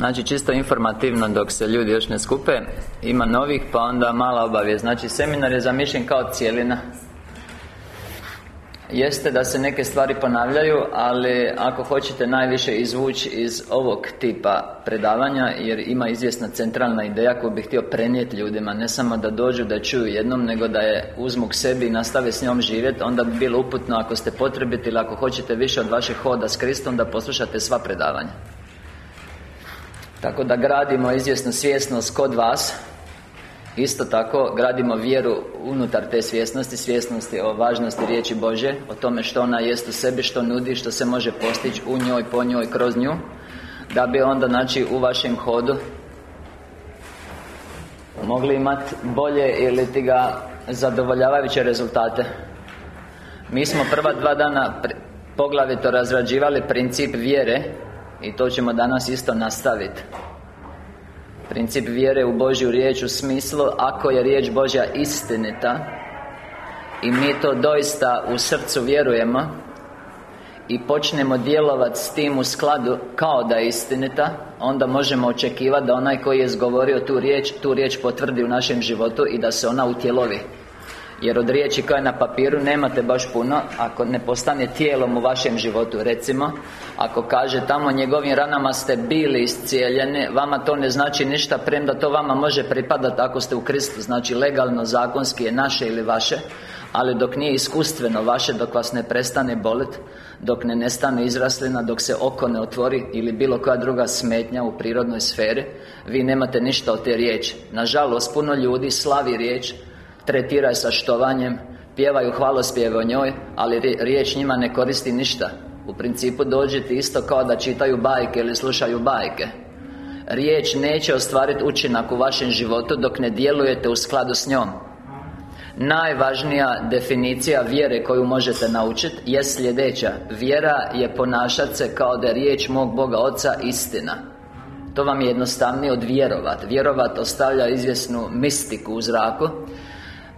Znači čisto informativno dok se ljudi još ne skupe Ima novih pa onda mala obavijest. Znači seminar je zamišljen kao cijelina Jeste da se neke stvari ponavljaju Ali ako hoćete najviše izvući iz ovog tipa predavanja Jer ima izvjesna centralna ideja koju bih htio prenijeti ljudima. Ne samo da dođu da čuju jednom Nego da je uzmu k sebi i nastave s njom živjeti Onda bi bilo uputno ako ste potrebiti Ili ako hoćete više od vašeg hoda s Kristom Da poslušate sva predavanja tako da gradimo izvjesnu svjesnost kod vas. Isto tako gradimo vjeru unutar te svjesnosti Svjesnosti o važnosti riječi Bože O tome što ona jest u sebi, što nudi, što se može postići u njoj, po njoj, kroz nju Da bi onda, znači, u vašem hodu Mogli imati bolje ili ti ga zadovoljavajuće rezultate. Mi smo prva dva dana poglavito razrađivali princip vjere i to ćemo danas isto nastaviti Princip vjere u Božju riječ u smislu Ako je riječ Božja istinita I mi to doista u srcu vjerujemo I počnemo djelovati s tim u skladu Kao da je istinita Onda možemo očekivati da onaj koji je izgovorio tu riječ Tu riječ potvrdi u našem životu I da se ona utjelovi jer od riječi koja je na papiru nemate baš puno Ako ne postane tijelom u vašem životu. Recimo Ako kaže tamo njegovim ranama ste bili iscijeljeni Vama to ne znači ništa Premda to vama može pripadati ako ste u Kristu. Znači legalno, zakonski je naše ili vaše ali dok nije iskustveno vaše Dok vas ne prestane bolit Dok ne nestane izraslina Dok se oko ne otvori Ili bilo koja druga smetnja u prirodnoj sferi Vi nemate ništa od te riječi. Nažalost, puno ljudi slavi riječ tretiraju sa štovanjem Pjevaju hvalospjeve o njoj Ali riječ njima ne koristi ništa. U principu dođete isto kao da čitaju bajke ili slušaju bajke. Riječ neće ostvariti učinak u vašem životu dok ne djelujete u skladu s njom. Najvažnija definicija vjere koju možete naučiti je sljedeća. Vjera je ponašati se kao da je riječ mog Boga Oca istina. To vam je jednostavnije od vjerovat. Vjerovat ostavlja izvjesnu mistiku u zraku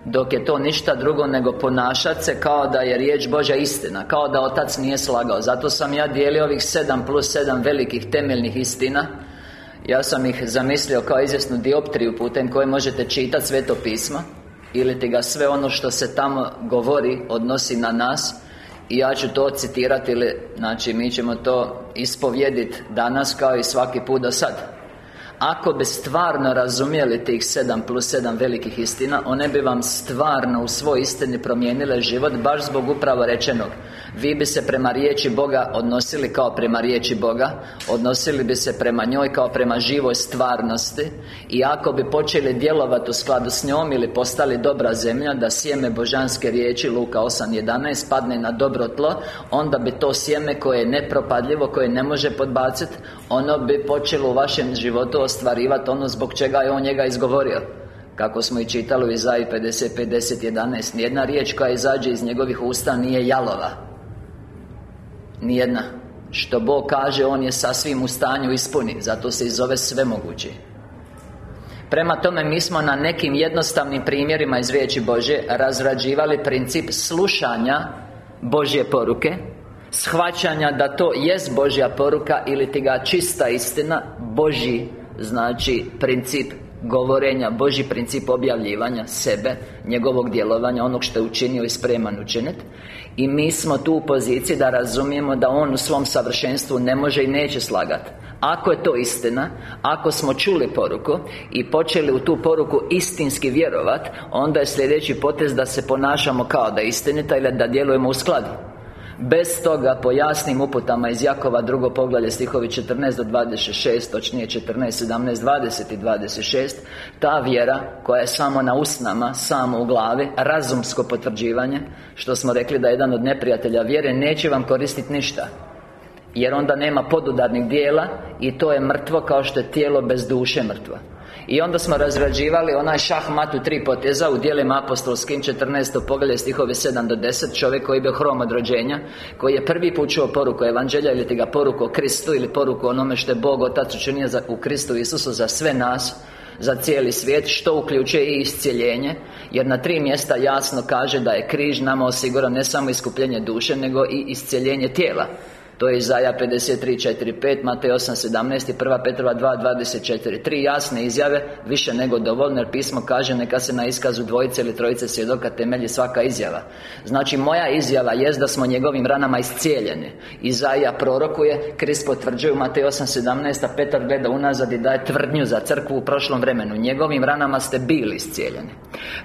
dok je to ništa drugo nego ponašati se kao da je riječ Božja istina Kao da Otac nije slagao. Zato sam ja dijelio ovih sedam plus sedam velikih temeljnih istina. Ja sam ih zamislio kao izvjesnu dioptriju putem koje možete čitati Sveto pismo Ili ti ga sve ono što se tamo govori odnosi na nas. I ja ću to citirati ili Znači mi ćemo to ispovjediti danas kao i svaki put do sad ako bi stvarno razumjeli tih sedam plus sedam velikih istina One bi vam stvarno u svoj istini promijenile život Baš zbog upravo rečenog Vi bi se prema riječi Boga odnosili kao prema riječi Boga Odnosili bi se prema njoj kao prema živoj stvarnosti I ako bi počeli djelovati u skladu s njom Ili postali dobra zemlja Da sjeme božanske riječi Luka 8.11 Padne na dobro tlo Onda bi to sjeme koje je nepropadljivo Koje ne može podbaciti Ono bi počelo u vašem životu ostvarivati ono zbog čega je On njega izgovorio. Kako smo i čitali u Izaji 50, Nijedna riječ koja izađe iz njegovih usta nije jalova Nijedna. Što Bog kaže, On je sasvim u stanju ispuni Zato se i zove svemogući. Prema tome, mi smo na nekim jednostavnim primjerima iz riječi Bože Razrađivali princip slušanja Božje poruke Shvaćanja da to jest Božja poruka Ili ti ga čista istina Božji Znači, princip govorenja Boži princip objavljivanja sebe Njegovog djelovanja Onog što je učinio i spreman učiniti I mi smo tu u poziciji da razumijemo da On u svom savršenstvu ne može i neće slagati Ako je to istina Ako smo čuli poruku I počeli u tu poruku istinski vjerovat Onda je sljedeći potez da se ponašamo kao da je istinita Ili da djelujemo u skladu Bez toga, po jasnim uputama iz Jakova drugo poglavlje stihovi 14 do 26 Točnije 14, 17, 20 i 26 Ta vjera koja je samo na usnama, samo u glavi Razumsko potvrđivanje Što smo rekli da je jedan od neprijatelja vjere Neće vam koristiti ništa Jer onda nema podudarnih dijela I to je mrtvo kao što je tijelo bez duše mrtvo i onda smo razrađivali onaj šahmat u tri poteza U dijelima apostolskim 14. poglavlje stihovi 7 do 10 Čovjek koji je bio hrom od rođenja Koji je prvi put čuo poruku Evanđelja Ili ti ga poruku o Kristu Ili poruku onome što je Bog Otac učinio za, u Kristu Isusu Za sve nas za cijeli svijet Što uključuje i iscijeljenje Jer na tri mjesta jasno kaže da je križ nama osigurao Ne samo iskupljenje duše Nego i iscijeljenje tijela To je Izaja 53.4.5 Matej 8.17 i 1. Petrova 2.24 Tri jasne izjave Više nego dovoljno Jer pismo kaže Neka se na iskazu dvojice ili trojice svjedoka Temelji svaka izjava. Znači moja izjava jest da smo njegovim ranama iscijeljeni. Izaja prorokuje Krist potvrđuje Matej 8.17 A Petar gleda unazad i daje tvrdnju za crkvu u prošlom vremenu. Njegovim ranama ste bili iscijeljeni.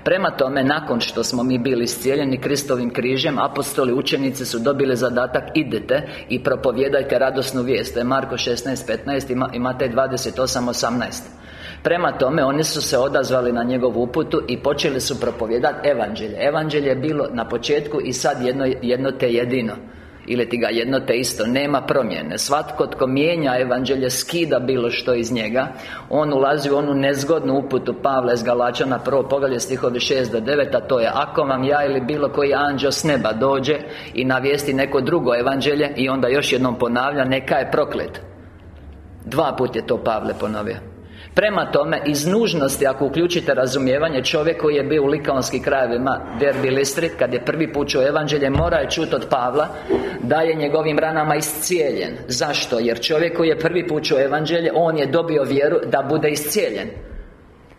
Prema tome, nakon što smo mi bili iscijeljeni Kristovim križem Apostoli učenici su dobili zadatak Idete i propovjedajte radosnu vijest. To je Marko 16.15 i Matej 28.18 Prema tome, oni su se odazvali na njegovu uputu i počeli su propovijedati evanđelje. Evanđelje je bilo na početku i sad jedno, jedno te jedino ili ti ga jedno te isto Nema promjene. Svatko tko mijenja evanđelje Skida bilo što iz njega. On ulazi u onu nezgodnu uputu Pavla iz Galačana Prvo poglavlje stihovi 6 do 9 A to je Ako vam ja ili bilo koji anđeo s neba dođe I navijesti neko drugo evanđelje I onda još jednom ponavlja Neka je proklet. Dva put je to Pavle ponovio Prema tome, iz nužnosti ako uključite razumijevanje Čovjek koji je bio u Likaonskim krajevima Derbi Listrit Kad je prvi put čuo evanđelje Mora je čuti od Pavla Da je njegovim ranama iscijeljen. Zašto? Jer čovjek koji je prvi put čuo evanđelje On je dobio vjeru da bude iscijeljen.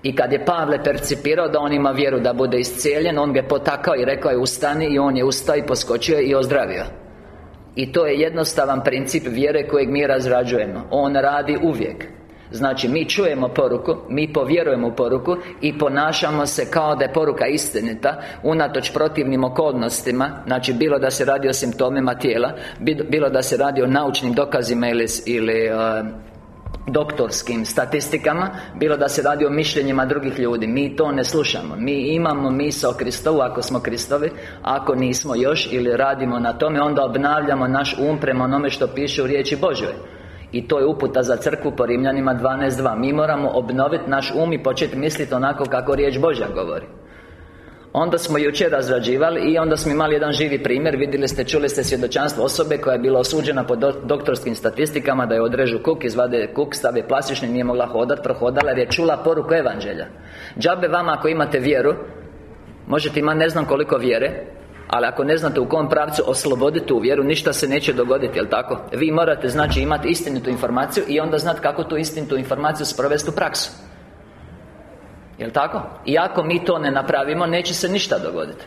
I kad je Pavle percipirao da on ima vjeru da bude iscijeljen On ga je potakao i rekao je ustani I on je ustao i poskočio i ozdravio. I to je jednostavan princip vjere kojeg mi razrađujemo. On radi uvijek Znači, mi čujemo poruku, mi povjerujemo u poruku I ponašamo se kao da je poruka istinita Unatoč protivnim okolnostima Znači, bilo da se radi o simptomima tijela Bilo da se radi o naučnim dokazima ili, ili uh, doktorskim statistikama Bilo da se radi o mišljenjima drugih ljudi. Mi to ne slušamo. Mi imamo misao Kristovu ako smo Kristovi Ako nismo još ili radimo na tome Onda obnavljamo naš um prema onome što piše u riječi Božoj i to je uputa za crkvu po Rimljanima 12.2 Mi moramo obnoviti naš um i početi misliti onako kako riječ Božja govori. Onda smo jučer razrađivali i onda smo imali jedan živi primjer. Vidjeli ste, čuli ste svjedočanstvo osobe koja je bila osuđena po doktorskim statistikama Da je odrežu kuk, izvade kuk, stave plastični, nije mogla hodati, prohodala jer je čula poruku evanđelja. Džabe vama ako imate vjeru Možete imati ne znam koliko vjere ali ako ne znate u kom pravcu osloboditi tu vjeru Ništa se neće dogoditi, jel tako? Vi morate znači imati istinitu informaciju I onda znati kako tu istinitu informaciju sprovesti u praksu Jel tako? I ako mi to ne napravimo, neće se ništa dogoditi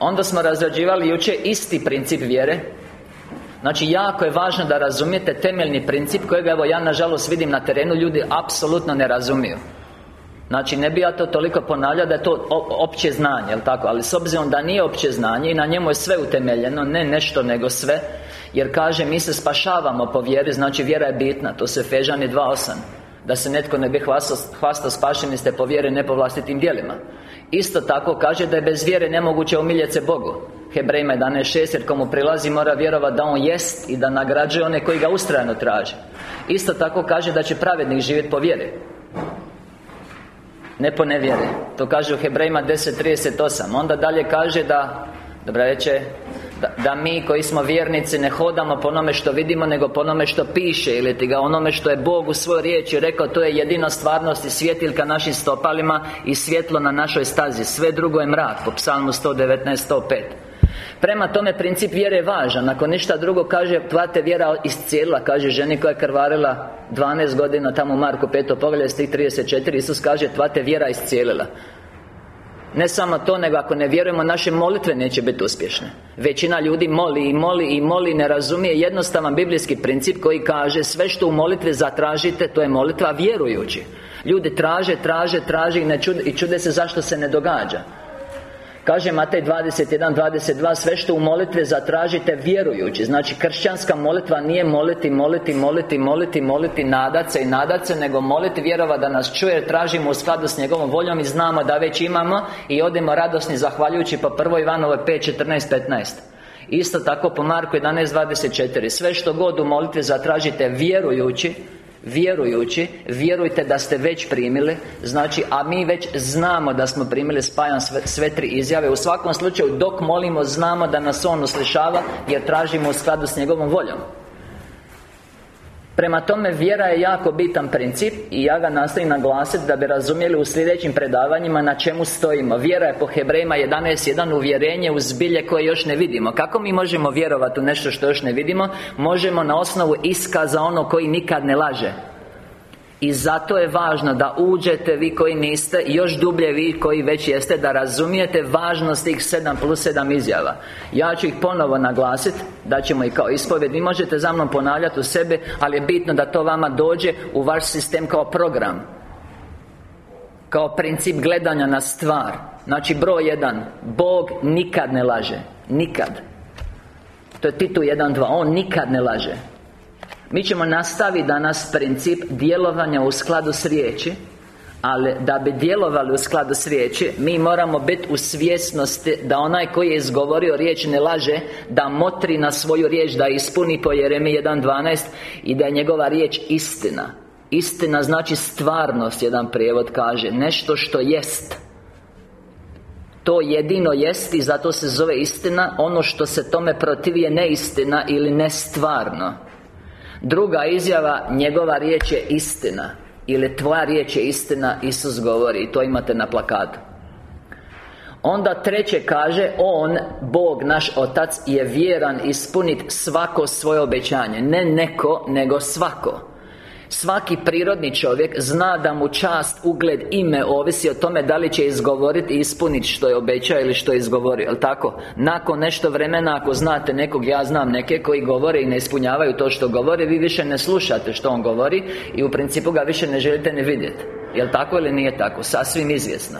Onda smo razrađivali jučer isti princip vjere Znači, jako je važno da razumijete temeljni princip Kojega, evo, ja nažalost vidim na terenu Ljudi apsolutno ne razumiju Znači, ne bi ja to toliko ponavljao da je to opće znanje, jel tako? Ali s obzirom da nije opće znanje i na njemu je sve utemeljeno Ne nešto, nego sve Jer kaže, mi se spašavamo po vjeri Znači, vjera je bitna To se Fežani 2.8 Da se netko ne bi hvastao, hvastao spašeni ste po vjeri, ne po vlastitim djelima. Isto tako kaže da je bez vjere nemoguće umiljeti se Bogu. Hebrejima 11.6 Jer komu prilazi mora vjerovati da On jest I da nagrađuje one koji ga ustrajno traže. Isto tako kaže da će pravednik živjeti po vjeri ne po nevjere To kaže u Hebrejima 10.38 Onda dalje kaže da Dobra reče da, da, mi koji smo vjernici ne hodamo po onome što vidimo Nego po onome što piše Ili ti ga onome što je Bog u svojoj riječi rekao. To je jedina stvarnost i svjetiljka našim stopalima I svjetlo na našoj stazi. Sve drugo je mrak Po psalmu 119.105 Prema tome, princip vjere je važan. Ako ništa drugo kaže Tva te vjera iscijela Kaže ženi koja je krvarila 12 godina Tamo u Marku 5. poglavlje stih 34 Isus kaže Tva te vjera iscijelila ne samo to, nego ako ne vjerujemo Naše molitve neće biti uspješne. Većina ljudi moli i moli i moli Ne razumije jednostavan biblijski princip Koji kaže Sve što u molitvi zatražite To je molitva vjerujući. Ljudi traže, traže, traže i, ne čude, i čude se zašto se ne događa Kaže Matej 21, 22 Sve što u molitve zatražite vjerujući Znači kršćanska molitva nije moliti, moliti, moliti, moliti, moliti Nadat se i nadat se Nego moliti vjerova da nas čuje Tražimo u skladu s njegovom voljom I znamo da već imamo I odemo radosni zahvaljujući po 1. Ivanove 5, 14, 15 Isto tako po Marku 11.24 Sve što god u molitvi zatražite vjerujući Vjerujući Vjerujte da ste već primili Znači, a mi već znamo da smo primili spajam sve, sve tri izjave. U svakom slučaju, dok molimo, znamo da nas On uslišava Jer tražimo u skladu s njegovom voljom Prema tome, vjera je jako bitan princip I ja ga nastojim naglasiti da bi razumjeli u sljedećim predavanjima na čemu stojimo. Vjera je po Hebrejima 11.1 uvjerenje u zbilje koje još ne vidimo. Kako mi možemo vjerovati u nešto što još ne vidimo? Možemo na osnovu iskaza ono koji nikad ne laže i zato je važno da uđete vi koji niste I još dublje vi koji već jeste Da razumijete važnost tih 7 plus 7 izjava. Ja ću ih ponovo naglasiti Da ćemo ih kao ispovjed Vi možete za mnom ponavljati u sebi Ali je bitno da to vama dođe U vaš sistem kao program. Kao princip gledanja na stvar. Znači broj 1 Bog nikad ne laže. Nikad. To je Titu 1.2 On nikad ne laže mi ćemo nastaviti danas princip djelovanja u skladu s riječi ali da bi djelovali u skladu s riječi Mi moramo biti u svjesnosti Da onaj koji je izgovorio riječ ne laže Da motri na svoju riječ Da ispuni po Jeremi 1.12 I da je njegova riječ istina. Istina znači stvarnost Jedan prijevod kaže Nešto što jest. To jedino jest i zato se zove istina Ono što se tome protivi je neistina ili nestvarno Druga izjava Njegova riječ je istina. Ili tvoja riječ je istina Isus govori I to imate na plakatu. Onda treće kaže On, Bog, naš Otac Je vjeran ispuniti svako svoje obećanje. Ne neko, nego svako Svaki prirodni čovjek zna da mu čast, ugled, ime ovisi o tome da li će izgovoriti i ispuniti što je obećao ili što je izgovorio, jel tako? Nakon nešto vremena ako znate nekog, ja znam neke koji govore i ne ispunjavaju to što govore Vi više ne slušate što on govori I u principu ga više ne želite ni vidjeti Jel tako ili nije tako? Sasvim izvjesno.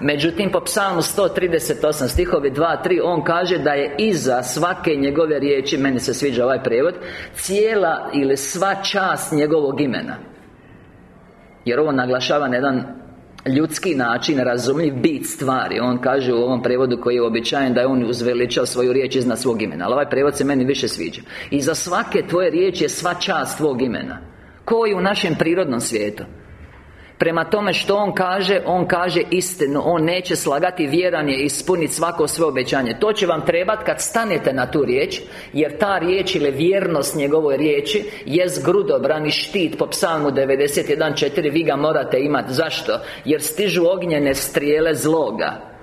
Međutim, po psalmu 138 stihovi 2-3 On kaže da je iza svake njegove riječi Meni se sviđa ovaj prijevod Cijela ili sva čast njegovog imena. Jer ovo naglašava na jedan ljudski način razumljiv bit stvari. On kaže u ovom prevodu koji je običajen Da je on uzveličao svoju riječ iznad svog imena. Ali ovaj prevod se meni više sviđa. I za svake tvoje riječi je sva čast tvog imena. Koji u našem prirodnom svijetu Prema tome što On kaže, On kaže istinu. On neće slagati vjeran je ispuniti svako svoje obećanje. To će vam trebati kad stanete na tu riječ Jer ta riječ ili vjernost njegovoj riječi Jest grudobran i štit po psalmu 91.4 Vi ga morate imati Zašto? Jer stižu ognjene strijele zloga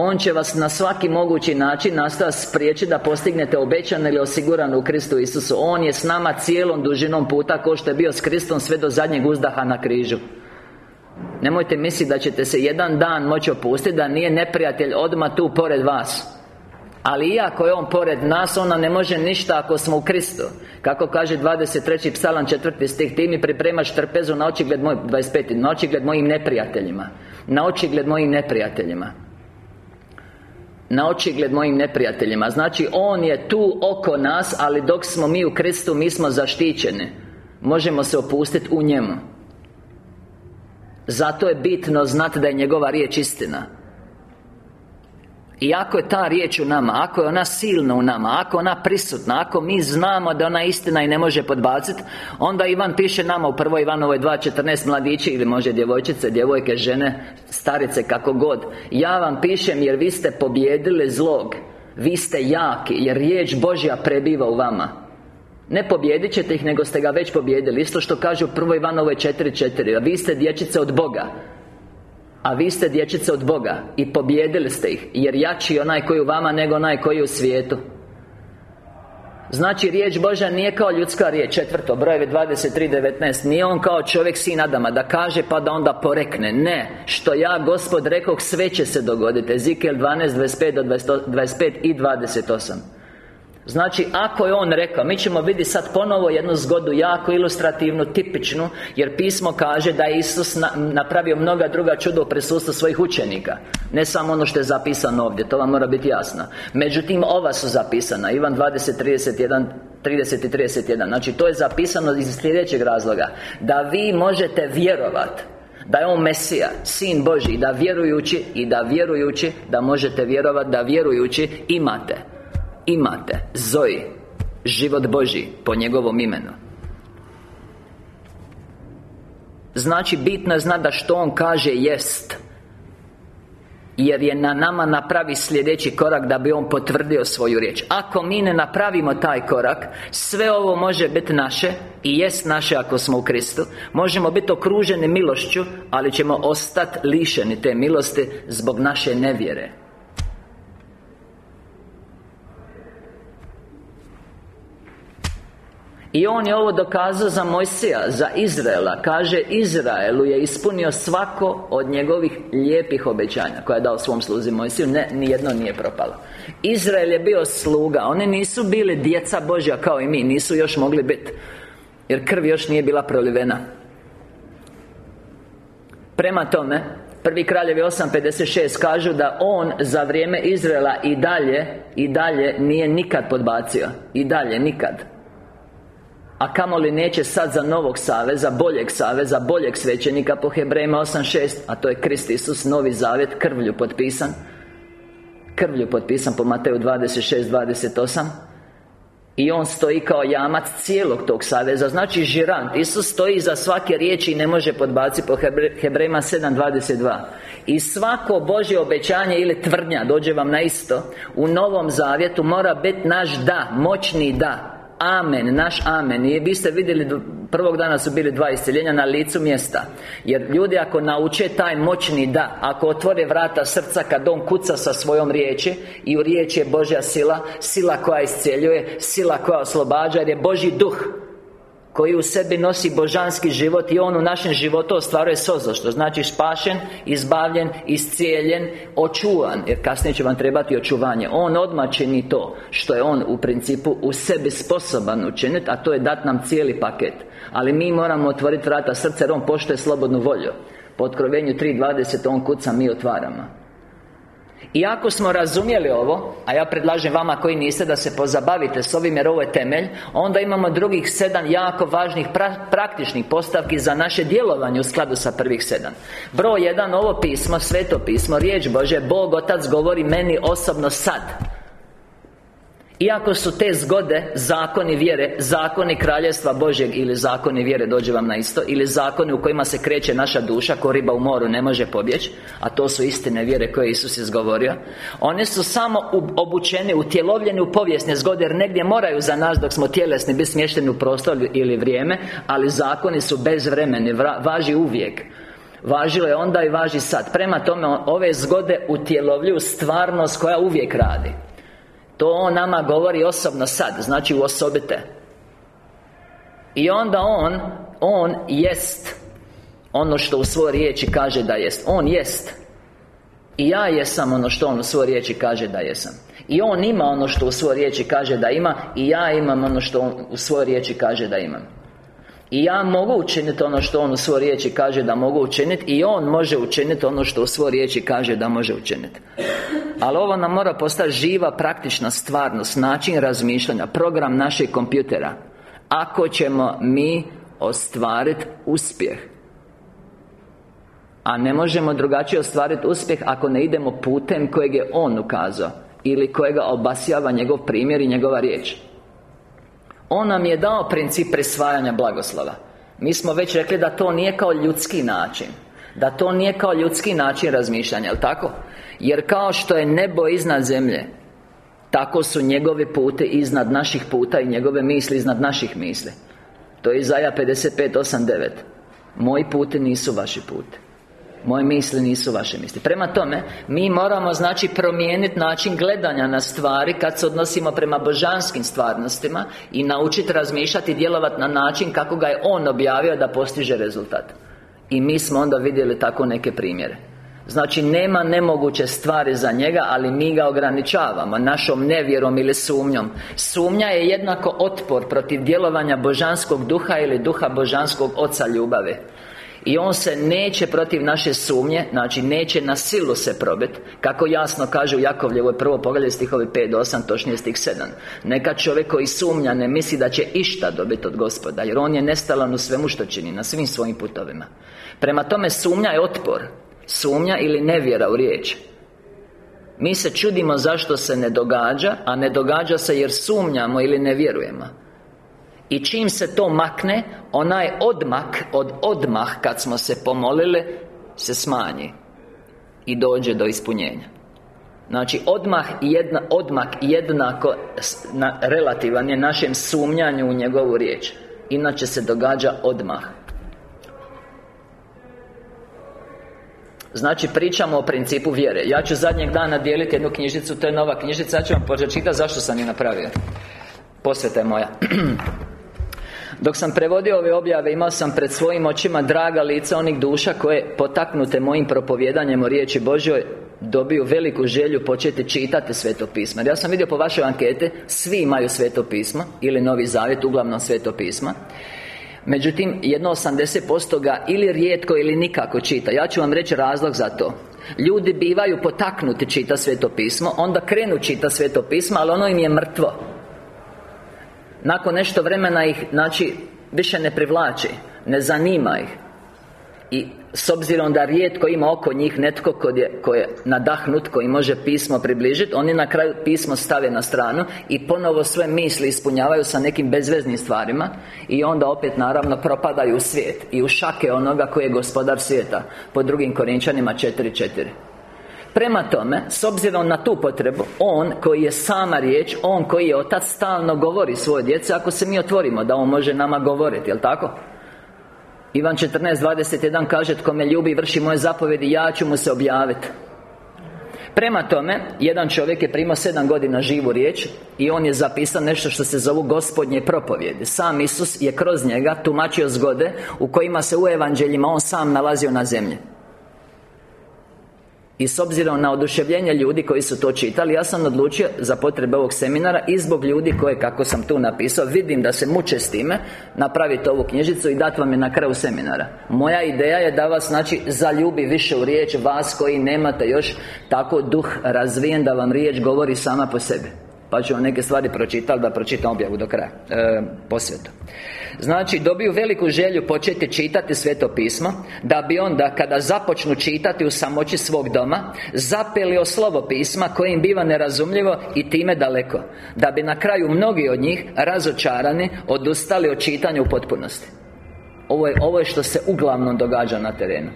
on će vas na svaki mogući način nastojati spriječiti da postignete obećano ili osigurano u Kristu Isusu On je s nama cijelom dužinom puta Ko što je bio s Kristom sve do zadnjeg uzdaha na križu Nemojte misliti da ćete se jedan dan moći opustiti Da nije neprijatelj odmah tu pored vas ali iako je On pored nas Ona ne može ništa ako smo u Kristu Kako kaže 23. psalam 4. stih Ti mi pripremaš trpezu na očigled moj 25. Na očigled mojim neprijateljima Na očigled mojim neprijateljima na očigled mojim neprijateljima. Znači, On je tu oko nas Ali dok smo mi u Kristu, mi smo zaštićeni. Možemo se opustiti u njemu. Zato je bitno znati da je njegova riječ istina i ako je ta riječ u nama, ako je ona silna u nama, ako ona prisutna Ako mi znamo da ona istina i ne može podbaciti Onda Ivan piše nama u prvoj Ivanovoj 2.14 Mladići ili može djevojčice, djevojke, žene, starice, kako god. Ja vam pišem jer vi ste pobjedili zlog. Vi ste jaki, jer riječ Božja prebiva u vama. Ne pobjedit ćete ih, nego ste ga već pobjedili Isto što kaže u prvoj Ivanovoj 4.4 A vi ste dječice od Boga a vi ste dječice od Boga I pobjedili ste ih Jer jači onaj koji u vama nego onaj koji u svijetu. Znači riječ Božja nije kao ljudska riječ Četvrto, brojevi 23.19 Nije on kao čovjek sin Adama Da kaže pa da onda porekne. Ne Što ja gospod rekao sve će se dogoditi. Ezekiel 12.25 do 25 i 28 Znači, ako je on rekao Mi ćemo vidjeti sad ponovo jednu zgodu Jako ilustrativnu, tipičnu Jer pismo kaže da je Isus napravio mnoga druga čuda u prisustvu svojih učenika. Ne samo ono što je zapisano ovdje To vam mora biti jasno. Međutim, ova su zapisana Ivan 20, 31 30 i 31 Znači, to je zapisano iz sljedećeg razloga Da vi možete vjerovat da je On Mesija, Sin Boži Da vjerujući I da vjerujući Da možete vjerovati Da vjerujući Imate imate? Zoji Život Boži Po njegovom imenu. Znači bitno je znati da što On kaže jest jer je na nama napravi sljedeći korak da bi On potvrdio svoju riječ. Ako mi ne napravimo taj korak Sve ovo može biti naše I jest naše ako smo u Kristu. Možemo biti okruženi milošću Ali ćemo ostati lišeni te milosti Zbog naše nevjere I on je ovo dokazao za Mojsija, za Izraela. Kaže, Izraelu je ispunio svako od njegovih lijepih obećanja Koja je dao svom sluzi Mojsiju. Ne, nijedno nije propalo. Izrael je bio sluga. Oni nisu bili djeca Božja kao i mi. Nisu još mogli biti Jer krv još nije bila prolivena. Prema tome Prvi kraljevi 8.56 kažu da on za vrijeme Izraela i dalje I dalje nije nikad podbacio. I dalje, nikad a kamoli neće sad za novog saveza, boljeg saveza, boljeg svećenika po Hebrejima 8.6 A to je Krist Isus, novi zavjet, krvlju potpisan. Krvlju potpisan po Mateju 26.28 i on stoji kao jamac cijelog tog saveza. Znači žirant. Isus stoji za svake riječi i ne može podbaciti po Hebrejima 7.22 I svako Božje obećanje ili tvrdnja Dođe vam na isto U Novom Zavjetu mora biti naš da Moćni da Amen, naš Amen. I vi ste vidjeli, prvog dana su bili dva isceljenja na licu mjesta. Jer ljudi ako nauče taj moćni da Ako otvore vrata srca kad on kuca sa svojom riječi I u riječi je Božja sila Sila koja isceljuje Sila koja oslobađa Jer je Božji duh koji u sebi nosi božanski život i on u našem životu ostvaruje sozo što znači spašen, izbavljen, iscijeljen, očuvan jer kasnije će vam trebati očuvanje. On odmah čini to što je on u principu u sebi sposoban učiniti a to je dat nam cijeli paket. Ali mi moramo otvoriti vrata srca jer on poštuje slobodnu volju. Po otkrovenju 3.20 on kuca, mi otvaramo i ako smo razumjeli ovo A ja predlažem vama koji niste da se pozabavite s ovim jer ovo je temelj Onda imamo drugih sedam jako važnih praktičnih postavki za naše djelovanje u skladu sa prvih sedam. Broj jedan, ovo pismo, sveto pismo, riječ Bože Bog Otac govori meni osobno sad iako su te zgode zakoni vjere Zakoni kraljevstva Božjeg Ili zakoni vjere dođe vam na isto Ili zakoni u kojima se kreće naša duša Ko riba u moru ne može pobjeći A to su istine vjere koje Isus izgovorio One su samo obučeni, utjelovljeni u povijesne zgode Jer negdje moraju za nas dok smo tjelesni Biti smješteni u prostor ili vrijeme Ali zakoni su bezvremeni Važi uvijek. Važilo je onda i važi sad. Prema tome, ove zgode utjelovljuju stvarnost koja uvijek radi to On nama govori osobno sad Znači uosobite I onda On On jest Ono što u svojoj riječi kaže da jest. On jest. I ja jesam ono što On u svojoj riječi kaže da jesam. I On ima ono što u svojoj riječi kaže da ima I ja imam ono što On u svojoj riječi kaže da imam i ja mogu učiniti ono što On u svojoj riječi kaže da mogu učiniti I On može učiniti ono što u svojoj riječi kaže da može učiniti. Ali ovo nam mora postati živa, praktična stvarnost Način razmišljanja Program našeg kompjutera. Ako ćemo mi ostvariti uspjeh. A ne možemo drugačije ostvariti uspjeh Ako ne idemo putem kojeg je On ukazao Ili kojega obasjava njegov primjer i njegova riječ on nam je dao princip prisvajanja blagoslova. Mi smo već rekli da to nije kao ljudski način Da to nije kao ljudski način razmišljanja, jel tako? Jer kao što je nebo iznad zemlje Tako su njegove pute iznad naših puta I njegove misli iznad naših misli. To je Izaja 55.8.9 Moji puti nisu vaši puti moje misli nisu vaše misli. Prema tome, mi moramo znači promijeniti način gledanja na stvari Kad se odnosimo prema božanskim stvarnostima I naučiti razmišljati i djelovati na način kako ga je On objavio da postiže rezultat. I mi smo onda vidjeli tako neke primjere. Znači, nema nemoguće stvari za njega, ali mi ga ograničavamo Našom nevjerom ili sumnjom. Sumnja je jednako otpor protiv djelovanja božanskog duha ili duha božanskog oca ljubave i on se neće protiv naše sumnje Znači neće na silu se probit Kako jasno kaže u Jakovljevoj prvo poglavlje stihovi 5 do 8 Točnije stih 7 Neka čovjek koji sumnja ne misli da će išta dobiti od gospoda Jer on je nestalan u svemu što čini Na svim svojim putovima. Prema tome sumnja je otpor Sumnja ili nevjera u riječ. Mi se čudimo zašto se ne događa A ne događa se jer sumnjamo ili ne vjerujemo i čim se to makne Onaj odmak od odmah kad smo se pomolili Se smanji I dođe do ispunjenja. Znači, odmah, jedna, odmak jednako na, relativan je našem sumnjanju u njegovu riječ. Inače se događa odmah. Znači, pričamo o principu vjere. Ja ću zadnjeg dana dijeliti jednu knjižicu To je nova knjižica Ja ću vam pročitati zašto sam je napravio. Posveta je moja Dok sam prevodio ove objave Imao sam pred svojim očima draga lica onih duša Koje, potaknute mojim propovjedanjem o riječi Božoj Dobiju veliku želju početi čitati Sveto pismo. Ja sam vidio po vašoj ankete Svi imaju Sveto pismo Ili Novi Zavjet, uglavnom Sveto pismo. Međutim, jedno 80% ga ili rijetko ili nikako čita. Ja ću vam reći razlog za to. Ljudi bivaju potaknuti čita Sveto pismo Onda krenu čita Sveto pismo Ali ono im je mrtvo Nakon nešto vremena ih, znači, više ne privlači Ne zanima ih. I s obzirom da rijetko ima oko njih netko ko je, ko je nadahnut Koji može pismo približiti Oni na kraju pismo stave na stranu I ponovo sve misli ispunjavaju sa nekim bezveznim stvarima I onda opet naravno propadaju u svijet I u šake onoga koji je gospodar svijeta Po drugim Korinčanima 4.4 Prema tome, s obzirom na tu potrebu On koji je sama riječ On koji je Otac stalno govori svoje djece Ako se mi otvorimo da On može nama govoriti, jel' tako? Ivan 14.21 kaže Tko me ljubi vrši moje zapovjedi Ja ću mu se objaviti Prema tome, jedan čovjek je primao sedam godina živu riječ I on je zapisao nešto što se zovu gospodnje propovjedi. Sam Isus je kroz njega tumačio zgode U kojima se u evanđeljima on sam nalazio na zemlji i s obzirom na oduševljenje ljudi koji su to čitali Ja sam odlučio za potrebe ovog seminara I zbog ljudi koje, kako sam tu napisao Vidim da se muče s time Napraviti ovu knjižicu i dati vam je na kraju seminara. Moja ideja je da vas, znači, zaljubi više u riječ Vas koji nemate još tako duh razvijen Da vam riječ govori sama po sebi Pa ću vam neke stvari pročitati Da pročitam objavu do kraja e, Posvjetu Znači, dobiju veliku želju početi čitati Sveto pismo Da bi onda, kada započnu čitati u samoći svog doma Zapeli o slovo pisma koje im biva nerazumljivo i time daleko Da bi na kraju mnogi od njih, razočarani, odustali od čitanja u potpunosti. Ovo je, ovo je što se uglavnom događa na terenu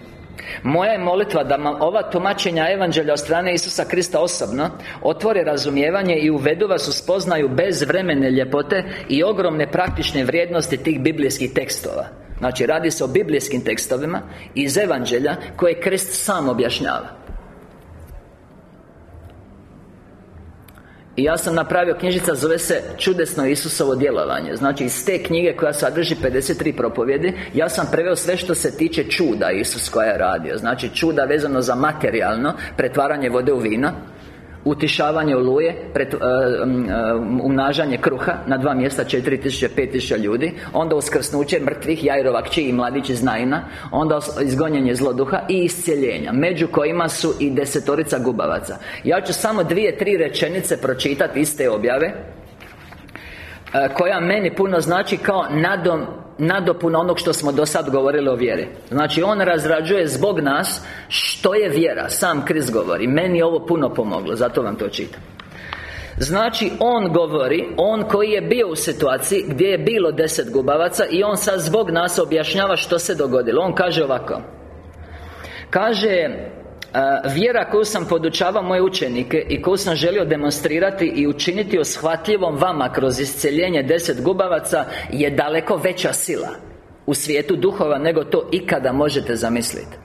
moja je molitva da ova tumačenja Evanđelja od strane Isusa Krista osobno Otvore razumijevanje i uvedu vas u spoznaju bez vremene ljepote I ogromne praktične vrijednosti tih biblijskih tekstova. Znači radi se o biblijskim tekstovima Iz Evanđelja koje Krist sam objašnjava I ja sam napravio knjižica, zove se Čudesno Isusovo djelovanje. Znači, iz te knjige koja sadrži 53 propovjedi Ja sam preveo sve što se tiče čuda Isus koja je radio. Znači, čuda vezano za materijalno Pretvaranje vode u vino Utišavanje oluje pret, uh, Umnažanje kruha Na dva mjesta, 4000, 5000 ljudi. Onda uskrsnuće mrtvih Jajrova kći i mladić iz Naina Onda izgonjenje zloduha I iscjeljenja Među kojima su i desetorica gubavaca. Ja ću samo dvije, tri rečenice pročitati iste objave koja meni puno znači kao nadom nadopuna onog što smo do sad govorili o vjeri. Znači, On razrađuje zbog nas što je vjera. Sam Krist govori. Meni je ovo puno pomoglo, zato vam to čitam. Znači, On govori On koji je bio u situaciji Gdje je bilo deset gubavaca I On sad zbog nas objašnjava što se dogodilo. On kaže ovako. Kaže Vjera koju sam podučavao moje učenike I koju sam želio demonstrirati I učiniti oshvatljivom vama Kroz isceljenje deset gubavaca Je daleko veća sila U svijetu duhova Nego to ikada možete zamisliti.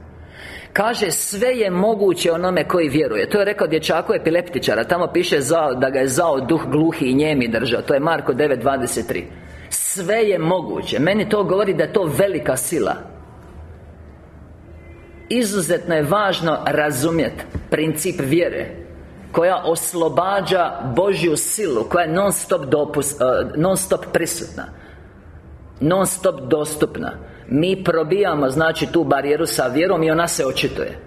Kaže, sve je moguće onome koji vjeruje. To je rekao dječaku epileptičara. Tamo piše zao, da ga je zao duh gluhi i njemi držao. To je Marko 9.23 Sve je moguće. Meni to govori da je to velika sila Izuzetno je važno razumjeti Princip vjere Koja oslobađa Božju silu Koja je non stop, dopus, uh, non stop prisutna Non stop dostupna. Mi probijamo znači tu barijeru sa vjerom I ona se očituje.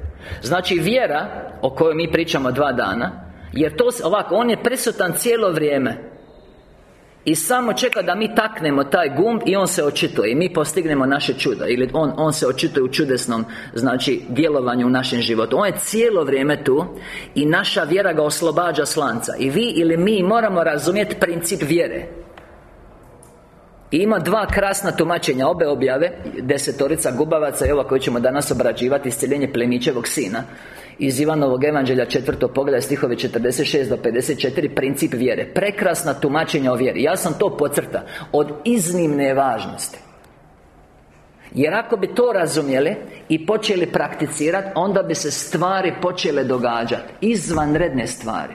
Znači vjera O kojoj mi pričamo dva dana Jer to ovako On je prisutan cijelo vrijeme i samo čeka da mi taknemo taj gumb i on se očituje. I mi postignemo naše čudo. Ili on, on se očituje u čudesnom Znači, djelovanju u našem životu. On je cijelo vrijeme tu I naša vjera ga oslobađa slanca. I vi ili mi moramo razumjeti princip vjere. I ima dva krasna tumačenja. Obe objave Desetorica gubavaca i ova koju ćemo danas obrađivati Isciljenje plemićevog sina iz Ivanovog evanđelja četvrto pogleda stihove 46 do 54 Princip vjere. Prekrasna tumačenja o vjeri. Ja sam to podcrta. Od iznimne važnosti. Jer ako bi to razumjeli I počeli prakticirati Onda bi se stvari počele događati. Izvanredne stvari.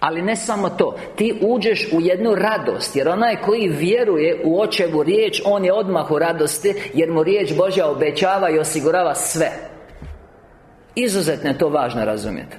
Ali ne samo to. Ti uđeš u jednu radost Jer onaj koji vjeruje u očevu riječ On je odmah u radosti Jer mu riječ Božja obećava i osigurava sve Izuzetno je to važno razumjeti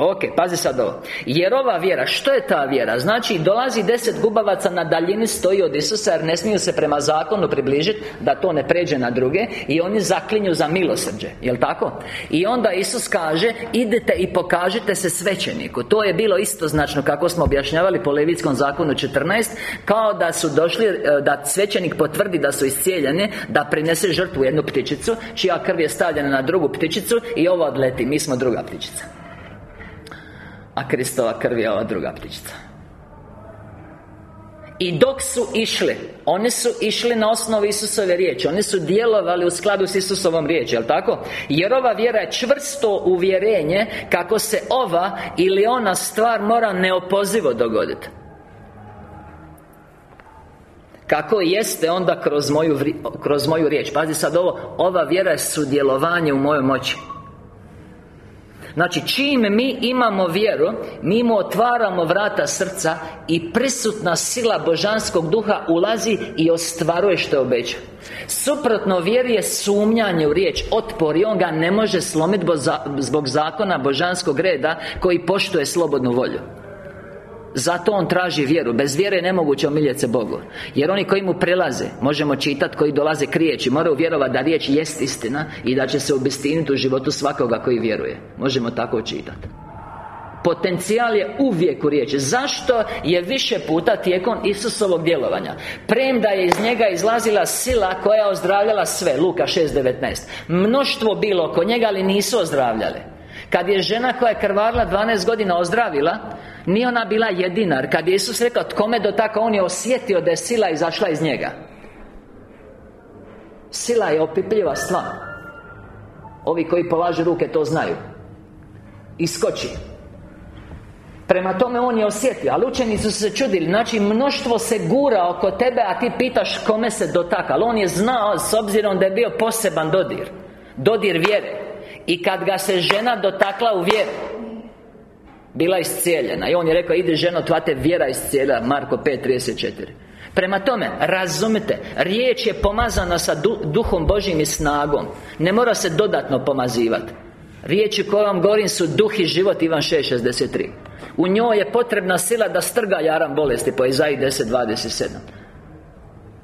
Ok, pazi sad ovo Jer ova vjera, što je ta vjera? Znači, dolazi deset gubavaca na daljini Stoji od Isusa Jer ne smiju se prema zakonu približiti Da to ne pređe na druge I oni zaklinju za milosrđe Jel' tako? I onda Isus kaže Idete i pokažite se svećeniku To je bilo isto značno Kako smo objašnjavali po Levitskom zakonu 14 Kao da su došli e, Da svećenik potvrdi da su iscijeljeni Da prinese žrtvu jednu ptičicu Čija krv je stavljena na drugu ptičicu I ovo odleti Mi smo druga ptičica a Kristova krv je ova druga ptičica. I dok su išli Oni su išli na osnovu Isusove riječi. Oni su djelovali u skladu s Isusovom riječi, jel tako? Jer ova vjera je čvrsto uvjerenje Kako se ova ili ona stvar mora neopozivo dogoditi. Kako jeste onda kroz moju, kroz moju riječ? Pazi sad ovo Ova vjera je sudjelovanje u mojoj moći Znači, čim mi imamo vjeru Mi mu otvaramo vrata srca I prisutna sila božanskog duha ulazi I ostvaruje što je obećao. Suprotno vjeri je sumnjanje u riječ Otpor i on ga ne može slomiti Zbog zakona božanskog reda Koji poštuje slobodnu volju zato on traži vjeru. Bez vjere je nemoguće omiljeti se Bogu. Jer oni koji mu prelaze Možemo čitati koji dolaze krijeći Moraju vjerovati da riječ jest istina I da će se obistiniti u životu svakoga koji vjeruje. Možemo tako čitati Potencijal je uvijek u riječi. Zašto je više puta tijekom Isusovog djelovanja? Premda je iz njega izlazila sila koja ozdravljala sve. Luka 6.19 Mnoštvo bilo oko njega, ali nisu ozdravljale. Kad je žena koja je krvarila 12 godina ozdravila Nije ona bila jedinar Kad je Isus rekao tko me tako? On je osjetio da je sila izašla iz njega. Sila je opipljiva stvar. Ovi koji polažu ruke to znaju. Iskoči. Prema tome on je osjetio Ali učenici su se čudili. Znači mnoštvo se gura oko tebe A ti pitaš kome se dotaka Ali on je znao s obzirom da je bio poseban dodir. Dodir vjere. I kad ga se žena dotakla u vjeru Bila iscijeljena I on je rekao Ide ženo, tva te vjera iscijela Marko 5.34 Prema tome, razumite Riječ je pomazana sa duhom Božim i snagom. Ne mora se dodatno pomazivati Riječi koje vam govorim su duh i život Ivan 6.63 U njoj je potrebna sila da strga jaram bolesti Po Izaji 10.27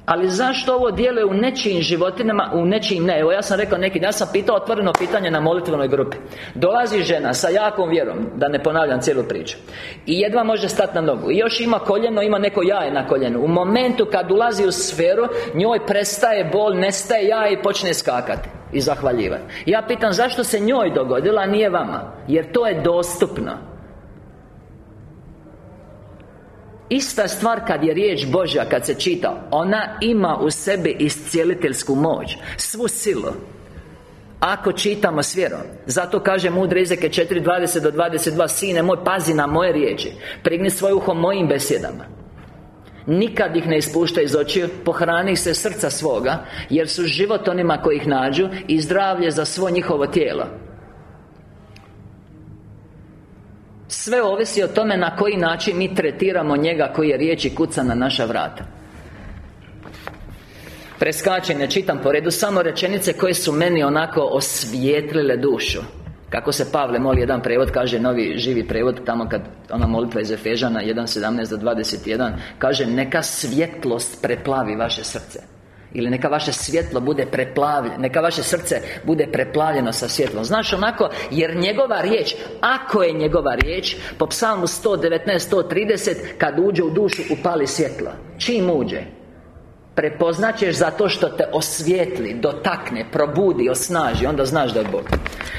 ali zašto ovo djeluje u nečijim životinama, u nečijim ne? Evo ja sam rekao neki, ja sam pitao otvoreno pitanje na molitvenoj grupi. Dolazi žena sa jakom vjerom, da ne ponavljam cijelu priču I jedva može stati na nogu. I još ima koljeno, ima neko jaje na koljenu. U momentu kad ulazi u sferu Njoj prestaje bol, nestaje jaje i počne skakati I zahvaljivati Ja pitam zašto se njoj dogodilo, a nije vama? Jer to je dostupno Ista stvar kad je riječ Božja kad se čita Ona ima u sebi iscijeliteljsku moć Svu silu. Ako čitamo s vjerom Zato kaže mudre Izeke 4.20 do 22 Sine moj, pazi na moje riječi Prigni svoj uho mojim besjedama. Nikad ih ne ispušta iz očiju Pohrani se srca svoga Jer su život onima koji ih nađu I zdravlje za svo njihovo tijelo Sve ovisi o tome na koji način mi tretiramo njega koji je riječi kuca na naša vrata. Preskačem, ne čitam po redu Samo rečenice koje su meni onako osvijetlile dušu. Kako se Pavle moli, jedan prevod kaže Novi živi prevod Tamo kad ona molitva iz Efežana 1.17 do 21 Kaže Neka svjetlost preplavi vaše srce ili neka vaše svjetlo bude preplavljeno Neka vaše srce bude preplavljeno sa svjetlom. Znaš onako Jer njegova riječ Ako je njegova riječ Po psalmu 119, 130 Kad uđe u dušu upali svjetlo Čim uđe Prepoznaćeš zato što te osvijetli, dotakne, probudi, osnaži Onda znaš da je Bog.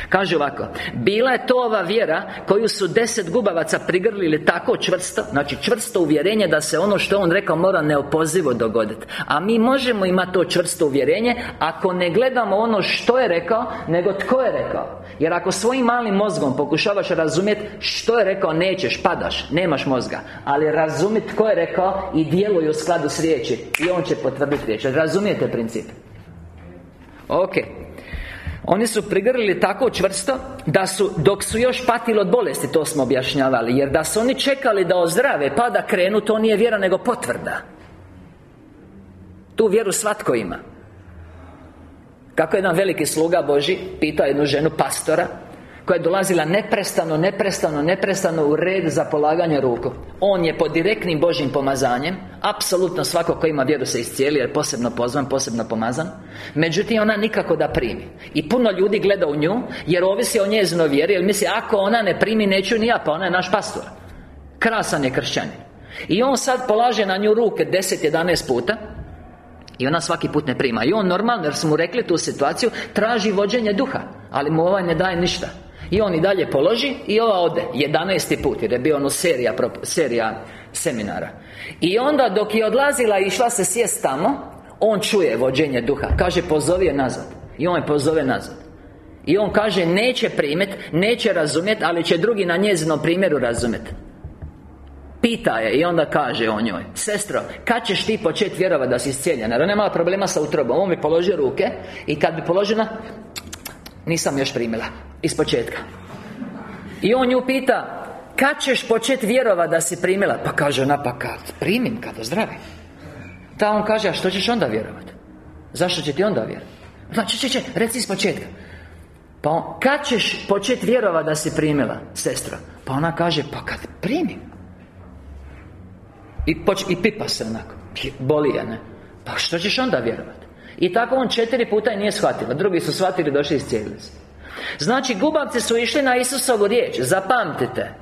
Kaže ovako Bila je to ova vjera Koju su deset gubavaca prigrlili tako čvrsto Znači čvrsto uvjerenje da se ono što on rekao mora neopozivo dogoditi A mi možemo imati to čvrsto uvjerenje Ako ne gledamo ono što je rekao Nego tko je rekao. Jer ako svojim malim mozgom pokušavaš razumjeti Što je rekao nećeš, padaš Nemaš mozga. Ali razumjeti tko je rekao I djeluj u skladu s riječi I on će potvrditi riječ. Razumijete princip? Ok. Oni su prigrlili tako čvrsto Da su, dok su još patili od bolesti To smo objašnjavali Jer da su oni čekali da ozdrave Pa da krenu, to nije vjera nego potvrda. Tu vjeru svatko ima. Kako jedan veliki sluga Boži Pitao jednu ženu pastora koja je dolazila neprestano, neprestano, neprestano u red za polaganje ruku. On je pod direktnim Božjim pomazanjem Apsolutno svako ko ima vjeru se iscijeli Jer je posebno pozvan, posebno pomazan. Međutim, ona nikako da primi. I puno ljudi gleda u nju Jer ovisi o njezinoj vjeri Jer misli, ako ona ne primi, neću ni ja Pa ona je naš pastor. Krasan je kršćanin. I on sad polaže na nju ruke 10-11 puta i ona svaki put ne prima. I on normalno, jer smo mu rekli tu situaciju Traži vođenje duha Ali mu ovaj ne daje ništa i on i dalje položi I ova ode. 11. put Jer je bio ono serija, serija seminara. I onda dok je odlazila i išla se sjest tamo On čuje vođenje duha. Kaže pozovi je nazad. I on je pozove nazad. I on kaže neće primjet Neće razumjet Ali će drugi na njezinom primjeru razumjet Pita je i onda kaže o njoj Sestro, kad ćeš ti početi vjerovati da si iscijeljena Jer ona ima problema sa utrobom. On mi položi ruke I kad bi položena Nisam još primila Iz početka I on nju pita Kad ćeš početi vjerovati da si primila? Pa kaže ona, pa kad primim, kad ozdravim Ta on kaže, a što ćeš onda vjerovati? Zašto će ti onda vjerovati? Znači, če, če, reci iz početka Pa on, kad ćeš početi vjerovati da si primila, sestra? Pa ona kaže, pa kad primim I, poč, i pipa se onako Boli je, ne? Pa što ćeš onda vjerovati? I tako on četiri puta i nije shvatila Drugi su shvatili, došli iz se Znači, gubavci su išli na Isusovu riječ Zapamtite.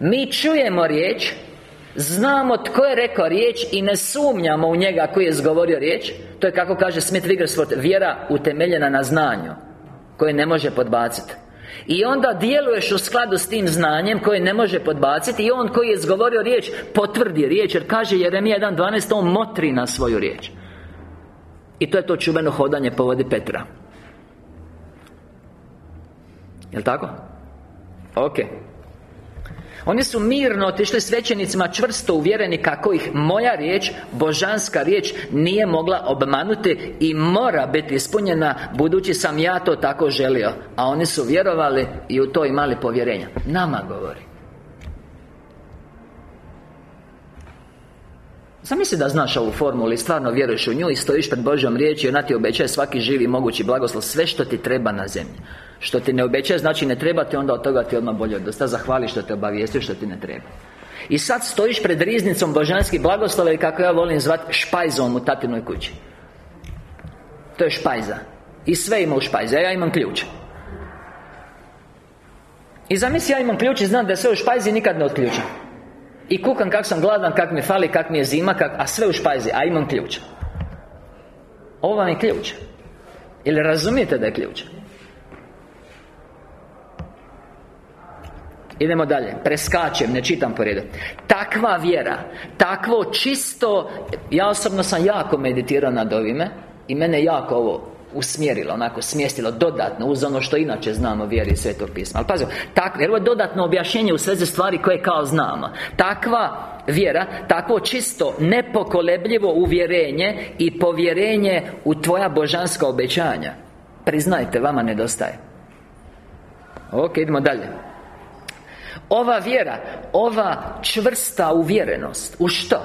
Mi čujemo riječ Znamo tko je rekao riječ I ne sumnjamo u njega koji je izgovorio riječ. To je kako kaže Smith Wigglesworth Vjera utemeljena na znanju Koje ne može podbaciti i onda djeluješ u skladu s tim znanjem koje ne može podbaciti I on koji je izgovorio riječ Potvrdi riječ Jer kaže Jeremija 1.12 On motri na svoju riječ. I to je to čuveno hodanje po vodi Petra Jel' tako? Ok. Oni su mirno otišli svećenicima čvrsto uvjereni kako ih moja riječ, božanska riječ Nije mogla obmanuti i mora biti ispunjena Budući sam ja to tako želio A oni su vjerovali i u to imali povjerenja. Nama govori Zamisli da znaš ovu formulu i stvarno vjeruješ u nju I stojiš pred Božjom riječi I ona ti obećaje svaki živi mogući blagoslov Sve što ti treba na zemlji. Što ti ne obećaje znači ne treba ti Onda od toga ti odmah bolje dosta zahvali što te obavijesti što ti ne treba. I sad stojiš pred riznicom božanskih blagoslova I kako ja volim zvati špajzom u tatinoj kući. To je špajza. I sve ima u špajzi, ja imam ključ. I zamisli ja imam ključ i znam da sve u špajzi nikad ne otključam i kukam kak sam gladan, kak mi fali, kak mi je zima, kak, a sve u špajzi, a imam ključ. Ovo vam je ključ. Ili razumijete da je ključ? Idemo dalje, preskačem, ne čitam po redu. Takva vjera, takvo čisto Ja osobno sam jako meditirao nad ovime I mene jako ovo usmjerilo, onako smjestilo dodatno uz ono što inače znamo vjeri Svetog pisma. Ali pazimo, tak, jer ovo je dodatno objašnjenje u svezi stvari koje kao znamo. Takva vjera, takvo čisto nepokolebljivo uvjerenje i povjerenje u tvoja božanska obećanja. Priznajte, vama nedostaje. Ok, idemo dalje. Ova vjera, ova čvrsta uvjerenost U što?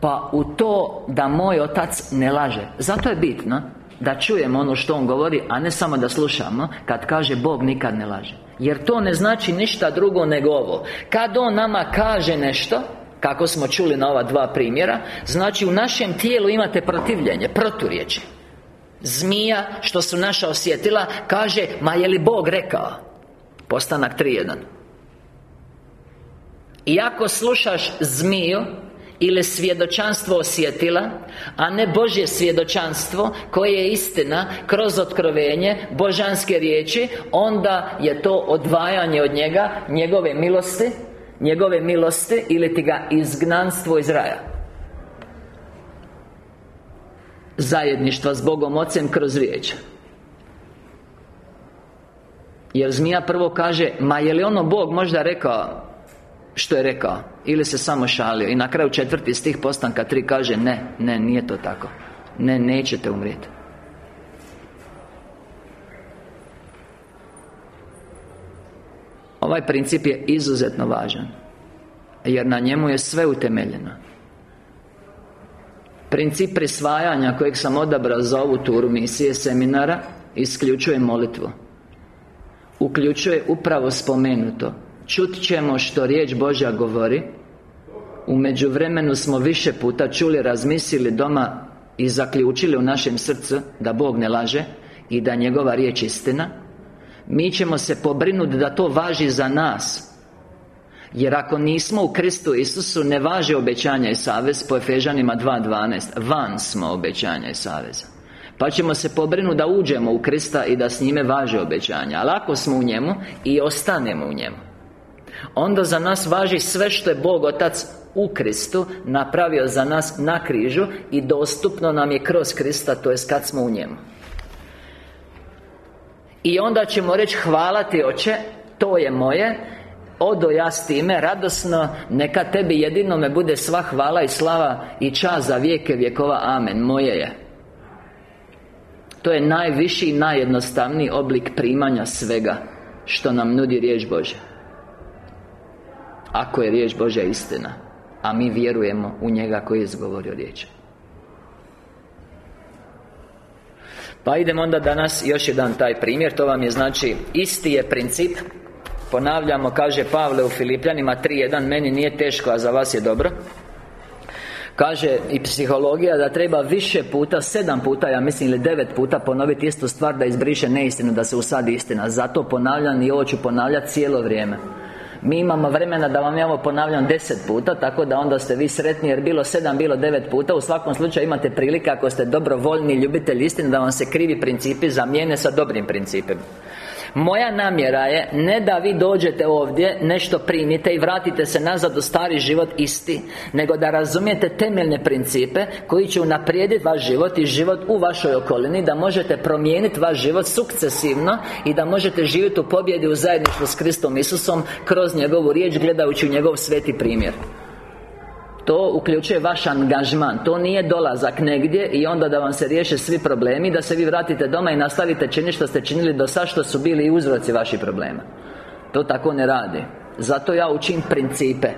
Pa u to da moj otac ne laže Zato je bitno da čujemo ono što On govori A ne samo da slušamo Kad kaže Bog nikad ne laže. Jer to ne znači ništa drugo nego ovo. Kad On nama kaže nešto Kako smo čuli na ova dva primjera Znači u našem tijelu imate protivljenje Proturječi. Zmija, što su naša osjetila Kaže, ma je li Bog rekao? Postanak 3.1 I ako slušaš zmiju ili svjedočanstvo osjetila A ne Božje svjedočanstvo Koje je istina Kroz otkrovenje Božanske riječi Onda je to odvajanje od njega Njegove milosti Njegove milosti Ili ti ga izgnanstvo iz raja. Zajedništva s Bogom Ocem kroz riječ. Jer zmija prvo kaže Ma je li ono Bog možda rekao što je rekao Ili se samo šalio. I na kraju četvrti stih postanka tri kaže Ne, ne, nije to tako. Ne, nećete umrijeti. Ovaj princip je izuzetno važan Jer na njemu je sve utemeljeno. Princip prisvajanja kojeg sam odabrao za ovu turu misije seminara Isključuje molitvu. Uključuje upravo spomenuto Čut ćemo što riječ Božja govori. U međuvremenu smo više puta čuli, razmislili doma I zaključili u našem srcu Da Bog ne laže I da njegova riječ istina. Mi ćemo se pobrinuti da to važi za nas. Jer ako nismo u Kristu Isusu Ne važe obećanja i savez Po Efežanima 2.12 Van smo obećanja i saveza. Pa ćemo se pobrinuti da uđemo u Krista i da s njime važe obećanja. Ali ako smo u njemu I ostanemo u njemu Onda za nas važi sve što je Bog Otac u Kristu Napravio za nas na križu I dostupno nam je kroz Krista To je kad smo u njemu. I onda ćemo reći Hvala ti Oče To je moje Odo ja s time radosno Neka tebi jedino me bude sva hvala i slava I čast za vijeke vjekova Amen Moje je. To je najviši i najjednostavniji oblik primanja svega Što nam nudi riječ Bože ako je riječ Božja istina A mi vjerujemo u njega koji je izgovorio riječ. Pa idemo onda danas još jedan taj primjer. To vam je znači Isti je princip. Ponavljamo, kaže Pavle u Filipljanima 3.1 Meni nije teško, a za vas je dobro. Kaže i psihologija da treba više puta, sedam puta, ja mislim ili devet puta ponoviti istu stvar da izbriše neistinu, da se usadi istina. Zato ponavljam i ovo ću ponavljati cijelo vrijeme mi imamo vremena da vam ja ovo ponavljam deset puta Tako da onda ste vi sretni jer bilo sedam, bilo devet puta. U svakom slučaju imate prilike ako ste dobrovoljni ljubitelj istine Da vam se krivi principi zamijene sa dobrim principima moja namjera je ne da vi dođete ovdje Nešto primite i vratite se nazad u stari život isti Nego da razumijete temeljne principe Koji će unaprijediti vaš život i život u vašoj okolini Da možete promijeniti vaš život sukcesivno I da možete živjeti u pobjedi u zajedništvu s Kristom Isusom Kroz njegovu riječ gledajući u njegov sveti primjer to uključuje vaš angažman. To nije dolazak negdje I onda da vam se riješe svi problemi Da se vi vratite doma i nastavite činiti što ste činili do sad Što su bili uzroci vaših problema. To tako ne radi. Zato ja učim principe.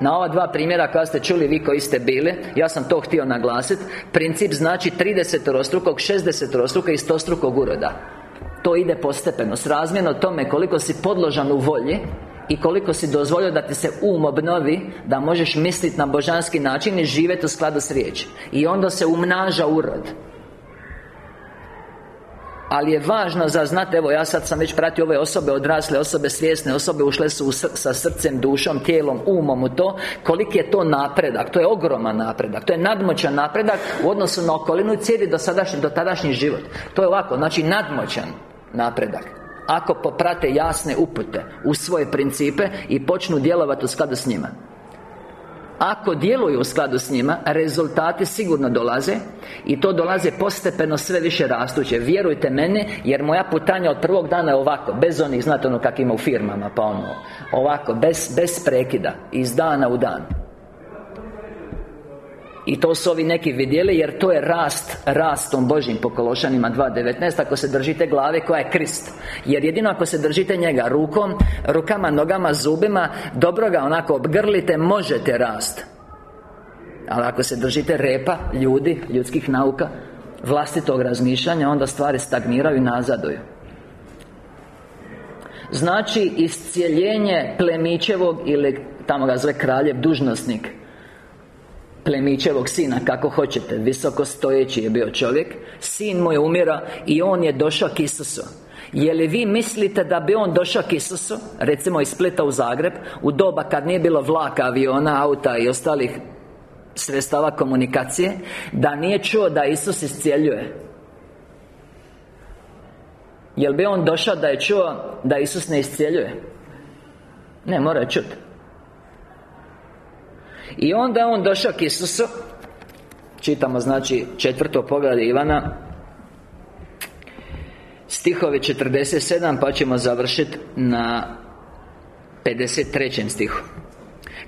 Na ova dva primjera koja ste čuli vi koji ste bili Ja sam to htio naglasiti Princip znači 30 rostrukog, 60 rostruka i 100 strukog uroda. To ide postepeno Srazmjerno tome koliko si podložan u volji i koliko si dozvolio da ti se um obnovi Da možeš misliti na božanski način I živjeti u skladu s riječi. I onda se umnaža urod. Ali je važno za znati, evo ja sad sam već pratio ove osobe, odrasle osobe, svjesne osobe Ušle su sa srcem, dušom, tijelom, umom u to Koliki je to napredak, to je ogroman napredak. To je nadmoćan napredak u odnosu na okolinu i cijeli dosadašnji, dotadašnji život. To je ovako, znači nadmoćan napredak ako poprate jasne upute U svoje principe I počnu djelovati u skladu s njima. Ako djeluju u skladu s njima Rezultati sigurno dolaze I to dolaze postepeno sve više rastuće. Vjerujte mene Jer moja putanja od prvog dana je ovako Bez onih, znate ono kak ima u firmama Pa ono Ovako, bez, bez prekida Iz dana u dan i to su ovi neki vidjeli jer to je rast Rastom Božjim po Kološanima 2.19 Ako se držite glave koja je Krist. Jer jedino ako se držite njega rukom Rukama, nogama, zubima Dobro ga onako obgrlite Možete rast. Ali ako se držite repa Ljudi, ljudskih nauka Vlastitog razmišljanja Onda stvari stagniraju i nazaduju. Znači iscijeljenje plemićevog Ili tamo ga zove kraljev dužnosnik Plemićevog sina, kako hoćete Visoko stojeći je bio čovjek Sin mu je umira I on je došao k Isusu. Je li vi mislite da bi on došao k Isusu Recimo iz Splita u Zagreb U doba kad nije bilo vlaka, aviona, auta i ostalih Sredstava komunikacije Da nije čuo da Isus iscijeljuje Jel bi on došao da je čuo da Isus ne iscijeljuje? Ne, mora čuti I onda on došao k Isusu Čitamo znači četvrto poglavlje Ivana Stihovi 47 pa ćemo završiti na 53. stihu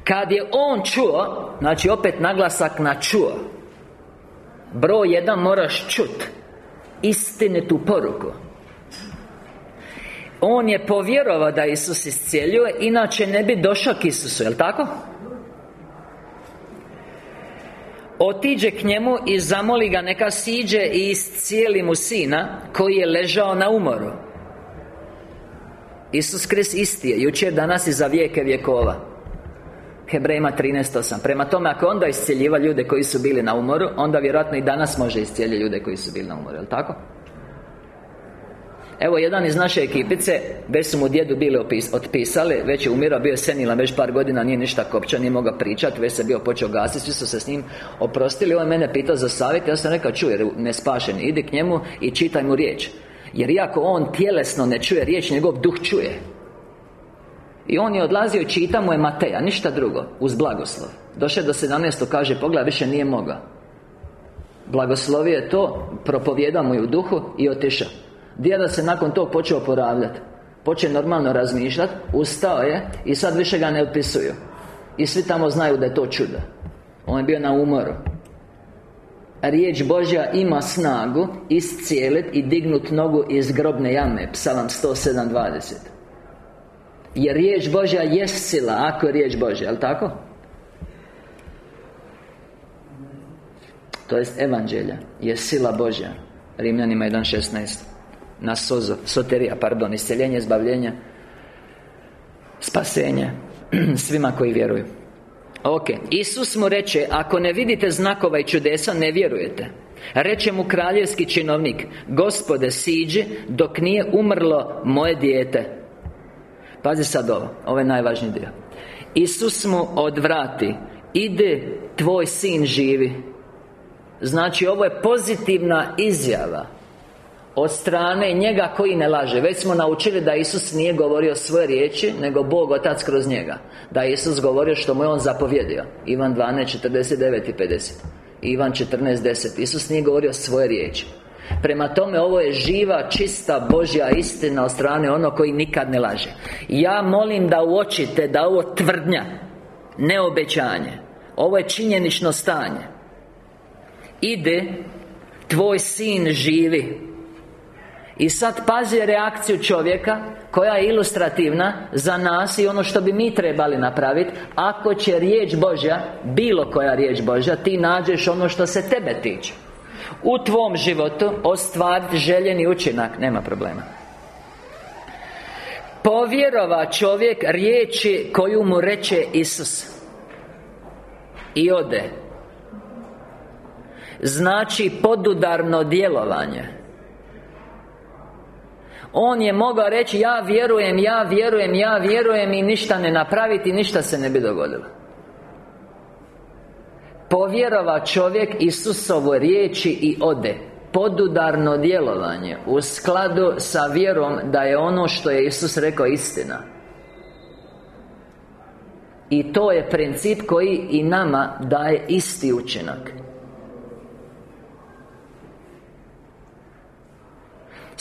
Kad je on čuo Znači opet naglasak na čuo Broj jedan moraš čut Istinitu poruku On je povjerovao da Isus iscijeljuje Inače ne bi došao k Isusu, jel' tako? Otiđe k njemu i zamoli ga neka siđe i iscijeli mu sina Koji je ležao na umoru. Isus Krist isti je, jučer, danas i za vijeke vjekova. Hebrejima 13.8 Prema tome, ako onda iscijeljiva ljude koji su bili na umoru Onda vjerojatno i danas može iscijeliti ljude koji su bili na umoru, jel' tako? Evo, jedan iz naše ekipice Već su mu djedu bili otpisali Već je umirao, bio je senilan već par godina Nije ništa kopčan, nije mogao pričati Već se bio počeo gasiti, svi su se s njim oprostili. On mene pitao za savjet Ja sam rekao, čuj, jer nespašen Idi k njemu i čitaj mu riječ. Jer iako on tjelesno ne čuje riječ Njegov duh čuje. I on je odlazio i čita mu je Mateja, ništa drugo Uz blagoslov. Došao do 17. kaže, pogled, više nije mogao. Blagoslovio je to Propovjeda mu je u duhu I otišao Djeda se nakon tog počeo poravljati Poče normalno razmišljati Ustao je I sad više ga ne otpisuju I svi tamo znaju da je to čudo. On je bio na umoru. Riječ Božja ima snagu Iscijelit i dignut nogu iz grobne jame Psalam 107.20 Jer riječ Božja je sila Ako je riječ Božja, jel' tako? To jest evanđelja Je sila Božja. Rimljanima 1.16 na sozo, soterija, pardon, isceljenje, zbavljenje Spasenje Svima koji vjeruju. Ok, Isus mu reče Ako ne vidite znakova i čudesa, ne vjerujete. Reče mu kraljevski činovnik Gospode, siđi dok nije umrlo moje dijete. Pazi sad ovo, ovo je najvažniji dio. Isus mu odvrati Ide, tvoj sin živi. Znači, ovo je pozitivna izjava od strane njega koji ne laže. Već smo naučili da Isus nije govorio svoje riječi Nego Bog Otac kroz njega. Da je Isus govorio što mu je On zapovjedio. Ivan 12, 49 i 50 Ivan 14, 10 Isus nije govorio svoje riječi. Prema tome, ovo je živa, čista Božja istina od strane ono koji nikad ne laže. Ja molim da uočite da ovo tvrdnja Ne obećanje Ovo je činjenično stanje. Ide Tvoj sin živi i sad pazi reakciju čovjeka Koja je ilustrativna za nas i ono što bi mi trebali napraviti Ako će riječ Božja Bilo koja riječ Božja Ti nađeš ono što se tebe tiče. U tvom životu Ostvariti željeni učinak Nema problema. Povjerova čovjek riječi koju mu reče Isus I ode. Znači podudarno djelovanje on je mogao reći Ja vjerujem, ja vjerujem, ja vjerujem I ništa ne napraviti, ništa se ne bi dogodilo. Povjerova čovjek Isusovo riječi i ode. Podudarno djelovanje U skladu sa vjerom da je ono što je Isus rekao istina. I to je princip koji i nama daje isti učinak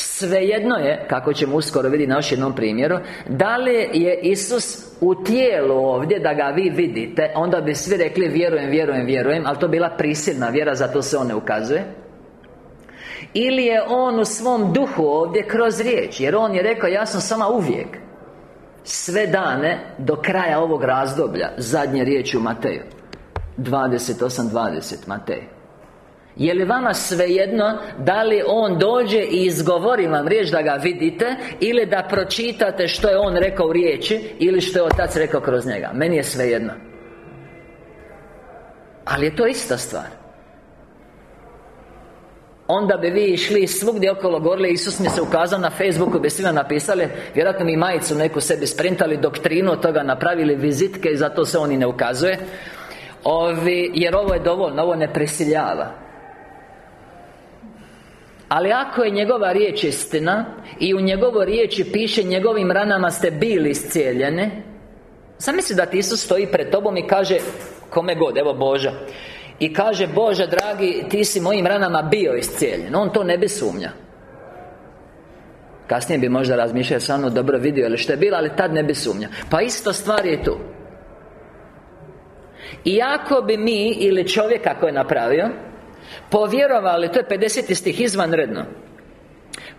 Svejedno je, kako ćemo uskoro vidjeti na još jednom primjeru Da li je Isus u tijelu ovdje, da ga vi vidite Onda bi svi rekli vjerujem, vjerujem, vjerujem Ali to bila prisilna vjera, zato se on ne ukazuje. Ili je On u svom duhu ovdje kroz riječ Jer On je rekao, ja sam sama uvijek Sve dane do kraja ovog razdoblja Zadnje riječi u Mateju. 28.20 Matej je li vama svejedno da li on dođe i izgovori vam riječ da ga vidite Ili da pročitate što je on rekao u riječi Ili što je Otac rekao kroz njega? Meni je svejedno. Ali je to ista stvar. Onda bi vi išli svugdje okolo govorili Isus mi se ukazao na Facebooku bi svima napisali Vjerojatno mi majicu neku sebi sprintali Doktrinu od toga napravili vizitke I zato se on i ne ukazuje. Ovi, Jer ovo je dovoljno, ovo ne prisiljava ali ako je njegova riječ istina I u njegovo riječi piše Njegovim ranama ste bili iscijeljene Zamisli da ti Isus stoji pred tobom i kaže Kome god, evo Boža. I kaže Bože dragi Ti si mojim ranama bio iscijeljen. On to ne bi sumnja. Kasnije bi možda razmišljao samo dobro vidio ili što je bilo Ali tad ne bi sumnja. Pa isto stvar je tu. Iako bi mi ili čovjek ako je napravio Povjerovali, to je 50. stih izvanredno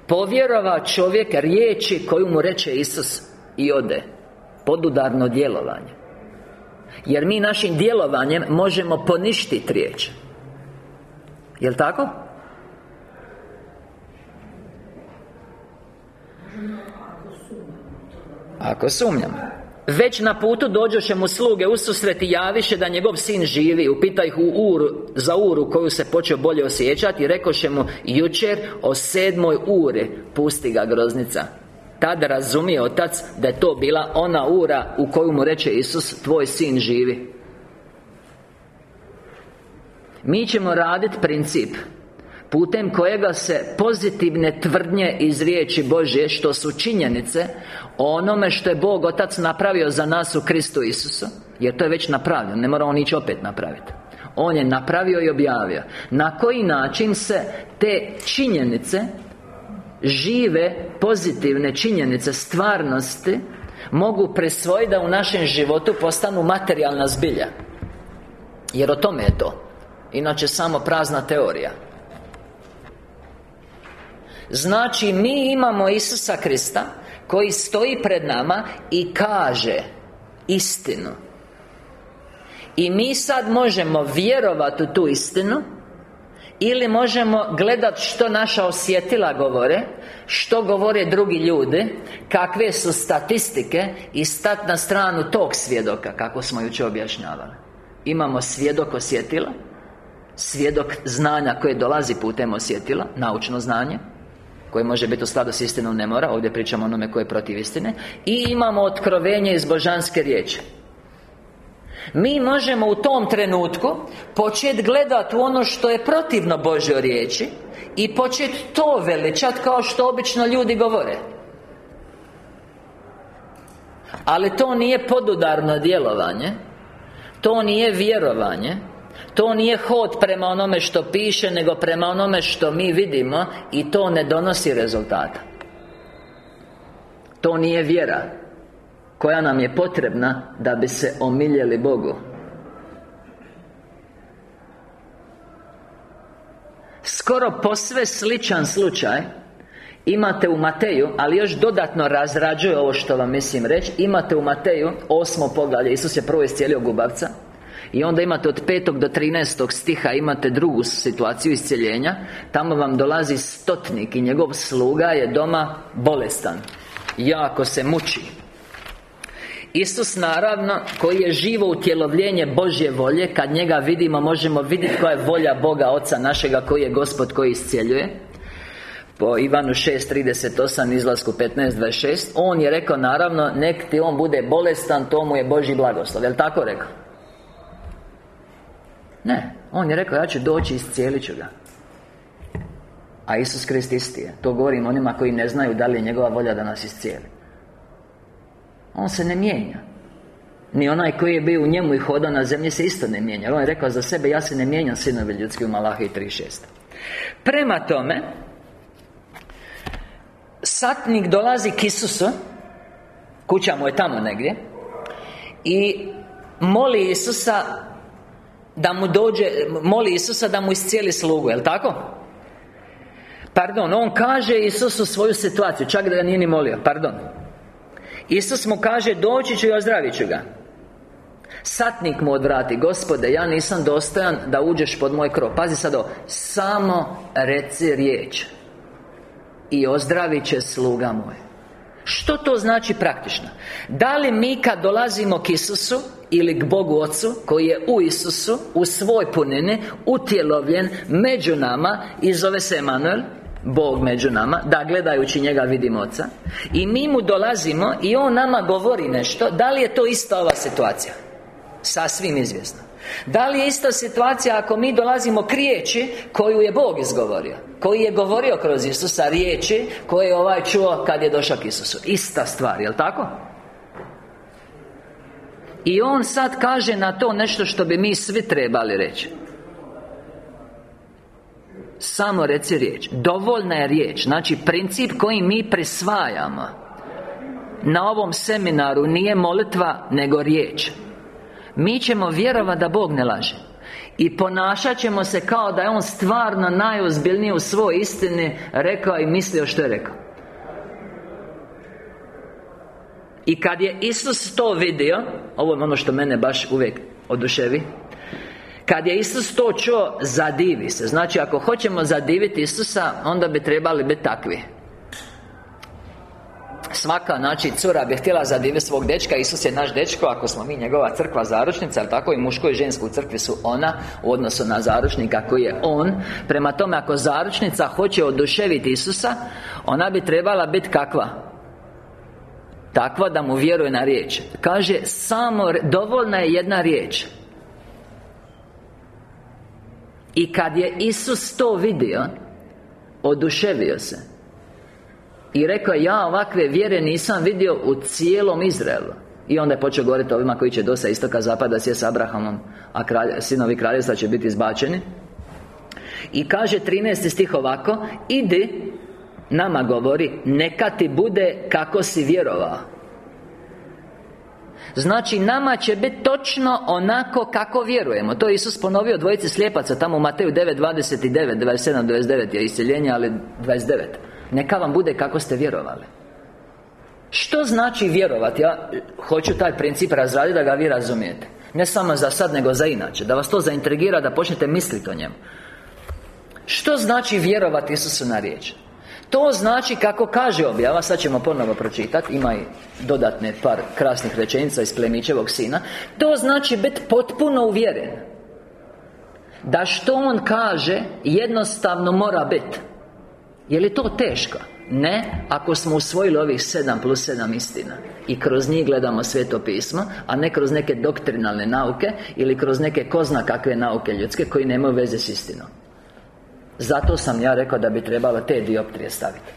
Povjerovao čovjek riječi koju mu reče Isus I ode Podudarno djelovanje Jer mi našim djelovanjem možemo poništiti riječ Jel' tako? Ako sumnjamo već na putu dođoše mu sluge ususret i javiše da njegov sin živi. Upita ih u uru, za uru koju se počeo bolje osjećati I rekoše mu Jučer o sedmoj ure pusti ga groznica. Tad razumije otac da je to bila ona ura u koju mu reče Isus Tvoj sin živi. Mi ćemo raditi princip Putem kojega se pozitivne tvrdnje iz riječi Božje Što su činjenice O onome što je Bog Otac napravio za nas u Kristu Isusu Jer to je već napravljeno, ne mora on ići opet napraviti On je napravio i objavio. Na koji način se te činjenice Žive, pozitivne činjenice, stvarnosti Mogu presvojiti da u našem životu postanu materijalna zbilja? Jer o tome je to. Inače samo prazna teorija Znači, mi imamo Isusa Krista Koji stoji pred nama i kaže Istinu. I mi sad možemo vjerovati u tu istinu Ili možemo gledati što naša osjetila govore Što govore drugi ljudi Kakve su statistike I stat na stranu tog svjedoka Kako smo jučer objašnjavali. Imamo svjedok osjetila Svjedok znanja koje dolazi putem osjetila Naučno znanje koje može biti u skladu s istinom ne mora. Ovdje pričamo onome koje je protiv istine. I imamo otkrovenje iz božanske riječi. Mi možemo u tom trenutku Početi gledati u ono što je protivno Božoj riječi I početi to veličati kao što obično ljudi govore. Ali to nije podudarno djelovanje To nije vjerovanje to nije hod prema onome što piše Nego prema onome što mi vidimo I to ne donosi rezultata. To nije vjera Koja nam je potrebna Da bi se omiljeli Bogu. Skoro posve sličan slučaj Imate u Mateju, ali još dodatno razrađuje ovo što vam mislim reći. Imate u Mateju osmo poglavlje Isus je prvo iscijelio gubavca i onda imate od 5. do 13. stiha Imate drugu situaciju isceljenja Tamo vam dolazi stotnik I njegov sluga je doma bolestan Jako se muči Isus naravno Koji je živo utjelovljenje Božje volje Kad njega vidimo možemo vidjeti koja je volja Boga Oca našega Koji je Gospod koji iscjeljuje po Ivanu 6.38 izlasku 15.26 On je rekao naravno Nek ti on bude bolestan To mu je Boži blagoslov Jel tako rekao? Ne, on je rekao, ja ću doći iscijelit ću ga. A Isus Krist isti je. To govorim onima koji ne znaju da li je njegova volja da nas iscijeli. On se ne mijenja. Ni onaj koji je bio u njemu i hodao na zemlji se isto ne mijenja. On je rekao za sebe, ja se ne mijenjam sinovi ljudski u Malahi 3.6 Prema tome Satnik dolazi k Isusu Kuća mu je tamo negdje I moli Isusa da mu dođe, moli Isusa da mu iscijeli slugu, jel' tako? Pardon, on kaže Isusu svoju situaciju, čak da ga nije ni molio, pardon. Isus mu kaže, doći ću i ozdravit ću ga. Satnik mu odvrati, gospode, ja nisam dostojan da uđeš pod moj krov. Pazi sad ovo, samo reci riječ I ozdravit će sluga moj Što to znači praktično? Da li mi kad dolazimo k Isusu Ili k Bogu Ocu Koji je u Isusu U svoj punini Utjelovljen Među nama I zove se Emanuel Bog među nama Da gledajući njega vidimo Oca I mi mu dolazimo I On nama govori nešto Da li je to ista ova situacija? Sasvim izvjesno da li je ista situacija ako mi dolazimo k riječi koju je Bog izgovorio Koji je govorio kroz Isusa riječi koje je ovaj čuo kad je došao k Isusu? Ista stvar, jel tako? I on sad kaže na to nešto što bi mi svi trebali reći. Samo reci riječ. Dovoljna je riječ. Znači princip koji mi prisvajamo Na ovom seminaru nije molitva nego riječ Mi ćemo vjerovati da Bog ne laže. I ponašat ćemo se kao da je On stvarno najozbiljniji u svoj istini Rekao i mislio što je rekao. I kad je Isus to vidio Ovo je ono što mene baš uvijek oduševi kad je Isus to čuo, zadivi se. Znači, ako hoćemo zadiviti Isusa Onda bi trebali biti takvi Svaka, znači, cura bi htjela zadiviti svog dečka Isus je naš dečko Ako smo mi njegova crkva zaručnica Ali tako? I muško i žensko u crkvi su ona U odnosu na zaručnika koji je on. Prema tome, ako zaručnica hoće oduševiti Isusa Ona bi trebala biti kakva? Takva da mu vjeruje na riječ. Kaže, samo, dovoljna je jedna riječ. I kad je Isus to vidio Oduševio se I rekao ja ovakve vjere nisam vidio u cijelom Izraelu. I onda je počeo govoriti ovima koji će dosta istoka zapada sjeti s Abrahamom A sinovi kraljevstva će biti izbačeni. I kaže 13. stih ovako Idi Nama govori Neka ti bude kako si vjerovao. Znači, nama će biti točno onako kako vjerujemo. To je Isus ponovio dvojici slijepaca Tamo u Mateju 9.29 27, 29 je isceljenje, ali 29 Neka vam bude kako ste vjerovali. Što znači vjerovati? Ja hoću taj princip razraditi da ga vi razumijete. Ne samo za sad, nego za inače. Da vas to zaintrigira, da počnete misliti o njemu. Što znači vjerovati Isusu na riječ? To znači kako kaže objava Sad ćemo ponovo pročitati Ima i dodatne par krasnih rečenica iz Plemićevog sina To znači biti potpuno uvjeren Da što on kaže Jednostavno mora biti Je li to teško? Ne, ako smo usvojili ovih sedam plus sedam istina. I kroz njih gledamo sveto pismo A ne kroz neke doktrinalne nauke Ili kroz neke kozna kakve nauke ljudske Koji nemaju veze s istinom. Zato sam ja rekao da bi trebalo te dioptrije staviti.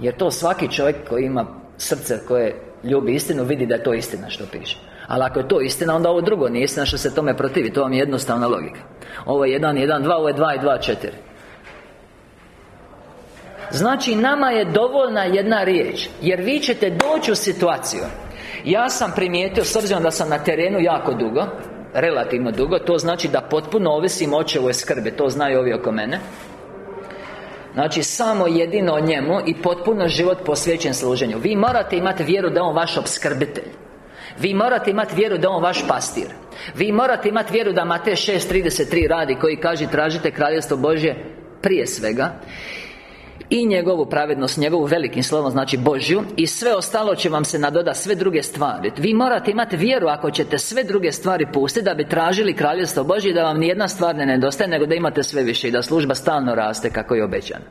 Jer to svaki čovjek koji ima srce koje ljubi istinu Vidi da je to istina što piše. Ali ako je to istina, onda ovo drugo nije istina što se tome protivi. To vam je jednostavna logika. Ovo je 1, 1, 2, ovo je 2 i 2, 4 Znači, nama je dovoljna jedna riječ Jer vi ćete doći u situaciju. Ja sam primijetio, s obzirom da sam na terenu jako dugo Relativno dugo To znači da potpuno ovisim očevoj skrbi To znaju ovi oko mene. Znači, samo jedino o njemu I potpuno život posvećen služenju. Vi morate imati vjeru da On vaš obskrbitelj Vi morate imati vjeru da On vaš pastir. Vi morate imati vjeru da Matej 6.33 radi Koji kaže tražite kraljevstvo Božje Prije svega i njegovu pravednost, njegovu velikim slovom znači Božju I sve ostalo će vam se nadoda sve druge stvari. Vi morate imati vjeru ako ćete sve druge stvari pustiti Da bi tražili kraljevstvo Božje Da vam nijedna stvar ne nedostaje Nego da imate sve više I da služba stalno raste kako je obećano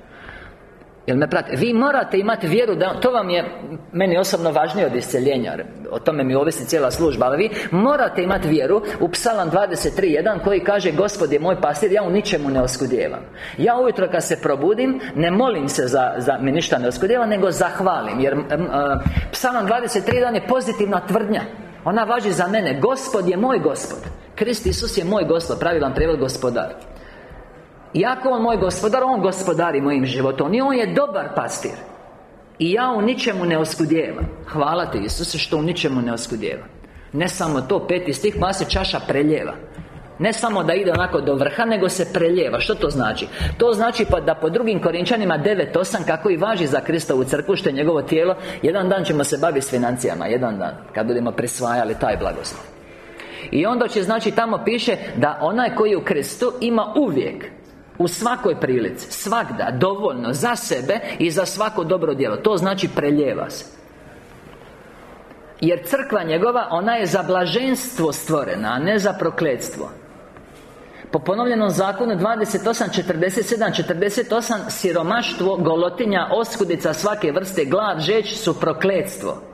Jel me prate? Vi morate imati vjeru da To vam je meni osobno važnije od isceljenja O tome mi ovisi cijela služba Ali vi morate imati vjeru U psalam 23.1 koji kaže Gospod je moj pastir Ja u ničemu ne oskudjevam Ja ujutro kad se probudim Ne molim se za, za mi ništa ne oskudjevam Nego zahvalim Jer uh, psalam 23.1 je pozitivna tvrdnja. Ona važi za mene. Gospod je moj gospod. Krist Isus je moj gospod Pravilan prijevod gospodar iako On moj gospodar, On gospodari mojim životom. I On je dobar pastir. I ja u ničemu ne oskudjevam Hvala ti Isuse što u ničemu ne oskudjevam Ne samo to, peti stih, moja se čaša preljeva. Ne samo da ide onako do vrha, nego se preljeva. Što to znači? To znači pa da po drugim Korinčanima 9.8 Kako i važi za Kristovu crkvu Što je njegovo tijelo Jedan dan ćemo se baviti s financijama Jedan dan Kad budemo prisvajali taj blagoslov. I onda će znači tamo piše Da onaj koji u Kristu ima uvijek u svakoj prilici Svakda Dovoljno Za sebe I za svako dobro djelo. To znači preljeva se. Jer crkva njegova, ona je za blaženstvo stvorena, a ne za prokletstvo. Po ponovljenom zakonu 28, 47, 48 Siromaštvo, golotinja, oskudica svake vrste Glad, žeć su prokletstvo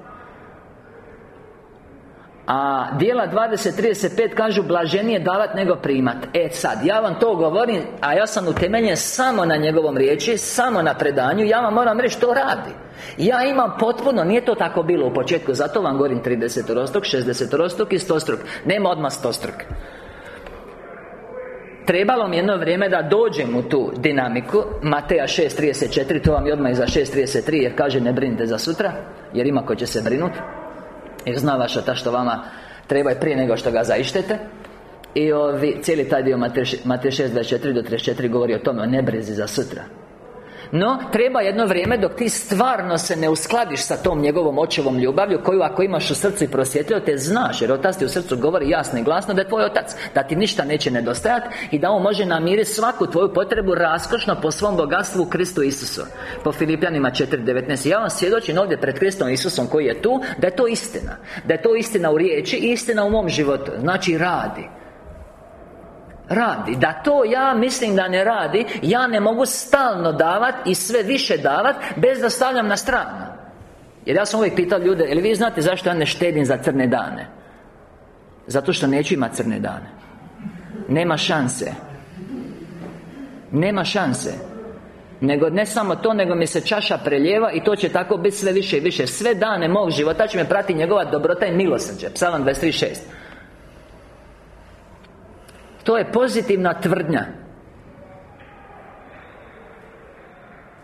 a dijela 20.35 kažu blaženije davat nego primat. E sad, ja vam to govorim A ja sam utemeljen samo na njegovom riječi Samo na predanju. Ja vam moram reći što radi. Ja imam potpuno, nije to tako bilo u početku Zato vam govorim 30 rostok, 60 rostok i 100 struk Nema odmah 100 struk Trebalo mi jedno vrijeme da dođem u tu dinamiku Mateja 6.34 To vam je odmah iza 6.33 Jer kaže ne brinite za sutra Jer ima ko će se brinuti jer zna vaša ta što vama treba i prije nego što ga zaištete. I ovi, cijeli taj dio Matej 6.24 do 34 govori o tome, o nebrezi za sutra no, treba jedno vrijeme dok ti stvarno se ne uskladiš sa tom njegovom očevom ljubavlju Koju ako imaš u srcu i prosvjetljio te znaš Jer otac ti u srcu govori jasno i glasno da je tvoj otac Da ti ništa neće nedostajati I da on može namiriti svaku tvoju potrebu raskošno po svom bogatstvu u Kristu Isusu. Po Filipljanima 4.19 Ja vam svjedočim ovdje pred Kristom Isusom koji je tu Da je to istina. Da je to istina u riječi i istina u mom životu. Znači radi Radi. Da to ja mislim da ne radi Ja ne mogu stalno davati I sve više davati Bez da stavljam na stranu. Jer ja sam uvijek pitao ljude Jel vi znate zašto ja ne štedim za crne dane? Zato što neću imati crne dane. Nema šanse. Nema šanse. Nego ne samo to, nego mi se čaša preljeva I to će tako biti sve više i više. Sve dane mog života će me prati njegova dobrota i milosrđe. Psalam 23.6 to je pozitivna tvrdnja.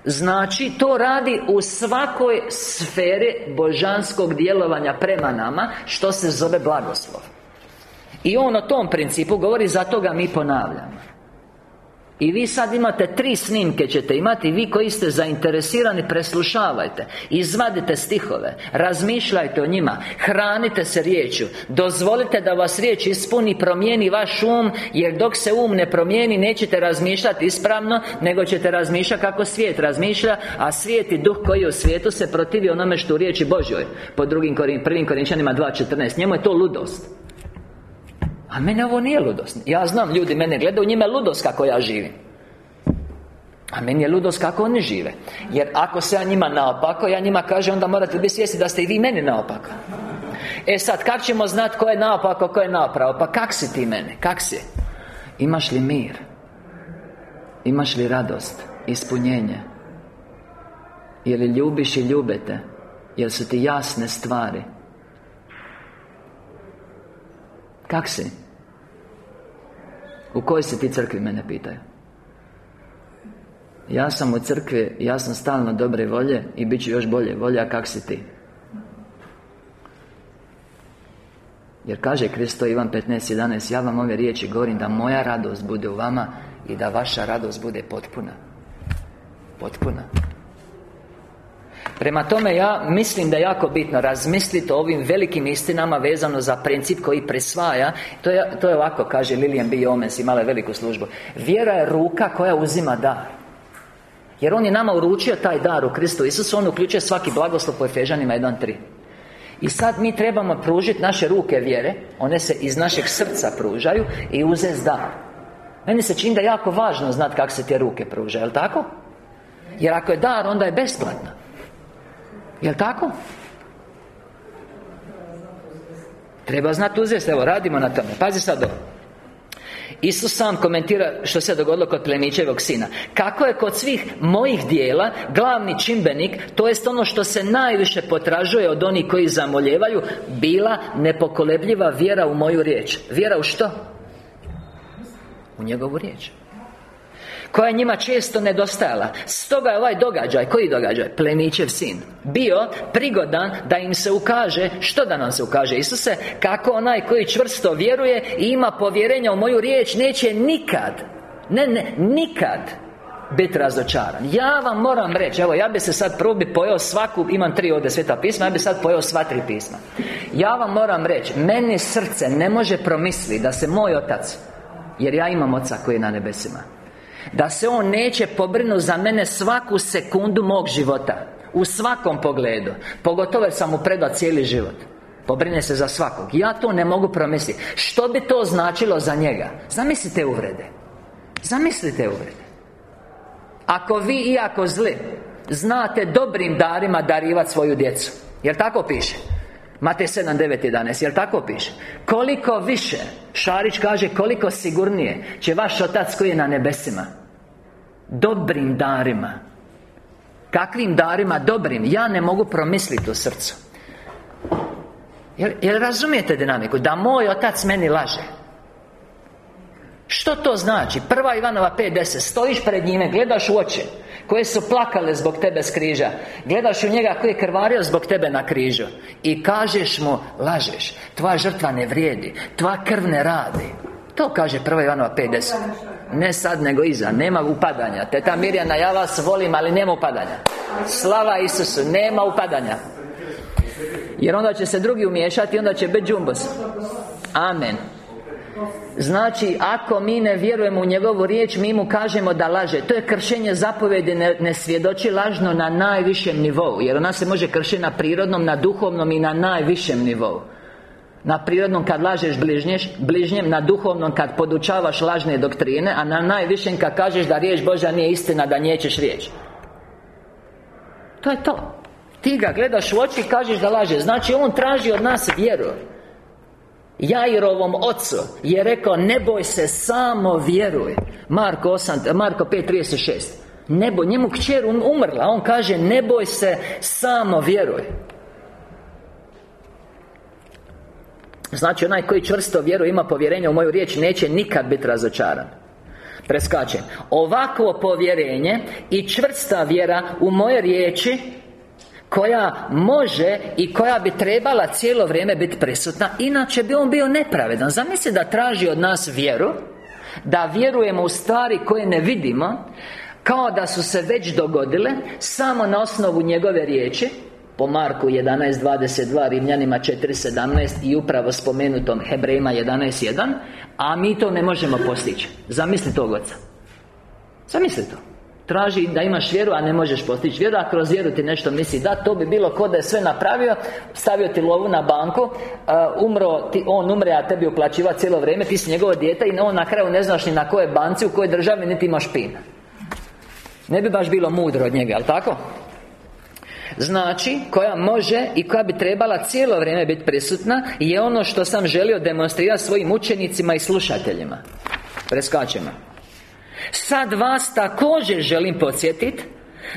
Znači, to radi u svakoj sferi božanskog djelovanja prema nama Što se zove blagoslov. I on o tom principu govori, zato ga mi ponavljamo i vi sad imate tri snimke ćete imati Vi koji ste zainteresirani preslušavajte Izvadite stihove Razmišljajte o njima Hranite se riječju Dozvolite da vas riječ ispuni Promijeni vaš um Jer dok se um ne promijeni Nećete razmišljati ispravno Nego ćete razmišljati kako svijet razmišlja A svijet i duh koji je u svijetu Se protivi onome što u riječi Božjoj. Po drugim korin, prvim korinčanima 2.14 Njemu je to ludost a mene ovo nije ludost Ja znam, ljudi mene gledaju, njima je ludost kako ja živim a meni je ludost kako oni žive Jer ako se ja njima naopako Ja njima kažem onda morate biti svjesni da ste i vi meni naopako E sad, kako ćemo znati ko je naopako, ko je napravo Pa kak si ti mene, kak si? Imaš li mir? Imaš li radost? Ispunjenje? Je li ljubiš i ljubete? Jel su ti jasne stvari? Kak si? U kojoj se ti crkvi mene pitaju? Ja sam u crkvi, ja sam stalno dobre volje I bit ću još bolje volje, a kak si ti? Jer kaže Kristo Ivan 15.11 Ja vam ove riječi govorim da moja radost bude u vama I da vaša radost bude potpuna Potpuna Prema tome ja mislim da je jako bitno razmisliti o ovim velikim istinama vezano za princip koji presvaja. To je, to je ovako, kaže Lilian B. Omens, imala je veliku službu. Vjera je ruka koja uzima dar. Jer On je nama uručio taj dar u Kristu Isusu On uključuje svaki blagoslov po Efežanima 1.3 i sad mi trebamo pružiti naše ruke vjere One se iz našeg srca pružaju I uzeti dar. Meni se čini da je jako važno znati kako se te ruke pružaju, jel tako? Jer ako je dar, onda je besplatno Jel' tako? Treba znati uzeti, evo radimo na tome. Pazi sad ovo. Isus sam komentira što se dogodilo kod plemićevog sina. Kako je kod svih mojih dijela Glavni čimbenik To jest ono što se najviše potražuje od onih koji zamoljevaju Bila nepokolebljiva vjera u moju riječ. Vjera u što? U njegovu riječ koja je njima često nedostajala Stoga je ovaj događaj, koji događaj? Plemićev sin Bio prigodan da im se ukaže Što da nam se ukaže Isuse? Kako onaj koji čvrsto vjeruje I ima povjerenja u moju riječ Neće nikad Ne, ne, nikad biti razočaran Ja vam moram reći, evo ja bi se sad prvo bi pojeo svaku Imam tri ovdje sveta pisma, ja bi sad pojeo sva tri pisma Ja vam moram reći Meni srce ne može promisliti da se moj otac Jer ja imam oca koji je na nebesima da se On neće pobrinuti za mene svaku sekundu mog života U svakom pogledu. Pogotovo jer sam mu predao cijeli život. Pobrine se za svakog. Ja to ne mogu promisliti. Što bi to značilo za njega? Zamislite uvrede. Zamislite uvrede. Ako vi i ako zli Znate dobrim darima darivati svoju djecu. Jer tako piše Matej 7, 9, 11 Jel tako piše? Koliko više Šarić kaže koliko sigurnije Će vaš otac koji je na nebesima? Dobrim darima. Kakvim darima dobrim? Ja ne mogu promisliti u srcu. Jel, jel razumijete dinamiku? Da moj otac meni laže Što to znači? Prva Ivanova 5.10 Stojiš pred njime, gledaš u oči Koje su plakale zbog tebe s križa. Gledaš u njega koji je krvario zbog tebe na križu. I kažeš mu, lažeš Tvoja žrtva ne vrijedi Tvoja krv ne radi. To kaže prva Ivanova 5.10 Ne sad, nego iza. Nema upadanja. Teta Mirjana, ja vas volim, ali nema upadanja. Slava Isusu, nema upadanja. Jer onda će se drugi umiješati onda će biti džumbos. Amen Znači, ako mi ne vjerujemo u njegovu riječ Mi mu kažemo da laže. To je kršenje zapovjedi ne, ne svjedoči lažno na najvišem nivou Jer ona se može kršiti na prirodnom, na duhovnom i na najvišem nivou. Na prirodnom kad lažeš bližnješ, bližnjem Na duhovnom kad podučavaš lažne doktrine A na najvišem kad kažeš da riječ Božja nije istina Da nječeš riječ. To je to. Ti ga gledaš u oči i kažeš da laže. Znači on traži od nas vjeru Jairovom ocu je rekao Ne boj se, samo vjeruj. Marko 8, Marko 5.36 Nebo, njemu kćer um, umrla On kaže ne boj se, samo vjeruj. Znači onaj koji čvrsto vjeruje Ima povjerenje u moju riječ Neće nikad biti razočaran. Preskačem. Ovakvo povjerenje I čvrsta vjera u moje riječi koja može i koja bi trebala cijelo vrijeme biti prisutna Inače bi on bio nepravedan. Zamisli da traži od nas vjeru Da vjerujemo u stvari koje ne vidimo Kao da su se već dogodile Samo na osnovu njegove riječi po Marku 11.22, Rimljanima 4.17 i upravo spomenutom Hebrejima 11.1 A mi to ne možemo postići. Zamisli tog oca. Zamisli to Traži da imaš vjeru, a ne možeš postići vjeru A kroz vjeru ti nešto misli. Da, to bi bilo kod da je sve napravio Stavio ti lovu na banku uh, Umro, ti, on umre, a tebi uplaćiva cijelo vrijeme Ti si njegovo dijete I on na kraju ne znaš ni na kojoj banci U kojoj državi niti imaš pin. Ne bi baš bilo mudro od njega, jel tako? Znači, koja može i koja bi trebala cijelo vrijeme biti prisutna Je ono što sam želio demonstrirati svojim učenicima i slušateljima. Preskačemo Sad vas također želim podsjetiti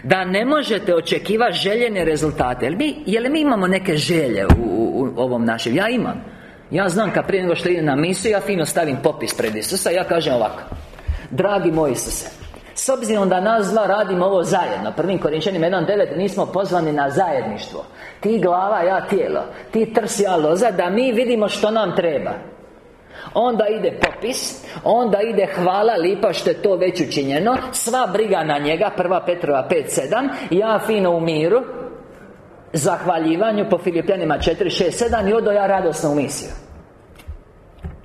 da ne možete očekivati željene rezultate. Jel mi, mi imamo neke želje u, u, ovom našem? Ja imam. Ja znam kad prije nego što idem na misiju Ja fino stavim popis pred Isusa Ja kažem ovako. Dragi moj Isuse S obzirom da nas dva radimo ovo zajedno Prvim Korinčanima 1.9 Nismo pozvani na zajedništvo. Ti glava, ja tijelo. Ti trs, ja loza Da mi vidimo što nam treba Onda ide popis Onda ide hvala lipa što je to već učinjeno. Sva briga na njega Prva Petrova 5.7 Ja fino u miru Zahvaljivanju po Filipljanima 4.6.7 I odo ja radosno u misiju.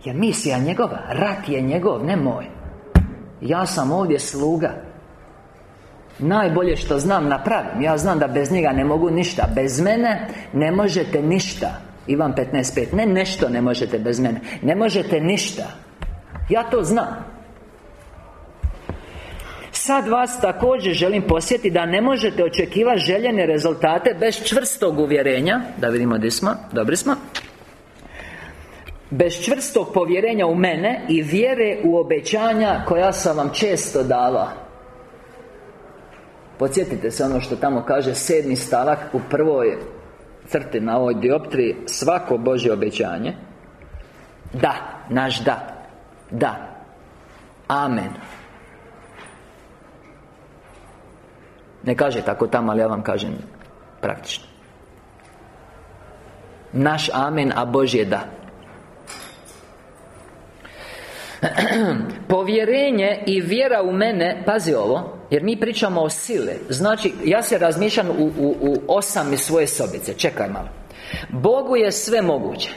Jer misija njegova Rat je njegov, ne moj. Ja sam ovdje sluga. Najbolje što znam napravim. Ja znam da bez njega ne mogu ništa. Bez mene ne možete ništa Ivan 15.5 Ne nešto ne možete bez mene. Ne možete ništa. Ja to znam. Sad vas također želim posjetiti da ne možete očekivati željene rezultate bez čvrstog uvjerenja Da vidimo gdje smo, dobri smo Bez čvrstog povjerenja u mene i vjere u obećanja koja sam vam često dala. Podsjetite se ono što tamo kaže sedmi stavak u prvoj crti na ovoj dioptriji svako Božje obećanje? Da, naš da. Da. Amen. Ne kaže tako tamo, ali ja vam kažem praktično. Naš amen, a Božje da. Povjerenje i vjera u mene Pazi ovo Jer mi pričamo o sile. Znači, ja se razmišljam u, u, u osam svoje sobice. Čekaj malo. Bogu je sve moguće.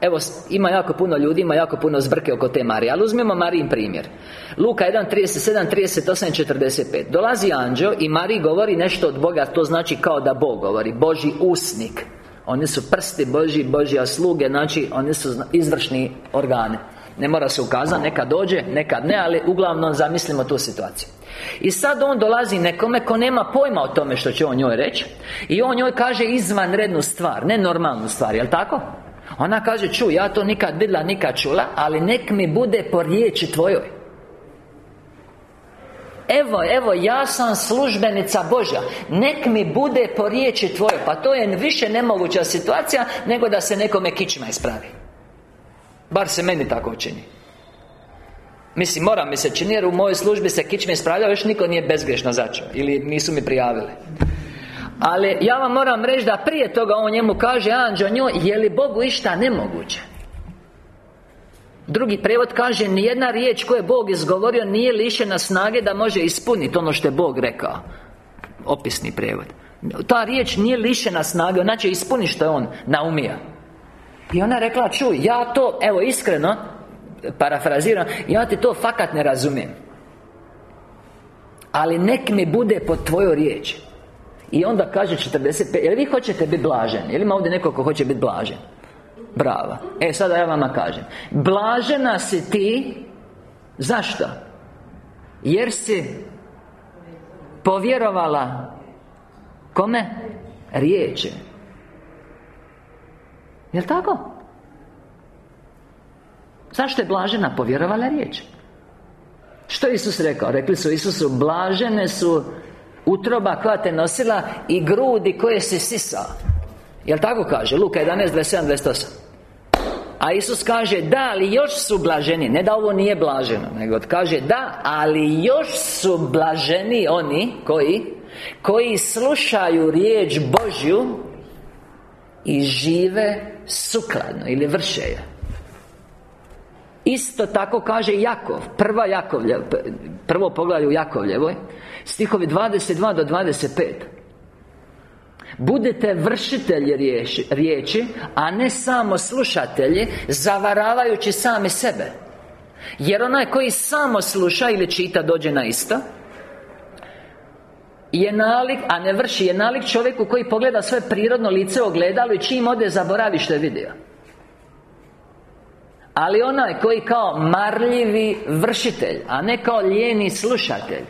Evo, ima jako puno ljudi, ima jako puno zbrke oko te Marije Ali uzmemo Marijin primjer. Luka 1, 37, 38, 45 Dolazi anđeo i Mariji govori nešto od Boga To znači kao da Bog govori. Boži usnik. Oni su prsti Božji, Božja sluge Znači, oni su izvršni organi ne mora se ukazati, nekad dođe, nekad ne, ali uglavnom zamislimo tu situaciju. I sad on dolazi nekome ko nema pojma o tome što će on njoj reći I on njoj kaže izvanrednu stvar, ne normalnu stvar, jel tako? Ona kaže, ču, ja to nikad vidjela, nikad čula Ali nek mi bude po riječi tvojoj. Evo, evo, ja sam službenica Božja Nek mi bude po riječi tvojoj. Pa to je više nemoguća situacija Nego da se nekome kičma ispravi Bar se meni tako čini. Mislim, mora mi se čini jer u mojoj službi se kičme ispravljao Još niko nije bezgrešno začeo Ili nisu mi prijavili. Ali ja vam moram reći da prije toga on njemu kaže Anđo njoj, je li Bogu išta nemoguće? Drugi prevod kaže Nijedna riječ koju je Bog izgovorio Nije lišena snage da može ispuniti ono što je Bog rekao. Opisni prevod. Ta riječ nije lišena snage Ona će ispuniti što je On naumio I ona rekla Čuj, ja to, evo iskreno Parafraziram Ja ti to fakat ne razumijem Ali nek mi bude pod tvojoj riječi I onda kaže 45 Jel vi hoćete biti blažen? Jel ima ovdje neko ko hoće biti blažen? Brava E, sada ja vama kažem Blažena si ti Zašto? Jer si Povjerovala Kome? Riječi Jel' tako? Zašto je blažena? Povjerovala riječ Što je Isus rekao? Rekli su Isusu Blažene su Utroba koja te nosila I grudi koje si sisao Jel' tako kaže? Luka 11, 27, 28 a Isus kaže da, ali još su blaženi Ne da ovo nije blaženo Nego kaže da, ali još su blaženi oni Koji? Koji slušaju riječ Božju I žive sukladno Ili vrše je. Isto tako kaže Jakov Prva Jakovlje Prvo poglavlje u Jakovljevoj Stihovi 22 do 25 Budete vršitelji riječi A ne samo slušatelji Zavaravajući sami sebe. Jer onaj koji samo sluša ili čita dođe na isto je nalik, a ne vrši, je nalik čovjeku koji pogleda svoje prirodno lice ogledalo i čim ode zaboravi što je vidio. Ali onaj koji kao marljivi vršitelj A ne kao lijeni slušatelj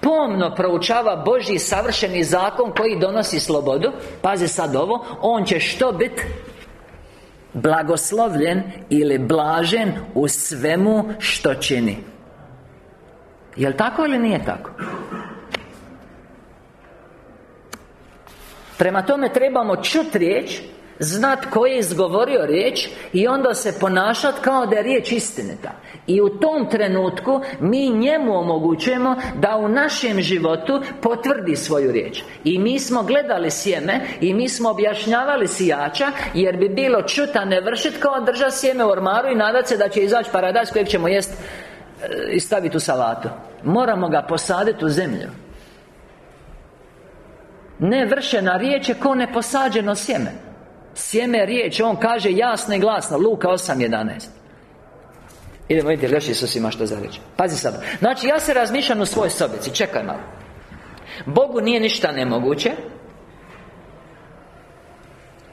Pomno proučava Božji savršeni zakon koji donosi slobodu Pazi sad ovo On će što biti Blagoslovljen ili blažen u svemu što čini. Jel' tako ili nije tako? Prema tome trebamo čuti riječ Znat ko je izgovorio riječ I onda se ponašati kao da je riječ istinita. I u tom trenutku Mi njemu omogućujemo Da u našem životu Potvrdi svoju riječ. I mi smo gledali sjeme I mi smo objašnjavali sijača Jer bi bilo čuta ne vršiti Kao drža sjeme u ormaru I nadat se da će izaći paradajz Kojeg ćemo jest e, I staviti u salatu. Moramo ga posaditi u zemlju Ne vršena riječ je ko neposađeno sjeme. Sjeme riječ, on kaže jasno i glasno Luka 8.11 Idemo vidjeti, još Isus ima što za reći. Pazi sad. Znači, ja se razmišljam u svojoj sobici Čekaj malo. Bogu nije ništa nemoguće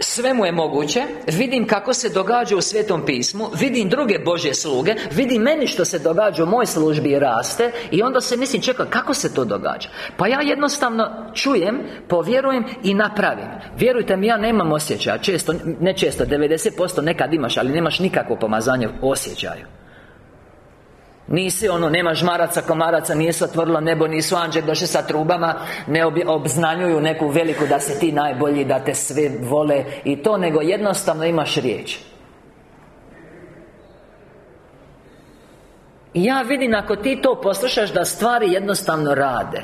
sve mu je moguće. Vidim kako se događa u Svetom pismu. Vidim druge Božje sluge. Vidim meni što se događa u mojoj službi i raste. I onda se mislim, čekaj, kako se to događa? Pa ja jednostavno čujem, povjerujem i napravim. Vjerujte mi, ja nemam osjećaja. Često, ne često, 90% nekad imaš Ali nemaš nikakvo pomazanje osjećaju Nisi ono, nema žmaraca, komaraca, nije se otvorilo nebo, nisu anđeli došli sa trubama Ne obznanjuju neku veliku da si ti najbolji, da te sve vole I to, nego jednostavno imaš riječ. I ja vidim ako ti to poslušaš da stvari jednostavno rade.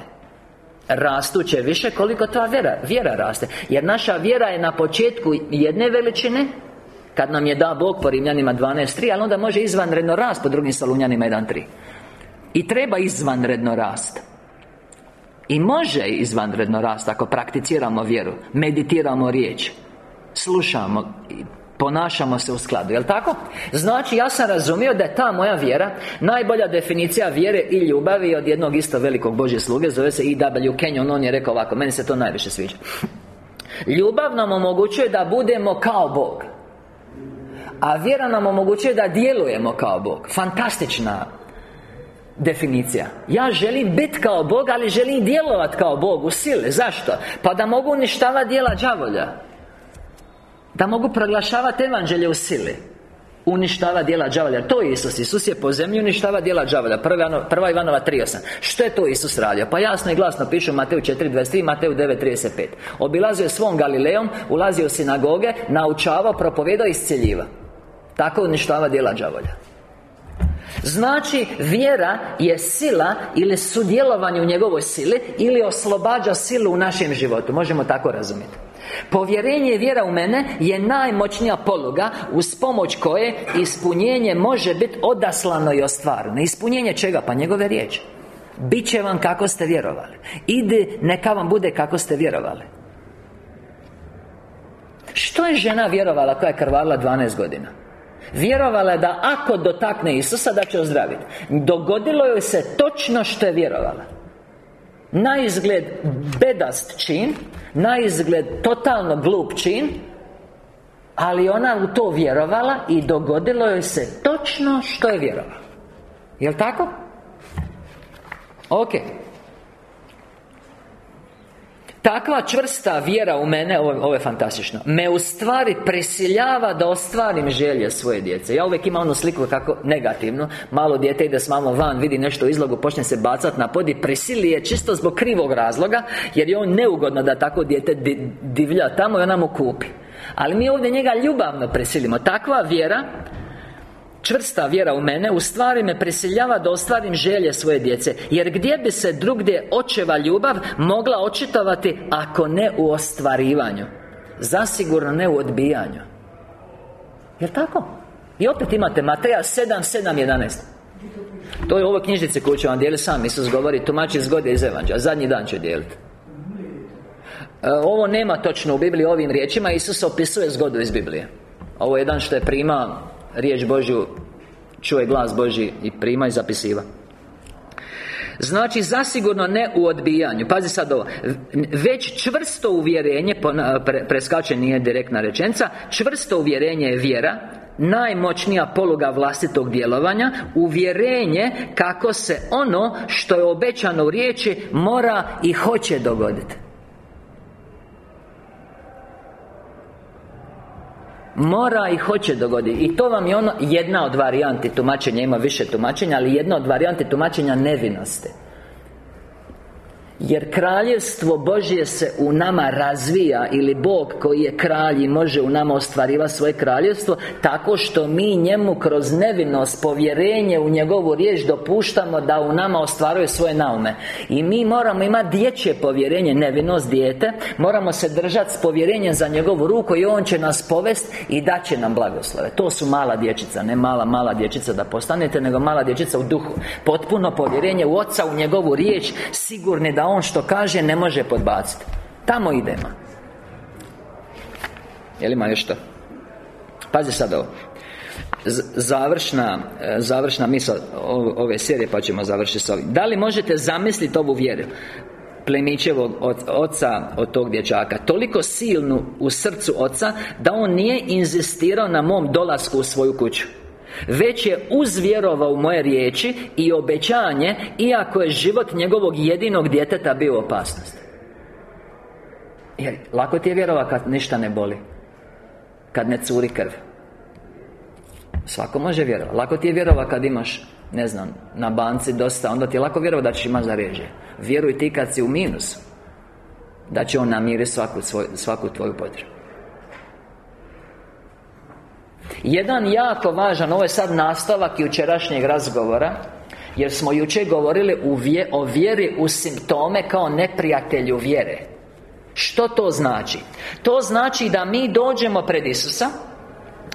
Rastuće više koliko tvoja vjera, vjera raste. Jer naša vjera je na početku jedne veličine kad nam je da Bog po Rimljanima 12.3 Ali onda može izvanredno rast po drugim Salunjanima 1.3 I treba izvanredno rast I može izvanredno rast ako prakticiramo vjeru Meditiramo riječ Slušamo Ponašamo se u skladu, jel' tako? Znači, ja sam razumio da je ta moja vjera Najbolja definicija vjere i ljubavi Od jednog isto velikog Božje sluge Zove se E.W. Kenyon On je rekao ovako Meni se to najviše sviđa Ljubav nam omogućuje da budemo kao Bog A vjera nam omogućuje da djelujemo kao Bog. Fantastična definicija. Ja želim biti kao Bog, ali želim djelovati kao Bog u sile. Zašto? Pa da mogu uništavati djela đavolja. Da mogu proglašavati evanđelje u sili. Uništava djela đavolja. To je Isus. Isus je po zemlji uništava djela đavolja. Prva, Ivanova 3.8 Što je to Isus radio? Pa jasno i glasno piše u Mateju 4.23 Mateju 9.35 Obilazio je svom Galilejom Ulazio u sinagoge Naučavao, propovedao i isceljiva Tako uništava djela đavolja. Znači, vjera je sila ili sudjelovanje u njegovoj sili Ili oslobađa silu u našem životu. Možemo tako razumjeti. Povjerenje i vjera u mene je najmoćnija poluga Uz pomoć koje ispunjenje može biti odaslano i ostvareno. Ispunjenje čega? Pa njegove riječi. Biće vam kako ste vjerovali. Ide, neka vam bude kako ste vjerovali. Što je žena vjerovala koja je krvarila 12 godina? Vjerovala je da ako dotakne Isusa da će ozdraviti Dogodilo joj se točno što je vjerovala. Na izgled bedast čin Na izgled totalno glup čin Ali ona u to vjerovala I dogodilo joj se točno što je vjerovala. Jel' tako? Ok Takva čvrsta vjera u mene, ovo, ovo je fantastično Me u stvari prisiljava da ostvarim želje svoje djece. Ja uvijek imam onu sliku kako negativno Malo dijete ide s mamom van, vidi nešto u izlogu Počne se bacat na pod i prisili je čisto zbog krivog razloga Jer je on neugodno da tako dijete divlja tamo i ona mu kupi. Ali mi ovdje njega ljubavno prisilimo. Takva vjera Čvrsta vjera u mene U stvari me prisiljava da ostvarim želje svoje djece. Jer gdje bi se drugdje očeva ljubav Mogla očitovati Ako ne u ostvarivanju? Zasigurno ne u odbijanju. Jer tako? I opet imate Mateja 7, 7, 11 To je u ovoj knjižnici koju ću vam dijeliti sam Isus govori Tumači zgode iz Evanđa Zadnji dan će dijeliti. E, Ovo nema točno u Bibliji ovim riječima Isus opisuje zgodu iz Biblije. Ovo je jedan što je prima riječ Božju Čuje glas Božji i prima i zapisiva. Znači, zasigurno ne u odbijanju. Pazi sad ovo. Već čvrsto uvjerenje Preskače nije direktna rečenca Čvrsto uvjerenje je vjera Najmoćnija poluga vlastitog djelovanja Uvjerenje kako se ono što je obećano u riječi Mora i hoće dogoditi Mora i hoće dogoditi I to vam je ono jedna od varijanti tumačenja Ima više tumačenja Ali jedna od varijanti tumačenja nevinosti jer kraljevstvo Božje se u nama razvija Ili Bog koji je kralj i može u nama ostvariva svoje kraljevstvo Tako što mi njemu kroz nevinost, povjerenje u njegovu riječ Dopuštamo da u nama ostvaruje svoje naume. I mi moramo imati dječje povjerenje, nevinost dijete. Moramo se držati s povjerenjem za njegovu ruku I on će nas povest i će nam blagoslove. To su mala dječica, ne mala, mala dječica da postanete Nego mala dječica u duhu. Potpuno povjerenje u Oca, u njegovu riječ Sigurni da on što kaže ne može podbaciti. Tamo idemo Jel ima još što? Pazi sad ovo. Završna, e, završna misla ove serije pa ćemo završiti s ovim. Da li možete zamisliti ovu vjeru Plemićevog oca od tog dječaka? Toliko silnu u srcu oca Da on nije inzistirao na mom dolasku u svoju kuću već je uzvjerovao moje riječi i obećanje Iako je život njegovog jedinog djeteta bio u opasnosti. Jer lako ti je vjerova kad ništa ne boli. Kad ne curi krv. Svako može vjerovati Lako ti je vjerova kad imaš Ne znam, na banci dosta Onda ti je lako vjerovati da ćeš imati za režije Vjeruj ti kad si u minusu Da će on namiriti svaku, svaku tvoju potrebu jedan jako važan, ovo je sad nastavak jučerašnjeg razgovora Jer smo jučer govorili o vjeri u simptome kao neprijatelju vjere Što to znači? To znači da mi dođemo pred Isusa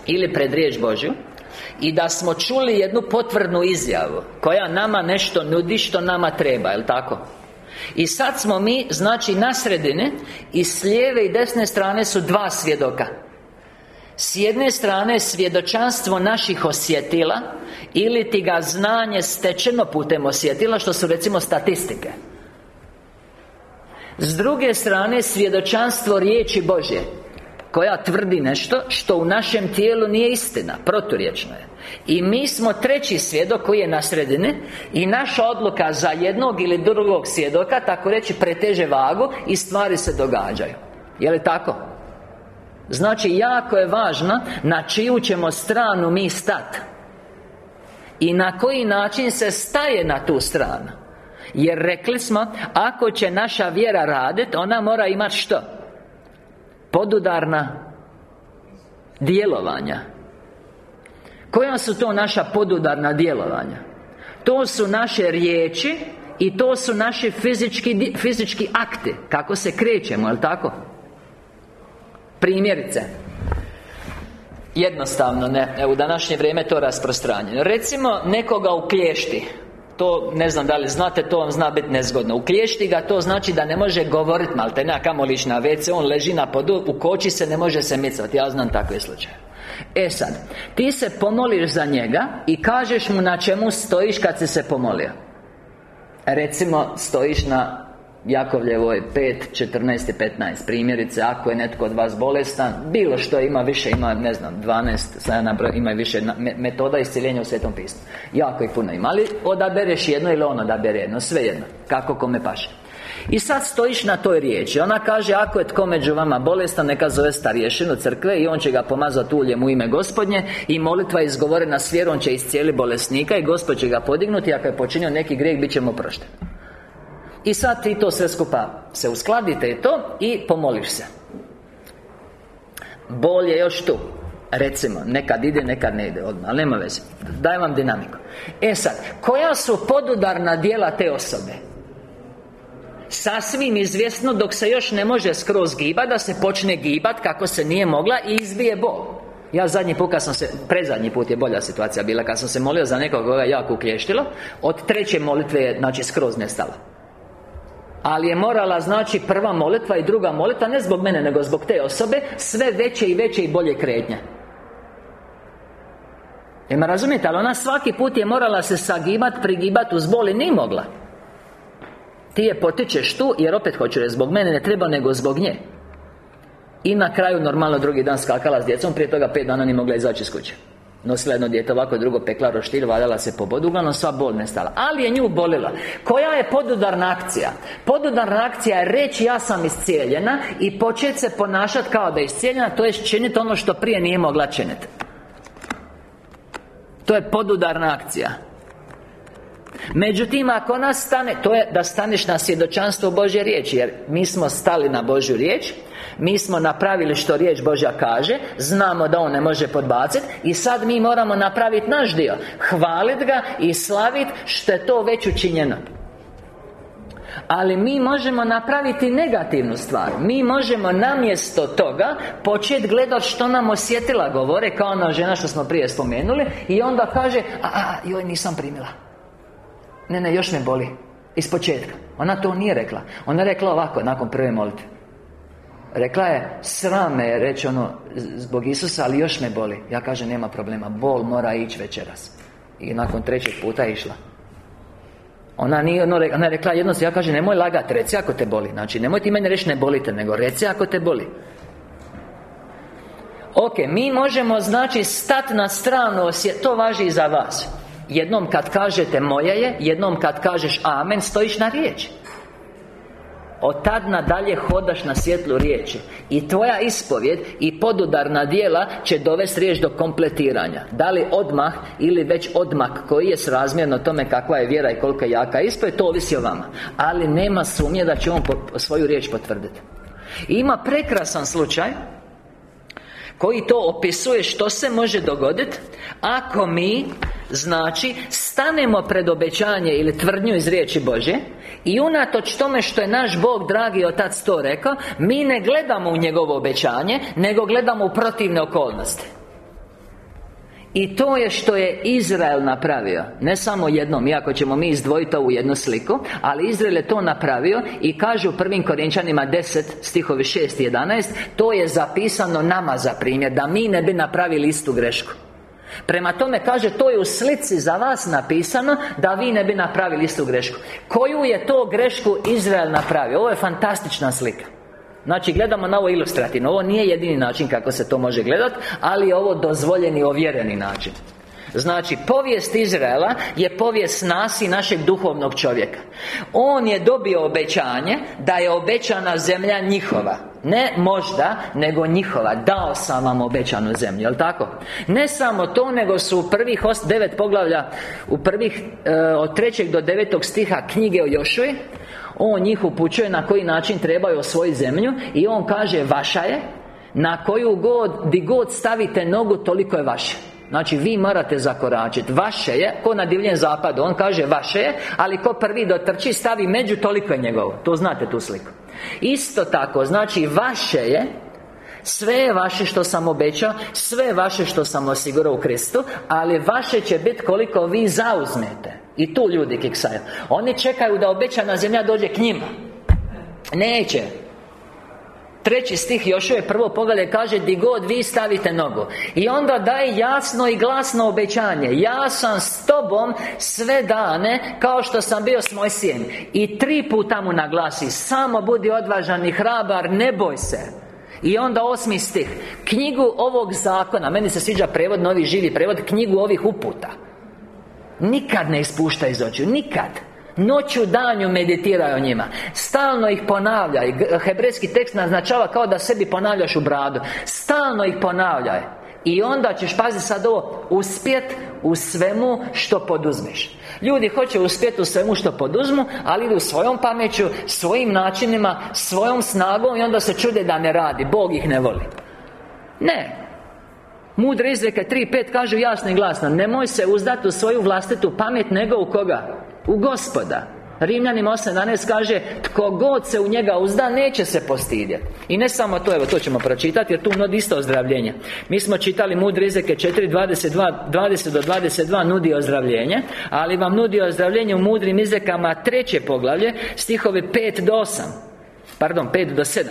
Ili pred riječ Božju i da smo čuli jednu potvrdnu izjavu Koja nama nešto nudi što nama treba, jel tako? I sad smo mi, znači, na sredini I s lijeve i desne strane su dva svjedoka s jedne strane svjedočanstvo naših osjetila Ili ti ga znanje stečeno putem osjetila Što su recimo statistike. S druge strane, svjedočanstvo riječi Božje Koja tvrdi nešto što u našem tijelu nije istina Proturječno je. I mi smo treći svjedok koji je na sredini I naša odluka za jednog ili drugog svjedoka Tako reći preteže vagu I stvari se događaju. Je li tako? Znači, jako je važno Na čiju ćemo stranu mi stati I na koji način se staje na tu stranu Jer rekli smo Ako će naša vjera raditi Ona mora imati što? Podudarna Djelovanja Koja su to naša podudarna djelovanja? To su naše riječi I to su naši fizički, fizički akti Kako se krećemo, jel tako? Primjerice Jednostavno, ne, u današnje vrijeme to rasprostranjeno. Recimo, nekoga uklješti to, ne znam da li znate, to vam zna biti nezgodno. Uklješti ga, to znači da ne može govoriti malte ne, kamo na WC On leži na podu, u koči se, ne može se micati Ja znam takve slučaje. E sad, ti se pomoliš za njega I kažeš mu na čemu stojiš kad si se pomolio. Recimo, stojiš na Jakovljevoj 5, 14 i 15 Primjerice, ako je netko od vas bolestan Bilo što ima više, ima, ne znam, 12 Sad ima više metoda isciljenja u Svetom pismu. Jako ih puno ima Ali odabereš jedno ili ono odabere jedno Sve jedno, kako kome paše. I sad stojiš na toj riječi. Ona kaže Ako je tko među vama bolestan Neka zove starješinu crkve I on će ga pomazati uljem u ime gospodnje I molitva izgovorena s vjerom će iscijeli bolesnika I gospod će ga podignuti. Ako je počinio neki grijeh Bit će mu prošten i sad ti to sve skupa se uskladite i to I pomoliš se. Bol je još tu. Recimo, nekad ide, nekad ne ide odmah, ali nema veze. Daj vam dinamiku. E sad, koja su podudarna dijela te osobe? Sasvim izvjesno dok se još ne može skroz gibat Da se počne gibat kako se nije mogla I izbije bol. Ja zadnji put kad sam se, predzadnji put je bolja situacija bila Kad sam se molio za nekoga koga jako uklještilo Od treće molitve je, znači, skroz nestala ali je morala znači prva molitva i druga molitva Ne zbog mene, nego zbog te osobe Sve veće i veće i bolje kretnje. Jel razumijete? Ali ona svaki put je morala se sagibat, prigibat uz boli Nije mogla. Ti je potičeš tu, jer opet hoću reći Zbog mene ne treba, nego zbog nje. I na kraju normalno drugi dan skakala s djecom Prije toga pet dana nije mogla izaći iz kuće Nosila jedno dijete ovako, drugo pekla roštilj Valjala se po bodu, uglavnom sva bol nestala. Ali je nju bolila. Koja je podudarna akcija? Podudarna akcija je reći ja sam iscijeljena I početi se ponašati kao da je iscijeljena To je činiti ono što prije nije mogla činiti To je podudarna akcija Međutim, ako ona stane To je da staneš na svjedočanstvo Božje riječi Jer mi smo stali na Božju riječ Mi smo napravili što riječ Božja kaže Znamo da On ne može podbaciti I sad mi moramo napraviti naš dio Hvalit ga i slavit Što je to već učinjeno. Ali mi možemo napraviti negativnu stvar. Mi možemo namjesto toga Početi gledati što nam osjetila govore Kao ona žena što smo prije spomenuli I onda kaže A, a, joj nisam primila ne, ne, još me boli. Iz početka. Ona to nije rekla. Ona je rekla ovako, nakon prve molitve. Rekla je, sram me je reći ono Zbog Isusa, ali još me boli. Ja kažem, nema problema, bol mora ići večeras. I nakon trećeg puta išla. Ona nije ono, ona je rekla jedno ja kažem nemoj lagat, reci ako te boli. Znači nemoj ti meni reći ne bolite, nego reci ako te boli. Ok, mi možemo znači stati na stranu, to važi i za vas Jednom kad kažete moje je Jednom kad kažeš amen Stojiš na riječi. Od tad nadalje hodaš na svjetlu riječi. I tvoja ispovjed I podudarna dijela Će dovesti riječ do kompletiranja. Da li odmah Ili već odmak Koji je srazmjerno tome kakva je vjera I kolika jaka. Ispovjed To ovisi o vama. Ali nema sumnje da će on svoju riječ potvrditi Ima prekrasan slučaj koji to opisuje što se može dogoditi Ako mi Znači Stanemo pred obećanje ili tvrdnju iz riječi Bože I unatoč tome što je naš Bog dragi Otac to rekao Mi ne gledamo u njegovo obećanje Nego gledamo u protivne okolnosti i to je što je Izrael napravio. Ne samo jednom, iako ćemo mi izdvojiti ovu jednu sliku Ali Izrael je to napravio I kaže u prvim Korinčanima 10 Stihovi 6 i 11 To je zapisano nama za primjer Da mi ne bi napravili istu grešku. Prema tome kaže to je u slici za vas napisano Da vi ne bi napravili istu grešku. Koju je to grešku Izrael napravio? Ovo je fantastična slika Znači, gledamo na ovo ilustrativno. Ovo nije jedini način kako se to može gledati Ali je ovo dozvoljeni, ovjereni način. Znači, povijest Izraela je povijest nas i našeg duhovnog čovjeka. On je dobio obećanje Da je obećana zemlja njihova. Ne možda, nego njihova. Dao sam vam obećanu zemlju, jel tako? Ne samo to, nego su u prvih devet poglavlja U prvih, e, od trećeg do devetog stiha knjige o Jošuji On njih upućuje na koji način trebaju osvojiti zemlju I on kaže, vaša je Na koju god, di god stavite nogu, toliko je vaše. Znači, vi morate zakoračiti. Vaše je, ko na divljem zapadu. On kaže vaše je Ali ko prvi dotrči, stavi među, toliko je njegovo. To znate tu sliku. Isto tako, znači, vaše je sve je vaše što sam obećao Sve je vaše što sam osigurao u Kristu Ali vaše će biti koliko vi zauzmete I tu ljudi kiksaju. Oni čekaju da obećana zemlja dođe k njima. Neće. Treći stih još je prvo poglavlje kaže Di god vi stavite nogu. I onda daje jasno i glasno obećanje. Ja sam s tobom sve dane Kao što sam bio s Mojsijem I tri puta mu naglasi Samo budi odvažan i hrabar Ne boj se. I onda osmi stih Knjigu ovog zakona Meni se sviđa prevod, novi živi prevod Knjigu ovih uputa Nikad ne ispušta iz očiju Nikad. Noću danju meditiraj o njima. Stalno ih ponavljaj. Hebrejski tekst naznačava kao da sebi ponavljaš u bradu. Stalno ih ponavljaj. I onda ćeš, pazi sad ovo Uspjet u svemu što poduzmeš. Ljudi hoće uspjeti u svemu što poduzmu Ali idu svojom pameću Svojim načinima Svojom snagom I onda se čude da ne radi. Bog ih ne voli. Ne Mudre izreke 3.5 kažu jasno i glasno. Nemoj se uzdati u svoju vlastitu pamet Nego u koga? U gospoda. Rimljanima 8.11 kaže Tko god se u njega uzda Neće se postidjeti I ne samo to, evo to ćemo pročitati Jer tu nudi isto ozdravljenje. Mi smo čitali mudre izreke 4.22 20 do 22 nudi ozdravljenje Ali vam nudi ozdravljenje u mudrim izrekama Treće poglavlje Stihovi 5 do 8 Pardon, 5 do 7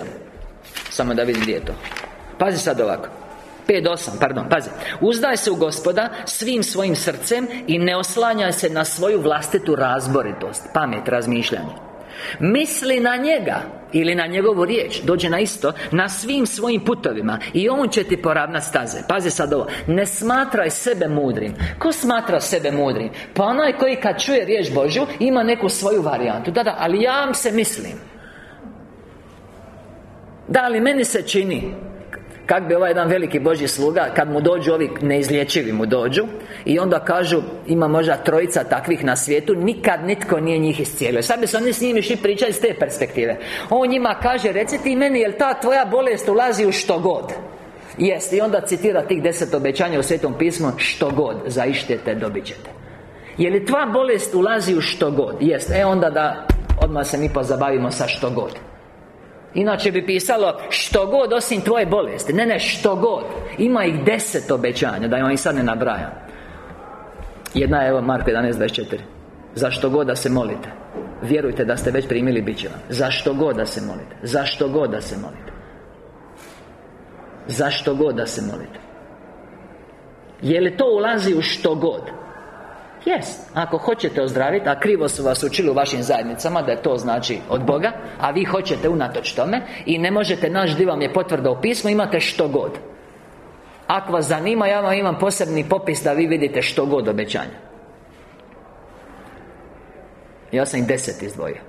Samo da vidim gdje je to. Pazi sad ovako 5.8, pardon, pazi. Uzdaj se u gospoda svim svojim srcem I ne oslanjaj se na svoju vlastitu razboritost Pamet, razmišljanje. Misli na njega Ili na njegovu riječ Dođe na isto Na svim svojim putovima I on će ti poravnat staze. Pazi sad ovo Ne smatraj sebe mudrim. Ko smatra sebe mudrim? Pa onaj koji kad čuje riječ Božju Ima neku svoju varijantu. Da, da, ali ja vam se mislim. Da, ali meni se čini Kak bi ovaj jedan veliki Božji sluga Kad mu dođu ovi neizlječivi mu dođu I onda kažu Ima možda trojica takvih na svijetu Nikad nitko nije njih iscijelio. Sad bi se oni s njim išli pričati iz te perspektive. On njima kaže Reci ti meni jel ta tvoja bolest ulazi u što god? Jest I onda citira tih deset obećanja u Svetom pismu Što god zaištete dobit ćete. Je li tvoja bolest ulazi u što god? Jest E onda da Odmah se mi pozabavimo sa što god Inače bi pisalo Što god osim tvoje bolesti. Ne, ne, što god. Ima ih deset obećanja Da vam ih sad ne nabrajam. Jedna je evo Marko 11.24 Za što god da se molite. Vjerujte da ste već primili bit će vam Za što god da se molite. Za što god da se molite. Za što god da se molite. Je li to ulazi u što god Jest, ako hoćete ozdraviti, a krivo su vas učili u vašim zajednicama Da je to znači od Boga A vi hoćete unatoč tome I ne možete naći di vam je potvrda u pismu Imate što god. Ako vas zanima, ja vam imam posebni popis Da vi vidite što god obećanja. Ja sam ih deset izdvojio.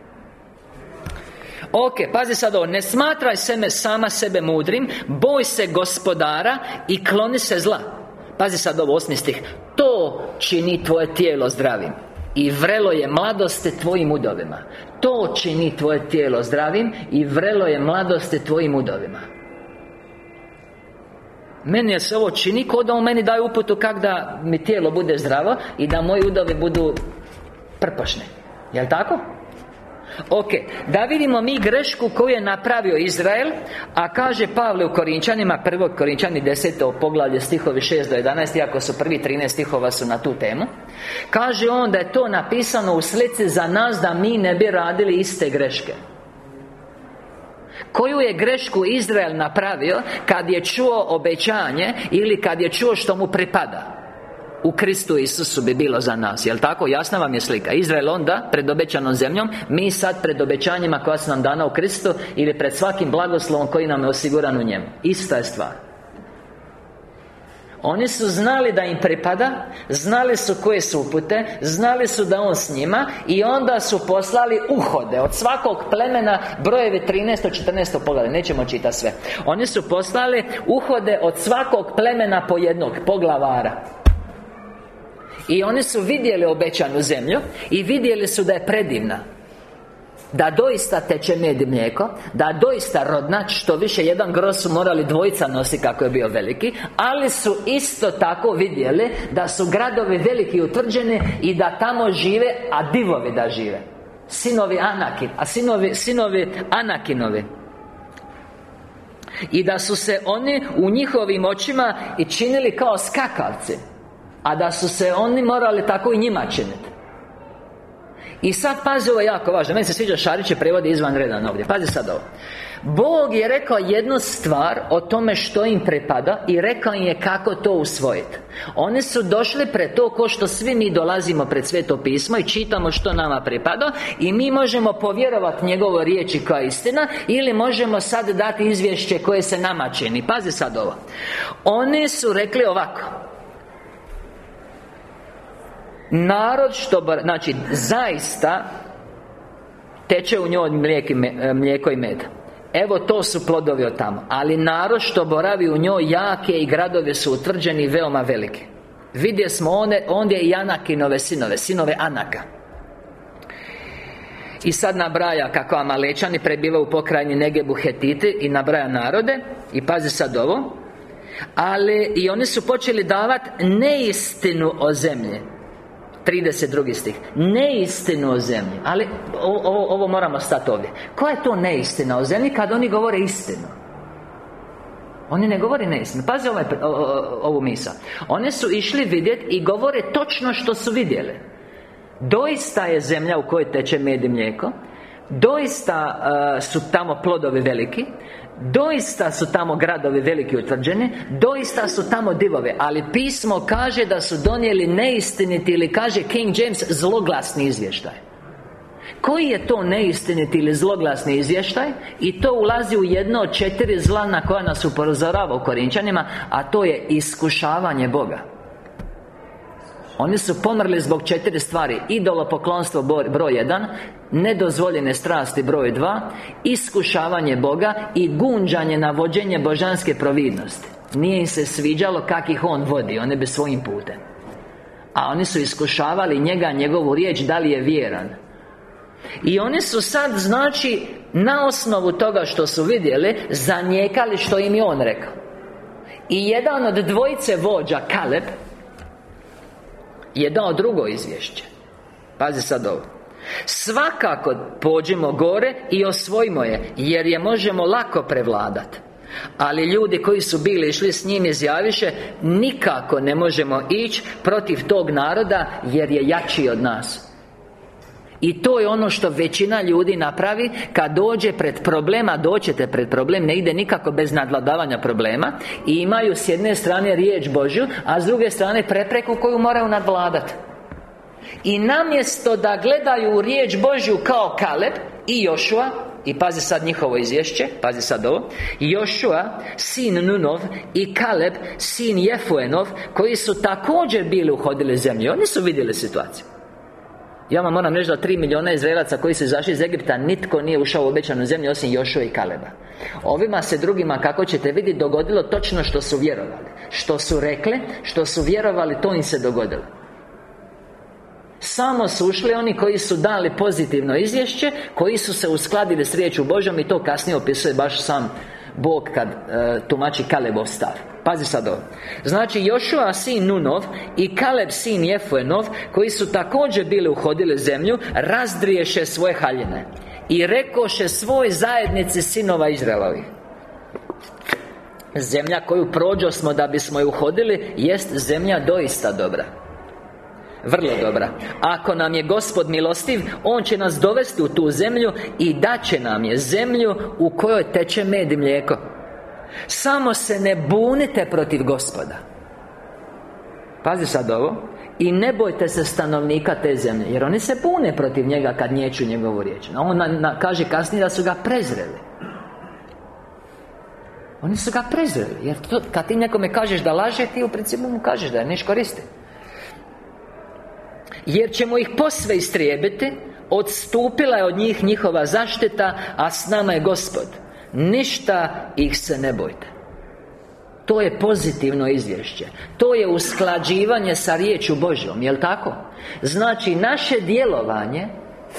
Ok, pazi sad ovo. Ne smatraj sebe sama sebe mudrim. Boj se gospodara I kloni se zla Pazi sad ovo osmi To čini tvoje tijelo zdravim I vrelo je mladosti tvojim udovima. To čini tvoje tijelo zdravim I vrelo je mladosti tvojim udovima. Meni je se ovo čini kao da on meni daje uputu kako da mi tijelo bude zdravo I da moji udovi budu prpošni. Jel' tako? Ok, da vidimo mi grešku koju je napravio Izrael A kaže Pavle u Korinčanima Prvog Korinčani 10. poglavlje stihovi 6 do 11 Iako su prvi 13 stihova su na tu temu Kaže on da je to napisano u slici za nas Da mi ne bi radili iste greške koju je grešku Izrael napravio Kad je čuo obećanje Ili kad je čuo što mu pripada u Kristu Isusu bi bilo za nas Jel' tako? Jasna vam je slika Izrael onda pred obećanom zemljom Mi sad pred obećanjima koja su nam dana u Kristu Ili pred svakim blagoslovom koji nam je osiguran u njemu Ista je stvar oni su znali da im pripada Znali su koje su upute Znali su da On s njima I onda su poslali uhode Od svakog plemena Brojevi 13. 14. pogleda Nećemo čitati sve Oni su poslali uhode od svakog plemena po jednog Poglavara i oni su vidjeli obećanu zemlju I vidjeli su da je predivna. Da doista teče med i mlijeko Da doista rodna Što više jedan gros su morali dvojica nosi kako je bio veliki Ali su isto tako vidjeli Da su gradovi veliki utvrđeni I da tamo žive A divovi da žive. Sinovi Anakin A sinovi, sinovi Anakinovi. I da su se oni u njihovim očima I činili kao skakavci A da su se oni morali tako i njima činiti. I sad pazi ovo jako važno. Meni se sviđa Šariće prevodi izvan reda ovdje. Pazi sad ovo. Bog je rekao jednu stvar o tome što im prepada I rekao im je kako to usvojiti. Oni su došli pred to ko što svi mi dolazimo pred sveto pismo I čitamo što nama pripada I mi možemo povjerovati njegovo riječi je istina Ili možemo sad dati izvješće koje se nama čini. Pazi sad ovo. Oni su rekli ovako Narod što, znači, zaista Teče u njoj e, mlijeko i med. Evo to su plodovi od tamo. Ali narod što boravi u njoj jake i gradovi su utvrđeni veoma veliki Vidje smo one, ondje i Anakinove sinove Sinove Anaka. I sad nabraja kako Amalečani prebiva u pokrajini Negebu Hetiti I nabraja narode. I pazi sad ovo. Ali i oni su počeli davati neistinu o zemlji 32. stih. Neistinu o zemlji. Ali ovo, ovo moramo stati ovdje. Koja je to neistina o zemlji kad oni govore istinu? Oni ne govore neistinu. Pazi ovaj, ovu misa Oni su išli vidjeti i govore točno što su vidjeli. Doista je zemlja u kojoj teče med i mlijeko. Doista uh, su tamo plodovi veliki Doista su tamo gradovi veliki utvrđeni Doista su tamo divove Ali pismo kaže da su donijeli neistiniti Ili kaže King James zloglasni izvještaj. Koji je to neistiniti ili zloglasni izvještaj? I to ulazi u jedno od četiri zla na koja nas upozorava u Korinčanima A to je iskušavanje Boga Oni su pomrli zbog četiri stvari. Idolopoklonstvo broj jedan Nedozvoljene strasti broj dva Iskušavanje Boga I gunđanje na vođenje božanske providnosti. Nije im se sviđalo kak ih On vodi One bi svojim putem. A oni su iskušavali njega, njegovu riječ Da li je vjeran. I oni su sad, znači, na osnovu toga što su vidjeli Zanijekali što im je on rekao. I jedan od dvojice vođa, Kaleb Je dao drugo izvješće. Pazi sad ovo. Svakako pođimo gore i osvojimo je Jer je možemo lako prevladati ali ljudi koji su bili išli s njim izjaviše Nikako ne možemo ići protiv tog naroda Jer je jači od nas i to je ono što većina ljudi napravi. Kad dođe pred problema Doćete pred problem Ne ide nikako bez nadladavanja problema. I imaju s jedne strane riječ Božju A s druge strane prepreku koju moraju nadvladati i namjesto da gledaju riječ Božju kao Kaleb i Jošua i pazi sad njihovo izvješće Pazi sad ovo Jošua, sin Nunov I Kaleb, sin Jefuenov Koji su također bili uhodili zemlju. Oni su vidjeli situaciju ja vam moram reći da tri milijuna Izraelaca koji su izašli iz Egipta Nitko nije ušao u obećanu zemlju osim Jošua i Kaleba. Ovima se drugima, kako ćete vidjeti, dogodilo točno što su vjerovali. Što su rekli, što su vjerovali, to im se dogodilo. Samo su ušli oni koji su dali pozitivno izvješće Koji su se uskladili s riječu Božom I to kasnije opisuje baš sam Bog kad e, tumači Kalebov stav. Pazi sad ovo. Znači Jošua sin Nunov I Kaleb sin Jefuenov Koji su također bili uhodili zemlju Razdriješe svoje haljine I rekoše svoj zajednici sinova Izraelovi. Zemlja koju prođo smo da bismo ju uhodili Jest zemlja doista dobra vrlo dobra. Ako nam je Gospod milostiv On će nas dovesti u tu zemlju I će nam je zemlju U kojoj teče med i mlijeko. Samo se ne bunite protiv Gospoda. Pazi sad ovo. I ne bojte se stanovnika te zemlje Jer oni se pune protiv njega kad nječu njegovu riječ. On na, kaže kasnije da su ga prezreli. Oni su ga prezreli Jer to, kad ti nekome kažeš da laže Ti u principu mu kažeš da je niš koristi Jer ćemo ih posve istrijebiti Odstupila je od njih njihova zaštita A s nama je Gospod. Ništa ih se ne bojte. To je pozitivno izvješće. To je usklađivanje sa riječu Božjom, jel tako? Znači, naše djelovanje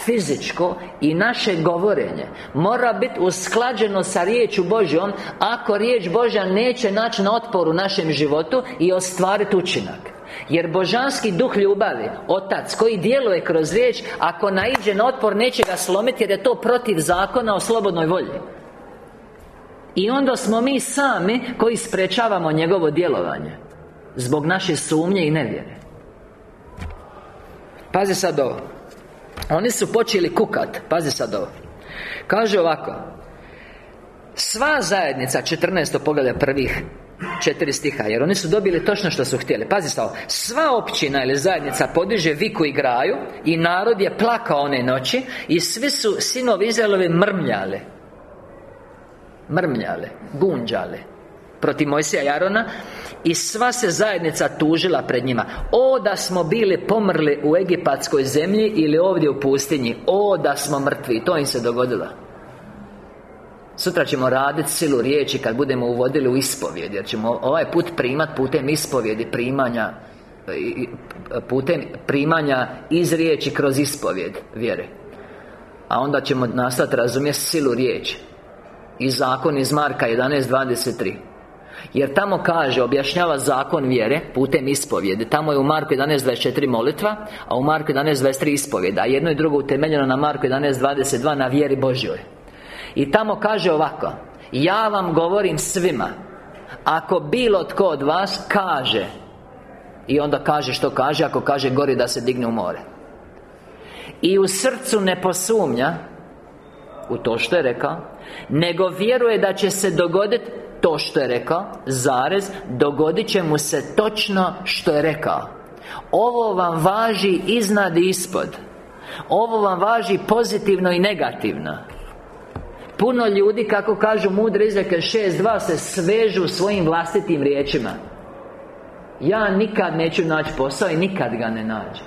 Fizičko i naše govorenje Mora biti usklađeno sa riječu Božjom Ako riječ Božja neće naći na otporu našem životu I ostvariti učinak jer božanski duh ljubavi Otac koji djeluje kroz riječ Ako naiđe na otpor neće ga slomiti Jer je to protiv zakona o slobodnoj volji. I onda smo mi sami koji sprečavamo njegovo djelovanje Zbog naše sumnje i nevjere. Pazi sad ovo. Oni su počeli kukat. Pazi sad ovo. Kaže ovako. Sva zajednica 14. pogleda prvih četiri stiha Jer oni su dobili točno što su htjeli. Pazi ovo Sva općina ili zajednica podiže viku i graju I narod je plakao one noći I svi su sinovi Izraelovi mrmljale Mrmljale, gunđale Protiv Mojsija i Arona I sva se zajednica tužila pred njima. O da smo bili pomrli u egipatskoj zemlji Ili ovdje u pustinji O da smo mrtvi To im se dogodilo Sutra ćemo raditi silu riječi kad budemo uvodili u ispovjed Jer ćemo ovaj put primat putem ispovjedi Primanja Putem primanja iz riječi kroz ispovjed Vjere. A onda ćemo nastati razumjeti silu riječi. I zakon iz Marka 11.23 jer tamo kaže, objašnjava zakon vjere Putem ispovjede Tamo je u Marku 11.24 molitva A u Marku 11.23 ispovjeda A jedno i drugo utemeljeno na Marku 11.22 Na vjeri Božjoj I tamo kaže ovako Ja vam govorim svima Ako bilo tko od vas kaže I onda kaže što kaže Ako kaže gori da se digne u more. I u srcu ne posumnja U to što je rekao nego vjeruje da će se dogoditi to što je rekao Zarez Dogodit će mu se točno što je rekao. Ovo vam važi iznad i ispod. Ovo vam važi pozitivno i negativno Puno ljudi, kako kažu mudre izreke 6.2 se svežu svojim vlastitim riječima. Ja nikad neću naći posao i nikad ga ne nađem.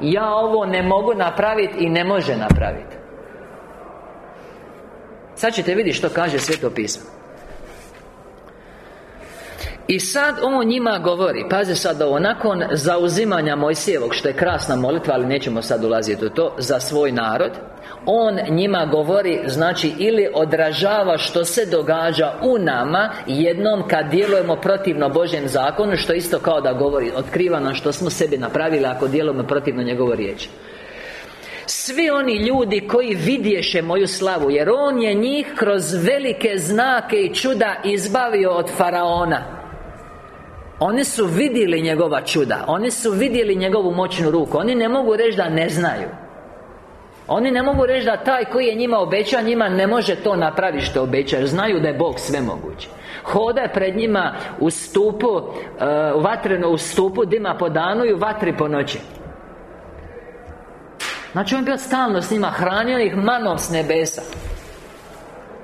Ja ovo ne mogu napraviti i ne može napraviti Sad ćete vidjeti što kaže Sveto pismo. I sad on njima govori Pazi sad ovo Nakon zauzimanja Mojsijevog Što je krasna molitva Ali nećemo sad ulaziti u to Za svoj narod On njima govori Znači ili odražava što se događa u nama Jednom kad djelujemo protivno Božjem zakonu Što isto kao da govori Otkriva nam što smo sebi napravili Ako djelujemo protivno njegovo riječi. Svi oni ljudi koji vidješe moju slavu Jer On je njih kroz velike znake i čuda izbavio od Faraona. Oni su vidjeli njegova čuda Oni su vidjeli njegovu moćnu ruku Oni ne mogu reći da ne znaju oni ne mogu reći da taj koji je njima obećao Njima ne može to napraviti što obeća Jer znaju da je Bog sve moguće Hoda pred njima u stupu uh, Vatreno u stupu Dima po danu i u vatri po noći. Znači on je bio stalno s njima Hranio ih manom s nebesa.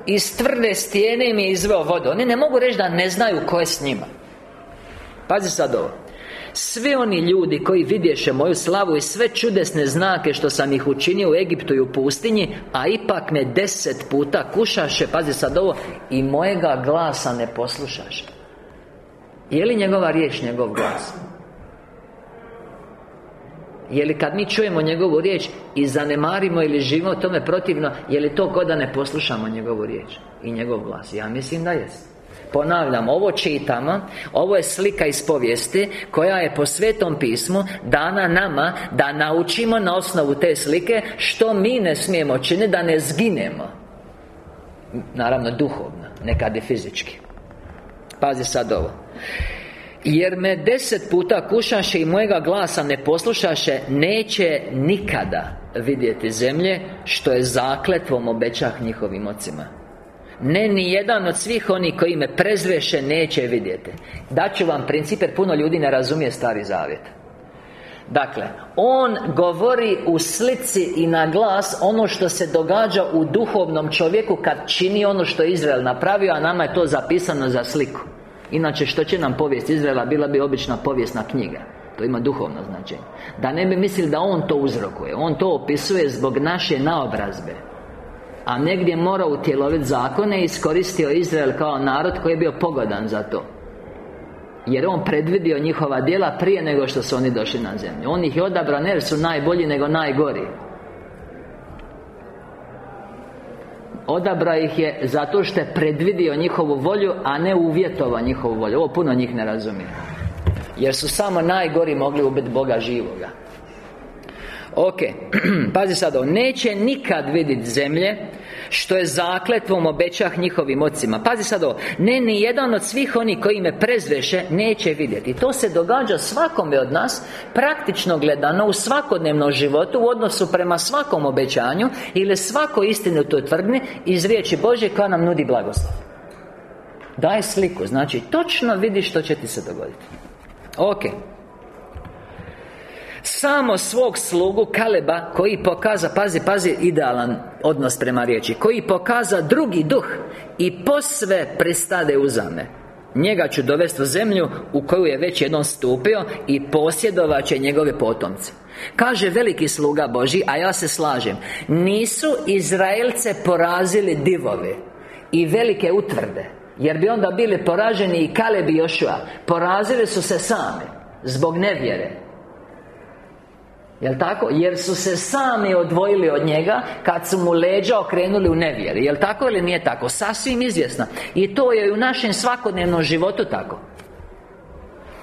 Iz tvrde stijene im je izveo vodu. Oni ne mogu reći da ne znaju ko je s njima. Pazi sad ovo svi oni ljudi koji vidješe moju slavu i sve čudesne znake što sam ih učinio u Egiptu i u pustinji A ipak me deset puta kušaše, pazi sad ovo I mojega glasa ne poslušaše Je li njegova riječ njegov glas? Je li kad mi čujemo njegovu riječ I zanemarimo ili živimo tome protivno Je li to ko da ne poslušamo njegovu riječ I njegov glas? Ja mislim da jest Ponavljam, ovo čitamo Ovo je slika iz povijesti Koja je po Svetom pismu Dana nama Da naučimo na osnovu te slike Što mi ne smijemo činiti Da ne zginemo. Naravno duhovno Nekad i fizički. Pazi sad ovo. Jer me deset puta kušaše i mojega glasa ne poslušaše Neće nikada vidjeti zemlje Što je zakletvom obećah njihovim ocima Ne ni jedan od svih onih koji me prezreše neće vidjeti Daću vam princip jer puno ljudi ne razumije Stari Zavjet Dakle, on govori u slici i na glas ono što se događa u duhovnom čovjeku kad čini ono što je Izrael napravio, a nama je to zapisano za sliku. Inače, što će nam povijest Izraela? Bila bi obična povijesna knjiga. To ima duhovno značenje. Da ne bi mislili da on to uzrokuje. On to opisuje zbog naše naobrazbe. A negdje mora utjeloviti zakone i iskoristio Izrael kao narod koji je bio pogodan za to. Jer on predvidio njihova djela prije nego što su oni došli na zemlju. On ih je odabrao ne jer su najbolji nego najgori. Odabrao ih je zato što je predvidio njihovu volju A ne uvjetovao njihovu volju. Ovo puno njih ne razumije. Jer su samo najgori mogli ubiti Boga živoga. Ok, pazi sad ovo. Neće nikad vidjeti zemlje što je zakletvom obećah njihovim ocima. Pazi sad ovo Ne ni jedan od svih onih koji me prezreše Neće vidjeti. To se događa svakome od nas Praktično gledano u svakodnevnom životu U odnosu prema svakom obećanju Ili svakoj istini u toj tvrdni Iz riječi Bože koja nam nudi blagoslov. Daje sliku Znači točno vidi što će ti se dogoditi. Ok samo svog slugu Kaleba Koji pokaza, pazi, pazi, idealan odnos prema riječi Koji pokaza drugi duh I posve pristade uzame Njega ću dovesti u zemlju U koju je već jednom stupio I posjedovat će njegove potomce. Kaže veliki sluga Boži A ja se slažem Nisu Izraelce porazili divove I velike utvrde Jer bi onda bili poraženi i Kaleb i Jošua. Porazili su se sami Zbog nevjere Jel' tako? Jer su se sami odvojili od njega Kad su mu leđa okrenuli u nevjeri Jel' tako ili nije tako? Sasvim izvjesno I to je u našem svakodnevnom životu tako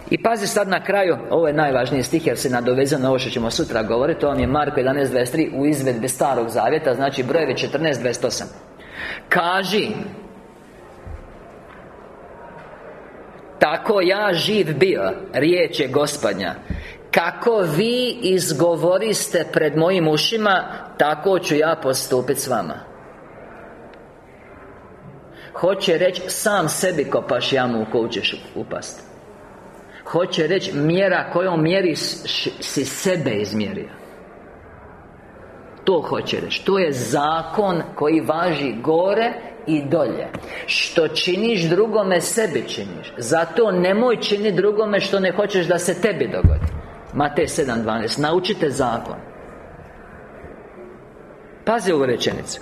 i pazi sad na kraju, ovo je najvažniji stih jer se nadovezano na ovo što ćemo sutra govoriti To vam je Marko 11.23 u izvedbi Starog Zavjeta Znači brojevi 14.28 Kaži Tako ja živ bio Riječ je gospodnja kako vi izgovoriste pred mojim ušima Tako ću ja postupiti s vama. Hoće reći sam sebi kopaš jamu u koju ćeš upast. Hoće reći mjera kojom mjeri si sebe izmjerio. To hoće reći To je zakon koji važi gore i dolje. Što činiš drugome sebi činiš. Zato nemoj čini drugome što ne hoćeš da se tebi dogodi Matej 7.12 Naučite zakon. Pazi ovu rečenicu.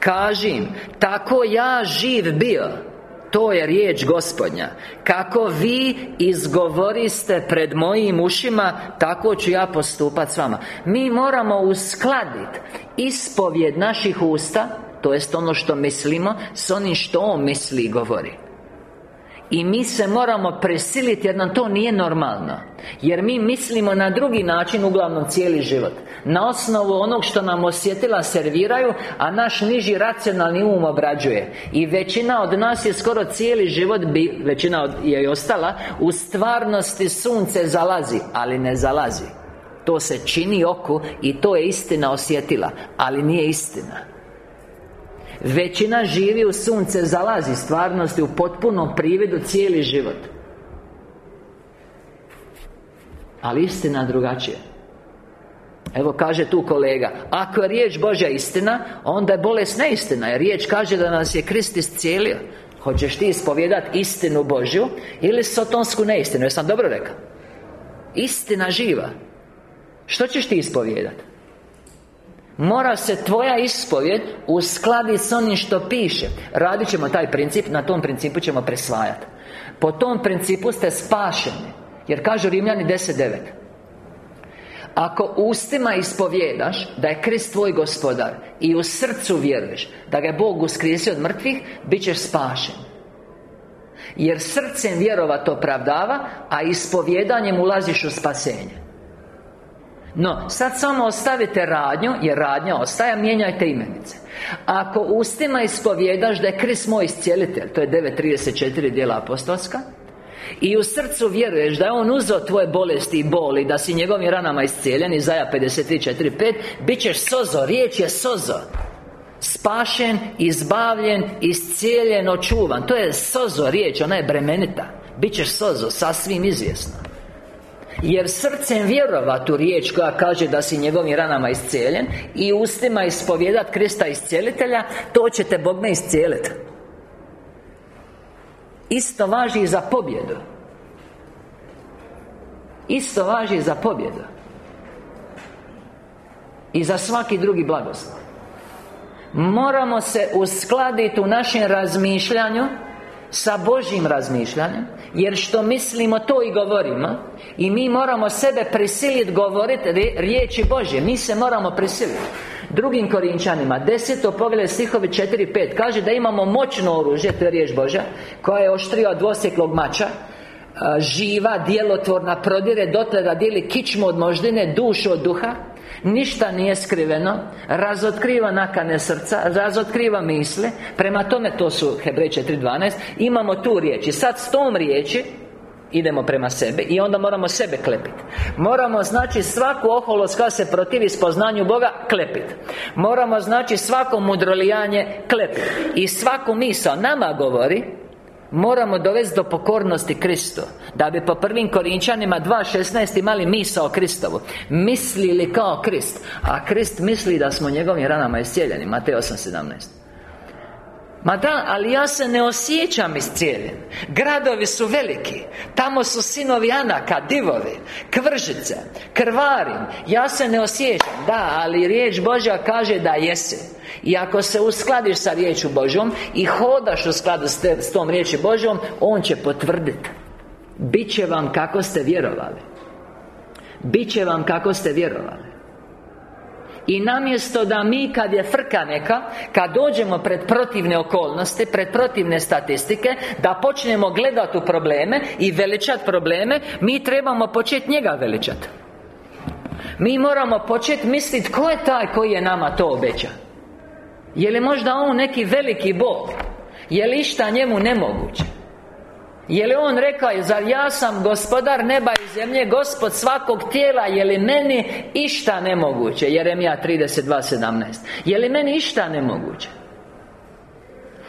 Kažim Tako ja živ bio. To je riječ gospodnja. Kako vi izgovoriste pred mojim ušima Tako ću ja postupati s vama. Mi moramo uskladiti Ispovjed naših usta To jest ono što mislimo S onim što on misli i govori i mi se moramo presiliti jer nam to nije normalno. Jer mi mislimo na drugi način uglavnom cijeli život. Na osnovu onog što nam osjetila serviraju A naš niži racionalni um obrađuje. I većina od nas je skoro cijeli život bi Većina je i ostala U stvarnosti sunce zalazi Ali ne zalazi. To se čini oku I to je istina osjetila Ali nije istina Većina živi u sunce zalazi stvarnosti u potpunom prividu cijeli život. Ali istina drugačije. Evo kaže tu kolega Ako je riječ Božja istina Onda je bolest neistina Jer riječ kaže da nas je Krist iscijelio. Hoćeš ti ispovjedati istinu Božju Ili sotonsku neistinu? Jesam dobro rekao? Istina živa. Što ćeš ti ispovijedati? Mora se tvoja ispovjed uskladiti s onim što piše. Radit ćemo taj princip, na tom principu ćemo presvajati Po tom principu ste spašeni. Jer kažu Rimljani 10.9 Ako ustima ispovjedaš Da je Krist tvoj gospodar I u srcu vjeruješ Da ga je Bog uskrisio od mrtvih bit ćeš spašen. Jer srcem vjerovat opravdava A ispovjedanjem ulaziš u spasenje no, sad samo ostavite radnju Jer radnja ostaje, mijenjajte imenice. Ako ustima ispovjedaš da je Krist moj iscijelitelj To je 9.34 dijela apostolska i u srcu vjeruješ da je On uzeo tvoje bolesti i boli Da si njegovim ranama iscijeljen Izaja 53.4.5 Bićeš sozo, riječ je sozo. Spašen, izbavljen, iscijeljen, očuvan. To je sozo riječ, ona je bremenita. Bićeš sozo, sasvim izvjesno jer srcem vjerovat u riječ koja kaže da si njegovim ranama iscijeljen I ustima ispovjedat Krista iscijelitelja To će te Bog ne iscijeliti Isto važi za pobjedu. Isto važi za pobjedu. I za svaki drugi blagoslov. Moramo se uskladiti u našem razmišljanju Sa Božjim razmišljanjem Jer što mislimo to i govorimo I mi moramo sebe prisiliti govoriti riječi Božje. Mi se moramo prisiliti Drugim Korinčanima Deseto pogled stihovi 4-5 Kaže da imamo moćno oružje To je riječ Božja Koja je oštrija od dvosjeklog mača Živa, djelotvorna Prodire dotle da dijeli kičmu od moždine Dušu od duha Ništa nije skriveno Razotkriva nakane srca Razotkriva misle Prema tome to su Hebrej 4.12 Imamo tu riječ I sad s tom riječi Idemo prema sebe I onda moramo sebe klepiti Moramo znači svaku oholost koja se protivi spoznanju Boga Klepiti Moramo znači svako mudrolijanje Klepiti I svaku misao nama govori Moramo dovesti do pokornosti Kristu Da bi po prvim Korinčanima 2.16 imali misao Kristovu. Mislili kao Krist A Krist misli da smo njegovim ranama iscijeljeni Matej 8.17 Ma da, ali ja se ne osjećam iscijeljen. Gradovi su veliki Tamo su sinovi Anaka, divovi Kvržice, krvarim Ja se ne osjećam Da, ali riječ Božja kaže da jesi. I ako se uskladiš sa riječu Božjom I hodaš u skladu s, te, s tom riječi Božjom On će potvrditi Biće vam kako ste vjerovali. Biće vam kako ste vjerovali i namjesto da mi kad je frka neka Kad dođemo pred protivne okolnosti Pred protivne statistike Da počnemo gledati u probleme I veličati probleme Mi trebamo početi njega veličati Mi moramo početi misliti Ko je taj koji je nama to obećao Je li možda on neki veliki Bog? Je li išta njemu nemoguće je li on rekao, zar ja sam gospodar neba i zemlje Gospod svakog tijela Je li meni išta nemoguće Jeremija 32.17 Je li meni išta nemoguće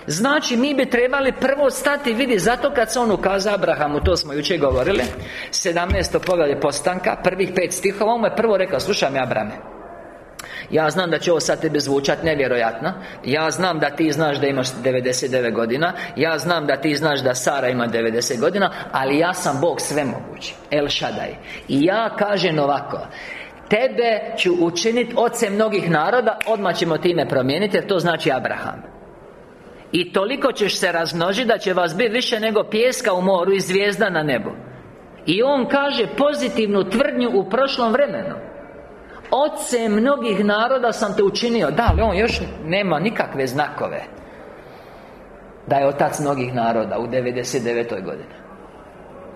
Znači, mi bi trebali prvo stati vidi Zato kad se on ukazao Abrahamu To smo jučer govorili 17. poglavlje postanka Prvih pet stihova On mu je prvo rekao Slušaj me Abrame ja znam da će ovo sad tebi zvučati nevjerojatno. Ja znam da ti znaš da imaš 99 godina. Ja znam da ti znaš da Sara ima 90 godina Ali ja sam Bog svemogući. El Shaddai. I ja kažem ovako Tebe ću učiniti ocem mnogih naroda Odmah ćemo time promijeniti Jer to znači Abraham. I toliko ćeš se razmnožiti Da će vas biti više nego pjeska u moru I zvijezda na nebu. I on kaže pozitivnu tvrdnju u prošlom vremenu Oce mnogih naroda sam te učinio. Da, ali on još nema nikakve znakove Da je otac mnogih naroda u 99. godini.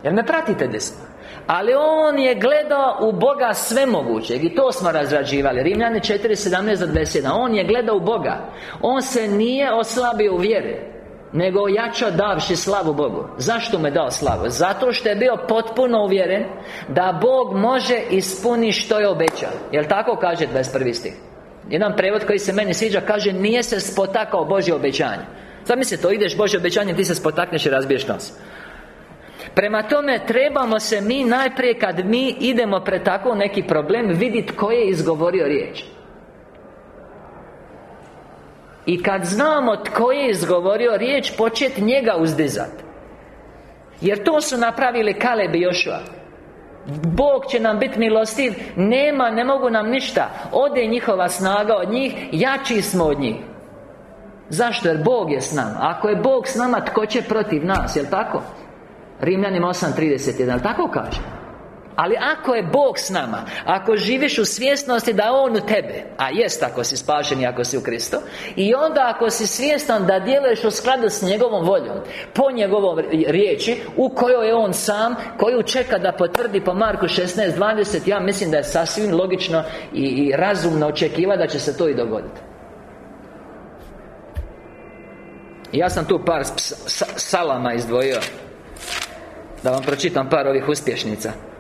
Jel me pratite desno? Ali on je gledao u Boga svemogućeg I to smo razrađivali. Rimljani 4.17 On je gledao u Boga. On se nije oslabio u vjeri nego ojačao davši slavu Bogu Zašto me dao slavu? Zato što je bio potpuno uvjeren Da Bog može ispuniti što je obećao Jel tako kaže 21. stih? Jedan prevod koji se meni sviđa kaže Nije se spotakao Božje obećanje Zamisli to, ideš Božje obećanje Ti se spotakneš i razbiješ nos Prema tome, trebamo se mi najprije kad mi idemo pred tako neki problem Vidjeti ko je izgovorio riječ i kad znamo tko je izgovorio riječ Počet njega uzdizat Jer to su napravili Kaleb i Jošua Bog će nam biti milostiv Nema, ne mogu nam ništa Ode njihova snaga od njih Jači smo od njih Zašto? Jer Bog je s nama Ako je Bog s nama, tko će protiv nas, jel tako? Rimljanima 8.31, jel tako kaže? Ali ako je Bog s nama Ako živiš u svjesnosti da On u tebe A jest ako si spašen i ako si u Kristu I onda ako si svjestan da djeluješ u skladu s njegovom voljom Po njegovom riječi U kojoj je On sam Koju čeka da potvrdi po Marku 16.20 Ja mislim da je sasvim logično I, i razumno očekiva da će se to i dogoditi Ja sam tu par salama izdvojio Da vam pročitam par ovih uspješnica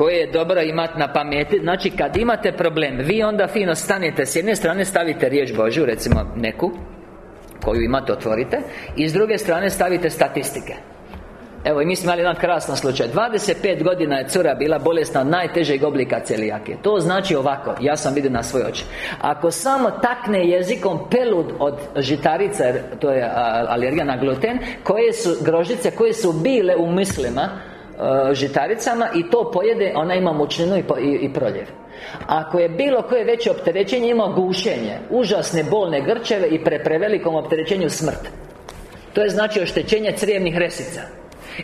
koje je dobro imati na pameti. Znači, kad imate problem Vi onda fino stanete S jedne strane stavite riječ Božju Recimo neku Koju imate, otvorite I s druge strane stavite statistike. Evo i mi smo imali jedan krasan slučaj. 25 godina je cura bila bolesna najtežeg oblika celijake To znači ovako Ja sam vidio na svoj oči. Ako samo takne jezikom pelud od žitarica to je alergija na gluten Koje su grožice koje su bile u mislima Žitaricama I to pojede Ona ima mučninu i, i, proljev. Ako je bilo koje veće opterećenje ima gušenje Užasne bolne grčeve i pre prevelikom opterećenju smrt. To je znači oštećenje crijevnih resica.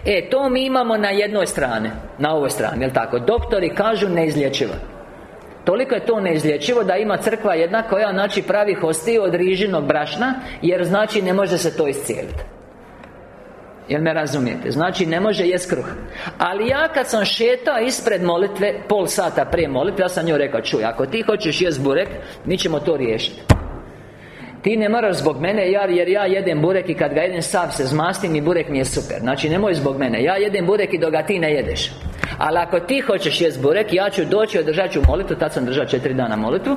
E, to mi imamo na jednoj strani Na ovoj strani, jel tako? Doktori kažu neizlječivo. Toliko je to neizlječivo da ima crkva jedna koja znači pravi hostiju od rižinog brašna Jer znači ne može se to iscijeliti Jel me razumijete? Znači ne može jest kruh. Ali ja kad sam šetao ispred molitve Pol sata prije molitve Ja sam nju rekao Čuj, ako ti hoćeš jest burek Mi ćemo to riješiti. Ti ne moraš zbog mene, jer ja jedem burek i kad ga jedem sav se zmastim i burek mi je super. Znači nemoj zbog mene Ja jedem burek i dok ga ti ne jedeš. Ali ako ti hoćeš jest burek Ja ću doći, održat ću molitu Tad sam držao četiri dana molitu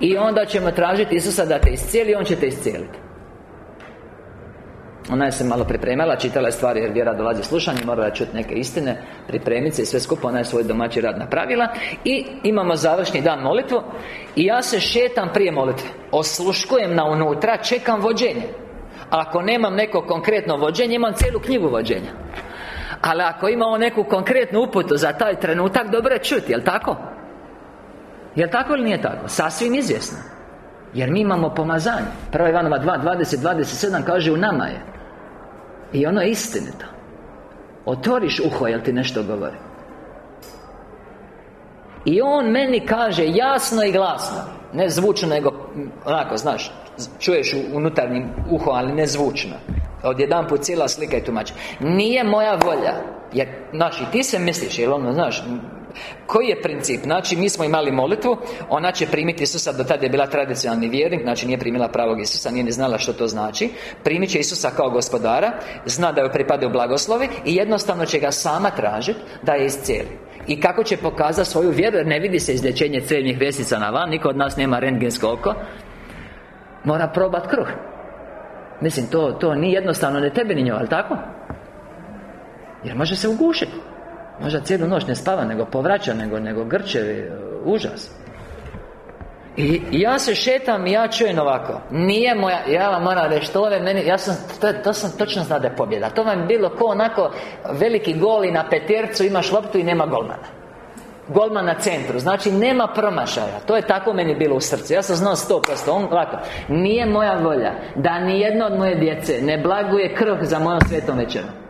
I onda ćemo tražiti Isusa da te iscijeli On će te iscijeliti ona je se malo pripremala, čitala je stvari jer vjera dolazi slušanje Morala je čuti neke istine Pripremiti se i sve skupo Ona je svoj domaći rad napravila. I imamo završni dan molitvu I ja se šetam prije molitve. Osluškujem na unutra, čekam vođenje. Ako nemam neko konkretno vođenje Imam cijelu knjigu vođenja. Ali ako imamo neku konkretnu uputu za taj trenutak Dobro je čuti, jel tako? Jel tako ili nije tako? Sasvim izvjesno. Jer mi imamo pomazanje. Prva Ivanova 2, 20, 27 kaže u nama je i ono je istinito. Otvoriš uho, jel ti nešto govori? I on meni kaže jasno i glasno. Ne zvučno, nego onako, znaš Čuješ u unutarnjim uho, ali ne zvučno. Odjedan put cijela slika i tumač. Nije moja volja Jer, znaš, i ti se misliš, jel ono, znaš koji je princip? Znači, mi smo imali molitvu Ona će primiti Isusa Do tada je bila tradicionalni vjernik Znači, nije primila pravog Isusa Nije ni znala što to znači Primit će Isusa kao gospodara Zna da joj pripadaju blagoslovi I jednostavno će ga sama tražiti Da je iscijeli i kako će pokazati svoju vjeru Jer ne vidi se izlječenje crevnih vjesica na van Niko od nas nema rentgensko oko Mora probat kruh Mislim, to, to nije jednostavno ne tebi ni njoj, ali tako? Jer može se ugušiti Možda cijelu noć ne spava, nego povraća, nego, nego grčevi, e, užas. I ja se šetam i ja čujem ovako Nije moja, ja vam moram reći To je meni, ja sam, to, to sam točno znao da je pobjeda. To vam je bilo ko onako Veliki gol i na petercu imaš loptu i nema golmana. Golman na centru. Znači nema promašaja. To je tako meni bilo u srcu. Ja sam znao sto posto. On ovako Nije moja volja Da ni jedna od moje djece Ne blaguje krv za mojom svetom večerom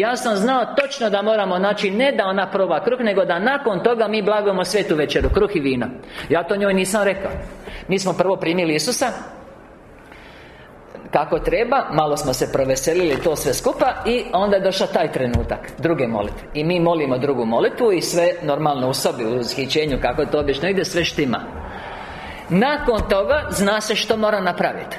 ja sam znao točno da moramo Znači ne da ona proba kruh Nego da nakon toga mi blagujemo svetu večeru Kruh i vino. Ja to njoj nisam rekao. Mi smo prvo primili Isusa kako treba, malo smo se proveselili to sve skupa I onda je došao taj trenutak Druge molitve. I mi molimo drugu molitvu I sve normalno u sobi, u zhićenju Kako to obično ide, sve štima. Nakon toga zna se što mora napraviti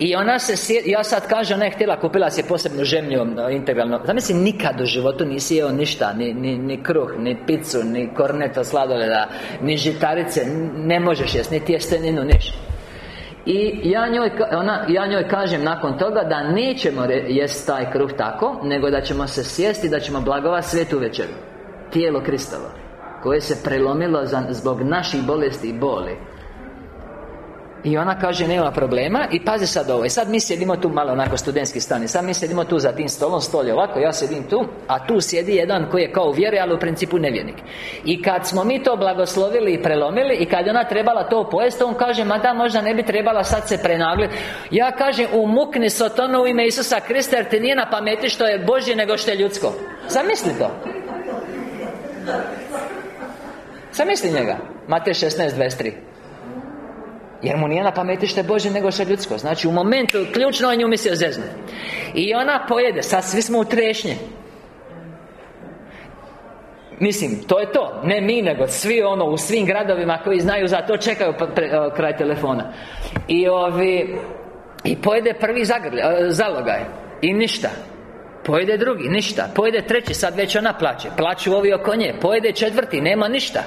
i ona se ja sad kažem, ona je htjela, kupila si posebnu žemlju integralno. Zamisli, nikad u životu nisi jeo ništa Ni, ni, ni kruh, ni picu, ni korneto sladoleda Ni žitarice, ne možeš jest, ni tjesteninu, ništa i ja njoj, ona, ja njoj kažem nakon toga da nećemo jest taj kruh tako Nego da ćemo se sjesti, da ćemo blagova svetu večeru. Tijelo Kristovo Koje se prelomilo za, zbog naših bolesti i boli i ona kaže nema problema. I pazi sad ovo. I sad mi sjedimo tu malo onako studentski stani. Sad mi sjedimo tu za tim stolom Stol je ovako Ja sjedim tu A tu sjedi jedan koji je kao u vjeri Ali u principu nevjernik. I kad smo mi to blagoslovili i prelomili I kad ona trebala to pojesti On kaže Ma da možda ne bi trebala sad se prenagliti Ja kažem Umukni sotonu u ime Isusa Krista Jer ti nije na pameti što je Božje nego što je ljudsko. Zamisli to? Zamisli njega? Matej 16.23 jer mu nije na pameti što je Bože nego što je ljudsko. Znači u momentu ključno on nju mislio zezne. I ona pojede, sad svi smo u trešnje Mislim, to je to. Ne mi, nego svi ono U svim gradovima koji znaju za to Čekaju kraj telefona. I ovi I pojede prvi zagrlj, zalogaj. I ništa. Pojede drugi, ništa. Pojede treći, sad već ona plaće Plaću ovi oko nje. Pojede četvrti, nema ništa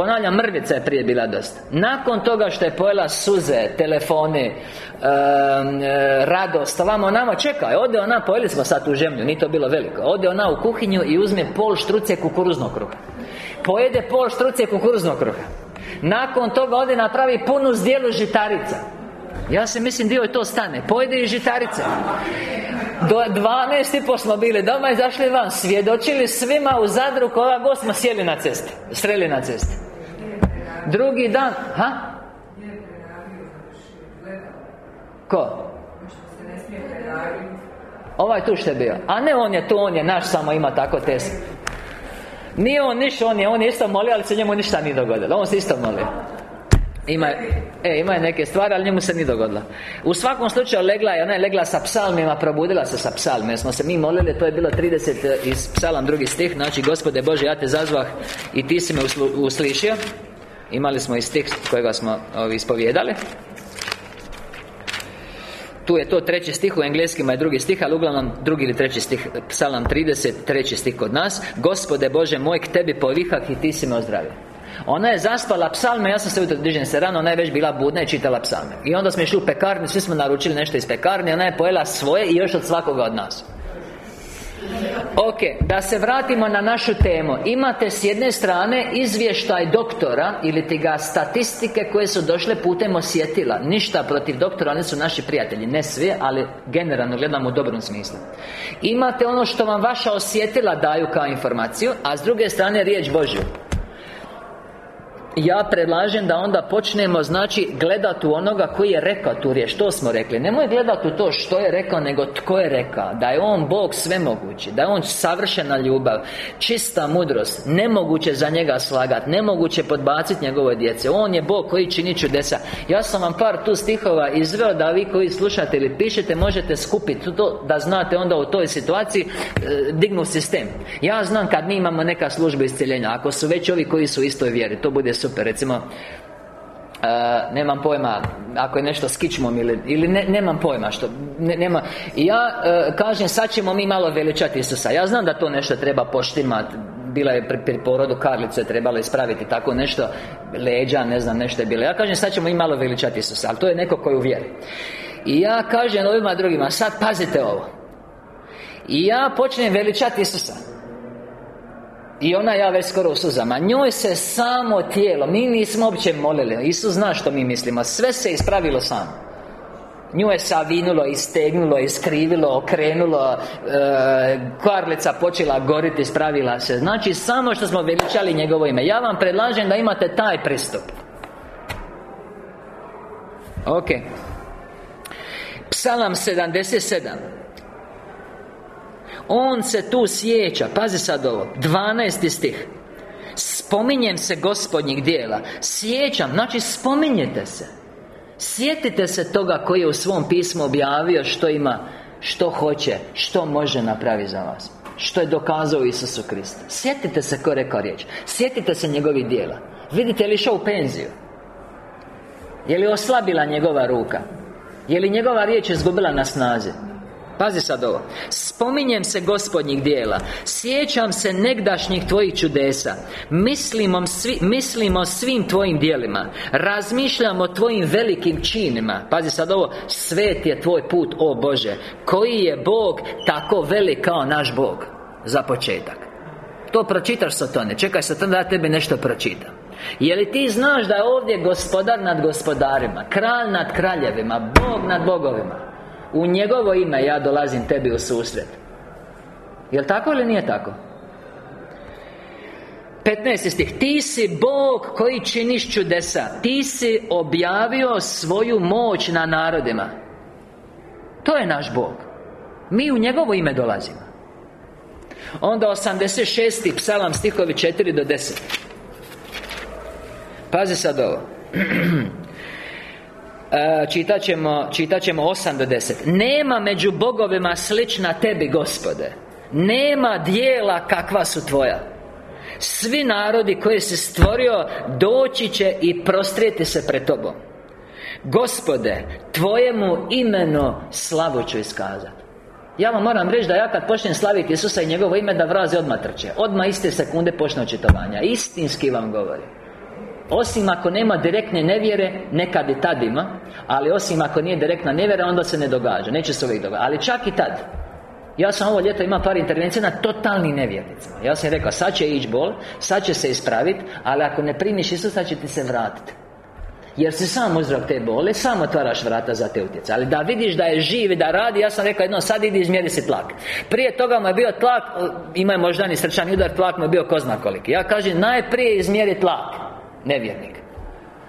Ponavljam, mrvica je prije bila dosta. Nakon toga što je pojela suze, telefone e, Radost, vamo nama čekaj Ode ona, pojeli smo sad tu žemlju, nije to bilo veliko. Ode ona u kuhinju i uzme pol štruce kukuruznog kruha. Pojede pol štruce kukuruznog kruha. Nakon toga ode napravi punu zdjelu žitarica. Ja se mislim dio je to stane. Pojede i žitarice. Do 12 i smo bili doma i zašli van. Svjedočili svima u Zadru koga god smo sjeli na cesti Sreli na cesti Drugi dan Ha? Ko? Ovaj tu što je bio. A ne on je tu, on je naš samo ima tako test. Nije on niš, on je, on je isto molio, ali se njemu ništa nije dogodilo. On se isto molio. Ima, e, ima je neke stvari, ali njemu se nije dogodilo. U svakom slučaju legla je, ona je legla sa psalmima Probudila se sa psalmima smo se mi molili, to je bilo 30 e, iz psalam drugi stih. Znači, Gospode Bože, ja te zazvah I ti si me uslišio Imali smo i stih kojega smo ovi, ispovjedali tu je to treći stih, u engleskima je drugi stih Ali uglavnom drugi ili treći stih Psalam 30, treći stih kod nas. Gospode Bože moj, k tebi povihak i ti si me ozdravio. Ona je zaspala psalme, ja sam se ujutro dižem se rano Ona je već bila budna i čitala psalme. I onda smo išli u pekarni, svi smo naručili nešto iz pekarne Ona je pojela svoje i još od svakoga od nas Ok, da se vratimo na našu temu. Imate s jedne strane izvještaj doktora Ili ti ga statistike koje su došle putem osjetila. Ništa protiv doktora, oni su naši prijatelji. Ne svi, ali generalno gledamo u dobrom smislu. Imate ono što vam vaša osjetila daju kao informaciju A s druge strane riječ Božju ja predlažem da onda počnemo znači gledati u onoga koji je rekao tu riječ. Što smo rekli. Nemoj gledati u to što je rekao Nego tko je rekao. Da je On Bog svemogući Da je On savršena ljubav Čista mudrost Nemoguće za njega slagati Nemoguće podbaciti njegove djece. On je Bog koji čini čudesa. Ja sam vam par tu stihova izveo Da vi koji slušate ili pišete Možete skupiti to Da znate onda u toj situaciji e, Dignu sistem. Ja znam kad mi imamo neka služba iscjeljenja Ako su već ovi koji su u istoj vjeri To bude super Recimo Uh, nemam pojma ako je nešto s kičmom ili, ili ne, nemam pojma što ne, nema i ja uh, kažem sad ćemo mi malo veličati Isusa. Ja znam da to nešto treba poštimati bila je pri, pri porodu Karlicu je trebalo ispraviti tako nešto leđa ne znam nešto je bilo. Ja kažem sad ćemo mi malo veličati Isusa ali to je neko koji u vjeri. I ja kažem ovima drugima sad pazite ovo. I ja počnem veličati Isusa i ona ja već skoro u suzama Njoj se samo tijelo Mi nismo uopće molili. Isus zna što mi mislimo Sve se ispravilo samo. Nju je savinulo, istegnulo, iskrivilo, okrenulo e, Kvarlica počela goriti, ispravila se. Znači, samo što smo veličali njegovo ime. Ja vam predlažem da imate taj pristup. Ok. Psalam 77 on se tu sjeća. Pazi sad ovo. 12. stih. Spominjem se gospodnjih dijela. Sjećam, znači spominjete se. Sjetite se toga koji je u svom pismu objavio Što ima, što hoće Što može napraviti za vas. Što je dokazao Isusu Kristu. Sjetite se ko rekao riječ. Sjetite se njegovih dijela. Vidite li išao u penziju? Je li oslabila njegova ruka? Je li njegova riječ izgubila na snazi Pazi sad ovo. Spominjem se gospodnjih dijela. Sjećam se negdašnjih Tvojih čudesa. Mislimo, svi, mislimo svim Tvojim dijelima. Razmišljamo o Tvojim velikim činima. Pazi sad ovo. Svet je Tvoj put, o Bože. Koji je Bog tako velik kao naš Bog. Za početak. To pročitaš Satone? Čekaj Satone da tebi nešto pročitam. Je li ti znaš da je ovdje gospodar nad gospodarima Kralj nad kraljevima Bog nad bogovima u njegovo ime ja dolazim tebi u susret Jel' tako ili nije tako? 15. stih Ti si Bog koji činiš čudesa Ti si objavio svoju moć na narodima To je naš Bog Mi u njegovo ime dolazimo Onda 86. psalam stihovi 4 do 10 Pazi sad ovo čitat ćemo, čitat ćemo 8 do 10 Nema među bogovima slična tebi, gospode. Nema dijela kakva su tvoja. Svi narodi koje si stvorio Doći će i prostrijeti se pred tobom. Gospode, Tvojemu imenu slavu ću iskazati Ja vam moram reći da ja kad počnem slaviti Isusa i njegovo ime Da vraze odmah trče. Odmah iste sekunde počne očitovanja. Istinski vam govori osim ako nema direktne nevjere Nekad i tad ima Ali osim ako nije direktna nevjera Onda se ne događa Neće se uvijek događati Ali čak i tad. Ja sam ovo ljeto imao par intervencija na totalnim nevjernicima. Ja sam rekao, sad će ići bol Sad će se ispraviti Ali ako ne primiš Isusa, će ti se vratiti jer si sam uzrok te bole, sam otvaraš vrata za te utjecaje. Ali da vidiš da je živ i da radi Ja sam rekao jedno, sad idi izmjeri si tlak. Prije toga mu je bio tlak Ima je moždani srčani udar, tlak mu je bio ko koliki. Ja kažem, najprije izmjeri tlak Nevjernik.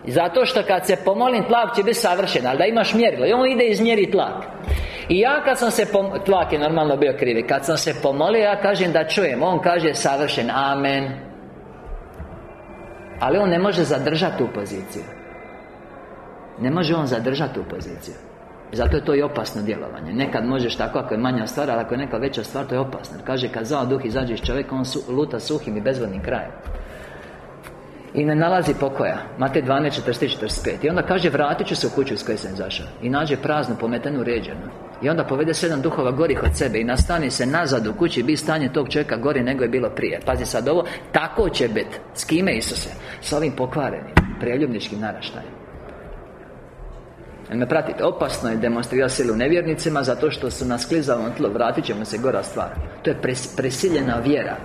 Zato što kad se pomolim tlak će biti savršen Ali da imaš mjerilo. I on ide izmjeri tlak. I ja kad sam se pom... Tlak je normalno bio krivi. Kad sam se pomolio ja kažem da čujem. On kaže savršen Amen. Ali on ne može zadržati tu poziciju. Ne može on zadržati tu poziciju. Zato je to i opasno djelovanje. Nekad možeš tako ako je manja stvar Ali ako je neka veća stvar to je opasno. Kaže kad zao duh izađe iz čovjeka On su, luta suhim i bezvodnim krajem i ne nalazi pokoja. Mate 12, 43, 45 I onda kaže vratit ću se u kuću iz koje sam izašao. I nađe praznu, pometenu, ređenu I onda povede sedam duhova gorih od sebe I nastani se nazad u kući Bi stanje tog čovjeka gori nego je bilo prije. Pazi sad ovo Tako će biti S kime Isuse? S ovim pokvarenim Preljubničkim naraštajem. Me pratite? Opasno je demonstrirati silu nevjernicima Zato što su nas klizali tlo. Vratit ćemo se gora stvar. To je presiljena vjera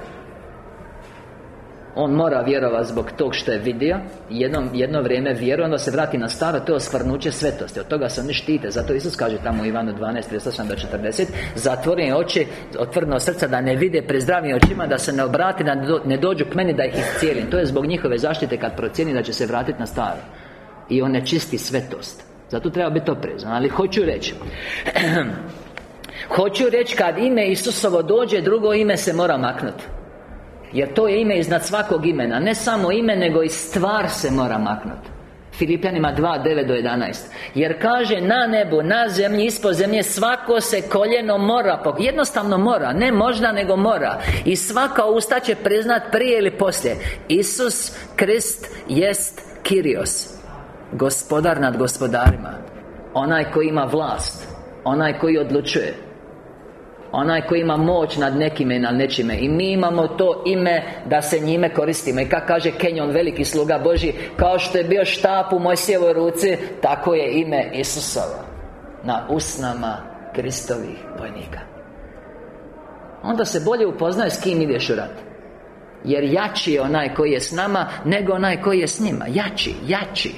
on mora vjerovati zbog tog što je vidio. Jedno, jedno vrijeme vjeruje Onda se vrati na staro To je osvrnuće svetosti. Od toga se oni štite. Zato Isus kaže tamo u Ivanu 12, 38 do 40 Zatvoreni oči Otvrno srca Da ne vide prezdravim očima Da se ne obrati Da ne dođu k meni Da ih iscijelim. To je zbog njihove zaštite Kad procijeni da će se vratiti na staro. I on ne čisti svetost. Zato treba biti oprezan. Ali hoću reći Hoću reći kad ime Isusovo dođe Drugo ime se mora maknuti jer to je ime iznad svakog imena. Ne samo ime, nego i stvar se mora maknuti Filipljanima 2, 9 do 11 Jer kaže na nebu, na zemlji, ispod zemlje Svako se koljeno mora Jednostavno mora, ne možda, nego mora. I svaka usta će priznat prije ili poslije. Isus Krist jest Kirios Gospodar nad gospodarima. Onaj koji ima vlast. Onaj koji odlučuje Onaj koji ima moć nad nekime i nad nečime. I mi imamo to ime da se njime koristimo. I kako kaže Kenjon, veliki sluga Boži Kao što je bio štap u Mojsijevoj ruci Tako je ime Isusova Na usnama Kristovih vojnika. Onda se bolje upoznaje s kim ideš u rat. Jer jači je onaj koji je s nama Nego onaj koji je s njima. Jači, jači.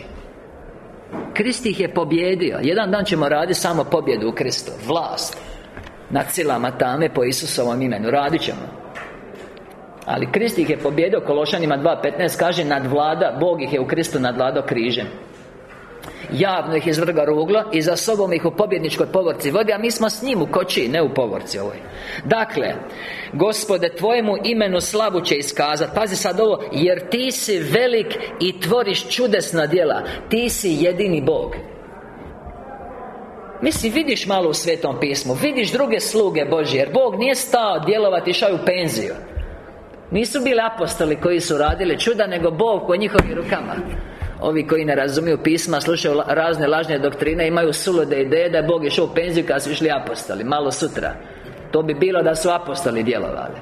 Krist ih je pobjedio. Jedan dan ćemo raditi samo pobjedu u Kristu. Vlast nad silama tame po Isusovom imenu Radit ćemo. Ali Krist ih je pobjedio Kološanima 2.15 kaže nadvlada Bog ih je u Kristu nadvladao križem. Javno ih izvrga ruglo I za sobom ih u pobjedničkoj povorci vodi A mi smo s njim u koči, ne u povorci ovoj. Dakle Gospode, Tvojemu imenu slavu će iskazati Pazi sad ovo Jer Ti si velik i tvoriš čudesna djela. Ti si jedini Bog Mislim, vidiš malo u Svetom pismu Vidiš druge sluge Božje Jer Bog nije stao djelovati išao u penziju. Nisu bili apostoli koji su radili čuda Nego Bog po njihovim rukama. Ovi koji ne razumiju pisma Slušaju razne lažne doktrine Imaju sulude ideje da je Bog išao u penziju Kad su išli apostoli Malo sutra. To bi bilo da su apostoli djelovali.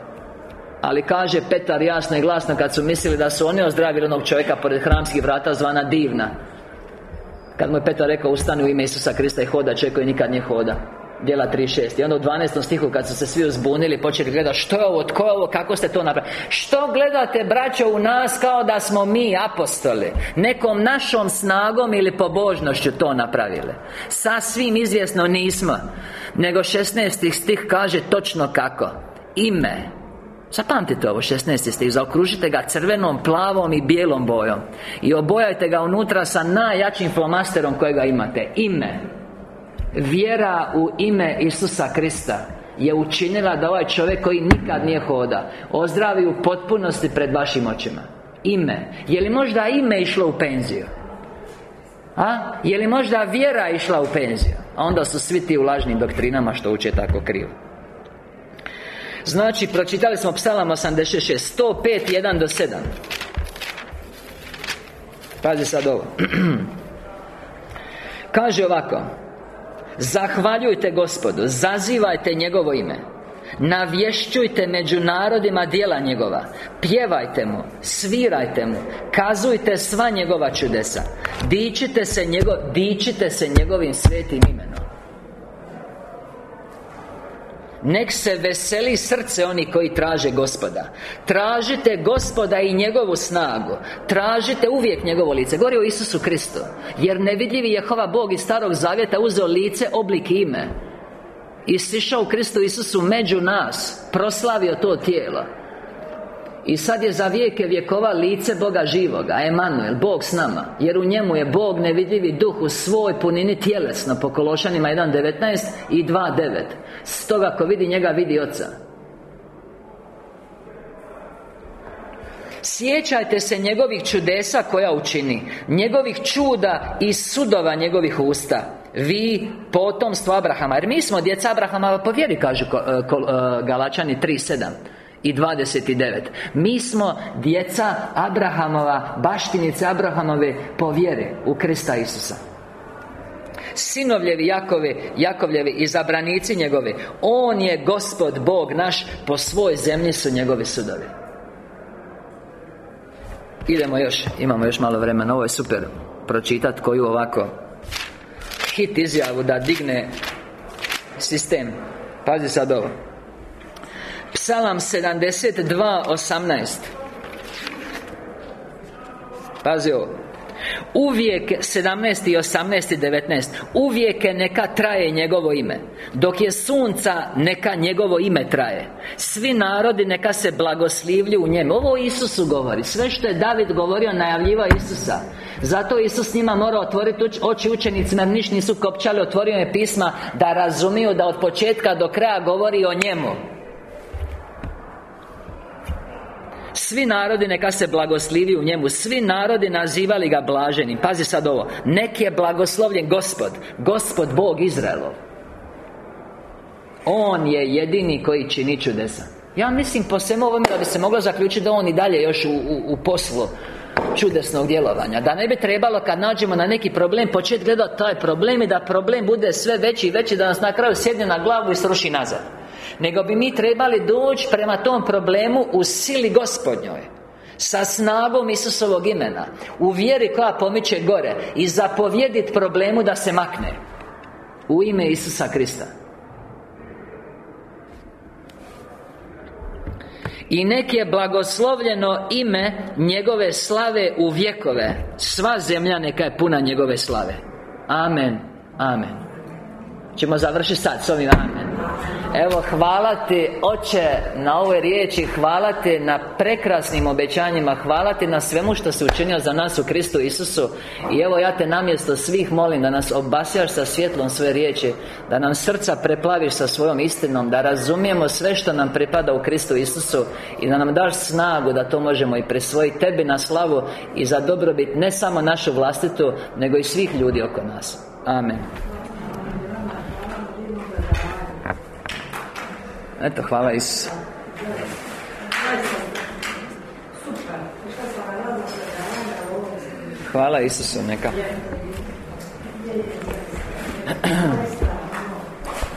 Ali kaže Petar jasno i glasno Kad su mislili da su oni ozdravili onog čovjeka Pored hramskih vrata zvana divna kad mu je Petar rekao ustani u ime Isusa Krista i hoda Čekaj nikad nije hoda. Djela 3.6 I onda u 12. stihu kad su se svi uzbunili Počeli gledati što je ovo, tko je ovo, kako ste to napravili? Što gledate braćo u nas kao da smo mi apostoli? Nekom našom snagom ili pobožnošću to napravili? Sasvim izvjesno nismo. Nego 16. stih kaže točno kako. Ime Zapamtite ovo 16. stih Zaokružite ga crvenom, plavom i bijelom bojom I obojajte ga unutra sa najjačim flomasterom kojega imate Ime Vjera u ime Isusa Krista Je učinila da ovaj čovjek koji nikad nije hoda Ozdravi u potpunosti pred vašim očima Ime Je li možda ime išlo u penziju? A? Je li možda vjera išla u penziju? A onda su svi ti u lažnim doktrinama što uče tako krivo Znači, pročitali smo Psalam 86 105, 1 do 7 Pazi sad ovo. Kaže ovako Zahvaljujte gospodu Zazivajte njegovo ime Navješćujte među narodima dijela njegova Pjevajte mu Svirajte mu Kazujte sva njegova čudesa Dičite se, njegov, dičite se njegovim svetim imenom Nek se veseli srce oni koji traže gospoda. Tražite gospoda i njegovu snagu. Tražite uvijek njegovo lice. Govori o Isusu Kristu. Jer nevidljivi Jehova Bog iz Starog Zavjeta Uzeo lice, oblik ime. I sišao u Kristu Isusu među nas. Proslavio to tijelo i sad je za vijeke vjekova lice Boga živoga Emanuel, Bog s nama. Jer u njemu je Bog nevidljivi duh u svoj punini tjelesno Po Kološanima 1.19 i 2.9 Stoga ako vidi njega, vidi Oca. Sjećajte se njegovih čudesa koja učini Njegovih čuda i sudova njegovih usta. Vi, potomstvo Abrahama. Jer mi smo djeca Abrahama po vjeri, kažu e, e, Galačani 3.7 i 29 Mi smo djeca Abrahamova Baštinice Abrahamove po vjeri U Krista Isusa. Sinovljevi Jakove, Jakovljevi Izabranici njegove. On je Gospod Bog naš Po svoj zemlji su njegovi sudovi. Idemo još, imamo još malo vremena Ovo je super pročitat koju ovako Hit izjavu da digne Sistem. Pazi sad ovo Psalam 72, 18 Pazi ovo. Uvijek 17. i 18. i 19 Uvijek neka traje njegovo ime. Dok je sunca neka njegovo ime traje. Svi narodi neka se blagoslivlju u njemu. Ovo Isusu govori. Sve što je David govorio najavljiva Isusa. Zato Isus njima mora otvoriti oči učenicima niš nisu kopčali Otvorio je pisma Da razumiju da od početka do kraja govori o njemu Svi narodi neka se blagoslivi u njemu Svi narodi nazivali ga blaženim. Pazi sad ovo Nek je blagoslovljen Gospod Gospod Bog Izraelov. On je jedini koji čini čudesa. Ja mislim po svemu ovome da bi se moglo zaključiti da on i dalje još u, u, u poslu čudesnog djelovanja. Da ne bi trebalo kad nađemo na neki problem Početi gledati taj problem i da problem bude sve veći i veći Da nas na kraju sjedne na glavu i sruši nazad nego bi mi trebali doći prema tom problemu u sili gospodnjoj sa snagom Isusovog imena U vjeri koja pomiče gore I zapovjediti problemu da se makne. U ime Isusa Krista. I nek je blagoslovljeno ime njegove slave u vjekove. Sva zemlja neka je puna njegove slave. Amen. Amen Ćemo završiti sad s ovim amen. Evo, hvala ti, Oče, na ovoj riječi Hvala ti na prekrasnim obećanjima Hvala ti na svemu što si učinio za nas u Kristu Isusu. I evo, ja te namjesto svih molim Da nas obasjaš sa svjetlom svoje riječi Da nam srca preplaviš sa svojom istinom Da razumijemo sve što nam pripada u Kristu Isusu I da nam daš snagu da to možemo i presvojiti Tebi na slavu I za dobrobit ne samo našu vlastitu Nego i svih ljudi oko nas. Amen Eto, hvala Isu Hvala Isusu, neka